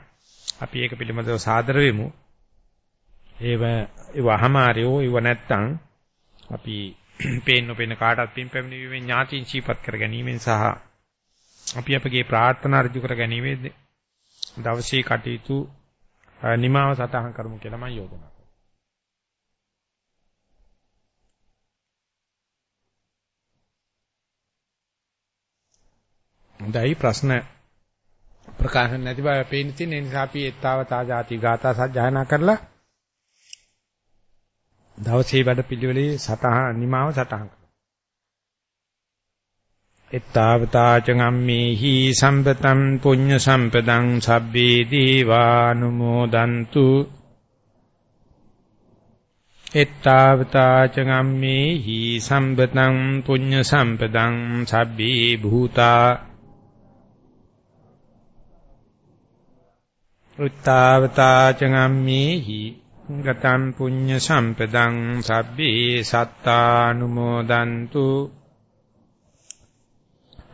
අපි ඒක පිළිබඳව සාදර වෙමු. ඒව ඒව අහමාරියෝ ඒව නැත්තම් අපි පේන්න පේන කාටත් පින් පැමිණීමේ ඥාතින් චීපත් කර ගැනීමෙන් සහ අපි අපගේ ප්‍රාර්ථනා ඍජු කර ගැනීමේ දවසේ කටයුතු නිමාව සටහන් කරමු කියලා මම යෝජනා කරනවා. හොඳයි ප්‍රශ්න ප්‍රකාශ නැති බව පේන තියෙන නිසා අපි ඊතාවතා ಜಾති ගාථා සජ්ජායනා කරලා දවසේ වැඩ පිළිවෙලේ සටහන් නිමාව සටහන් එත්තාවතාචගම්මේහි සම්පතං පුඤ්ඤ සම්පදං සබ්බේ දීවානුමෝදන්තු. එත්තාවතාචගම්මේහි සම්පතං පුඤ්ඤ සම්පදං සබ්බේ භූතා. උත්තාවතාචගම්මේහි ගතං පුඤ්ඤ සම්පදං සබ්බේ සත්තානුමෝදන්තු.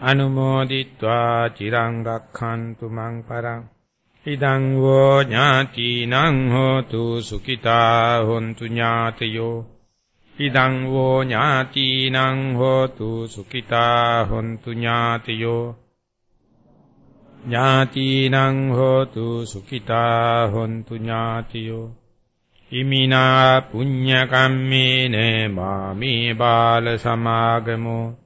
අනුමෝදිත්වා චිරං රක්ඛන්තු මං පරං ඉදං වෝ ඥාතිනං හෝතු සුඛිතා හොන්තු ඥාතයෝ ඉදං වෝ ඥාතිනං හෝතු සුඛිතා හොන්තු ඥාතයෝ ඥාතිනං හෝතු සුඛිතා හොන්තු ඥාතියෝ ඉමිනා පුඤ්ඤ කම්මේන මාමේ බාල සමාගමෝ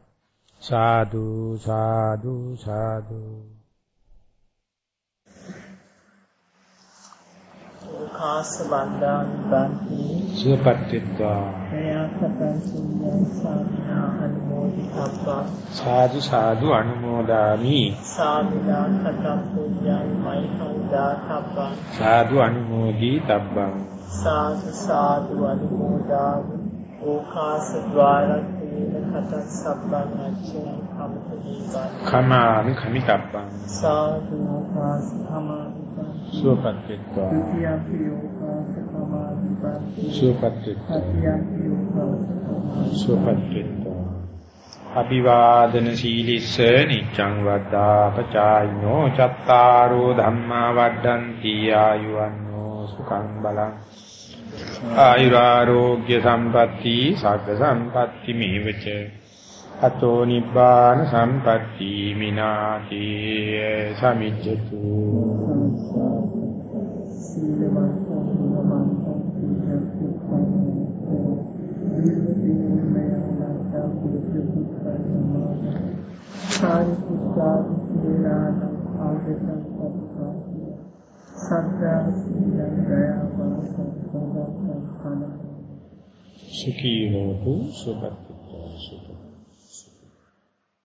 සාදු සාදු සාදු. කාස බන්දානි බන්ති අනුමෝදිතබ්බා සාදු සාදු අනුමෝදාමි. සාදු අනුමෝදි තබ්බං. සාදු සාදු අනුමෝදාමි. ඕකාස ద్వාරක් කමාමි කමිතබ්බං. සාදු පියෝකාස කමාදිපං සුවපත්ත්වා තියම් පියෝකාස සුවපත්ත්වා අභිවාදන සීලිස්ස නිච්ඡං වද්දා පචායිනෝ චත්තාරෝ ධම්මා වඩ්ඩಂತಿ ආයුවන්නෝ සුඛං බලං ආයුරාෝග්‍ය සම්පatti සග්ග සම්පatti මේවච. අතෝ නිබ්බාන සම්පatti මිනාති සමිජ්ජතු සාරිපුත්තාදි සීලාන ආදේශං සත්තා සත්‍යා සීලං දයාවාසං සදාසං කන සුඛී හෝතු සුපත්තිත්වා සුඛ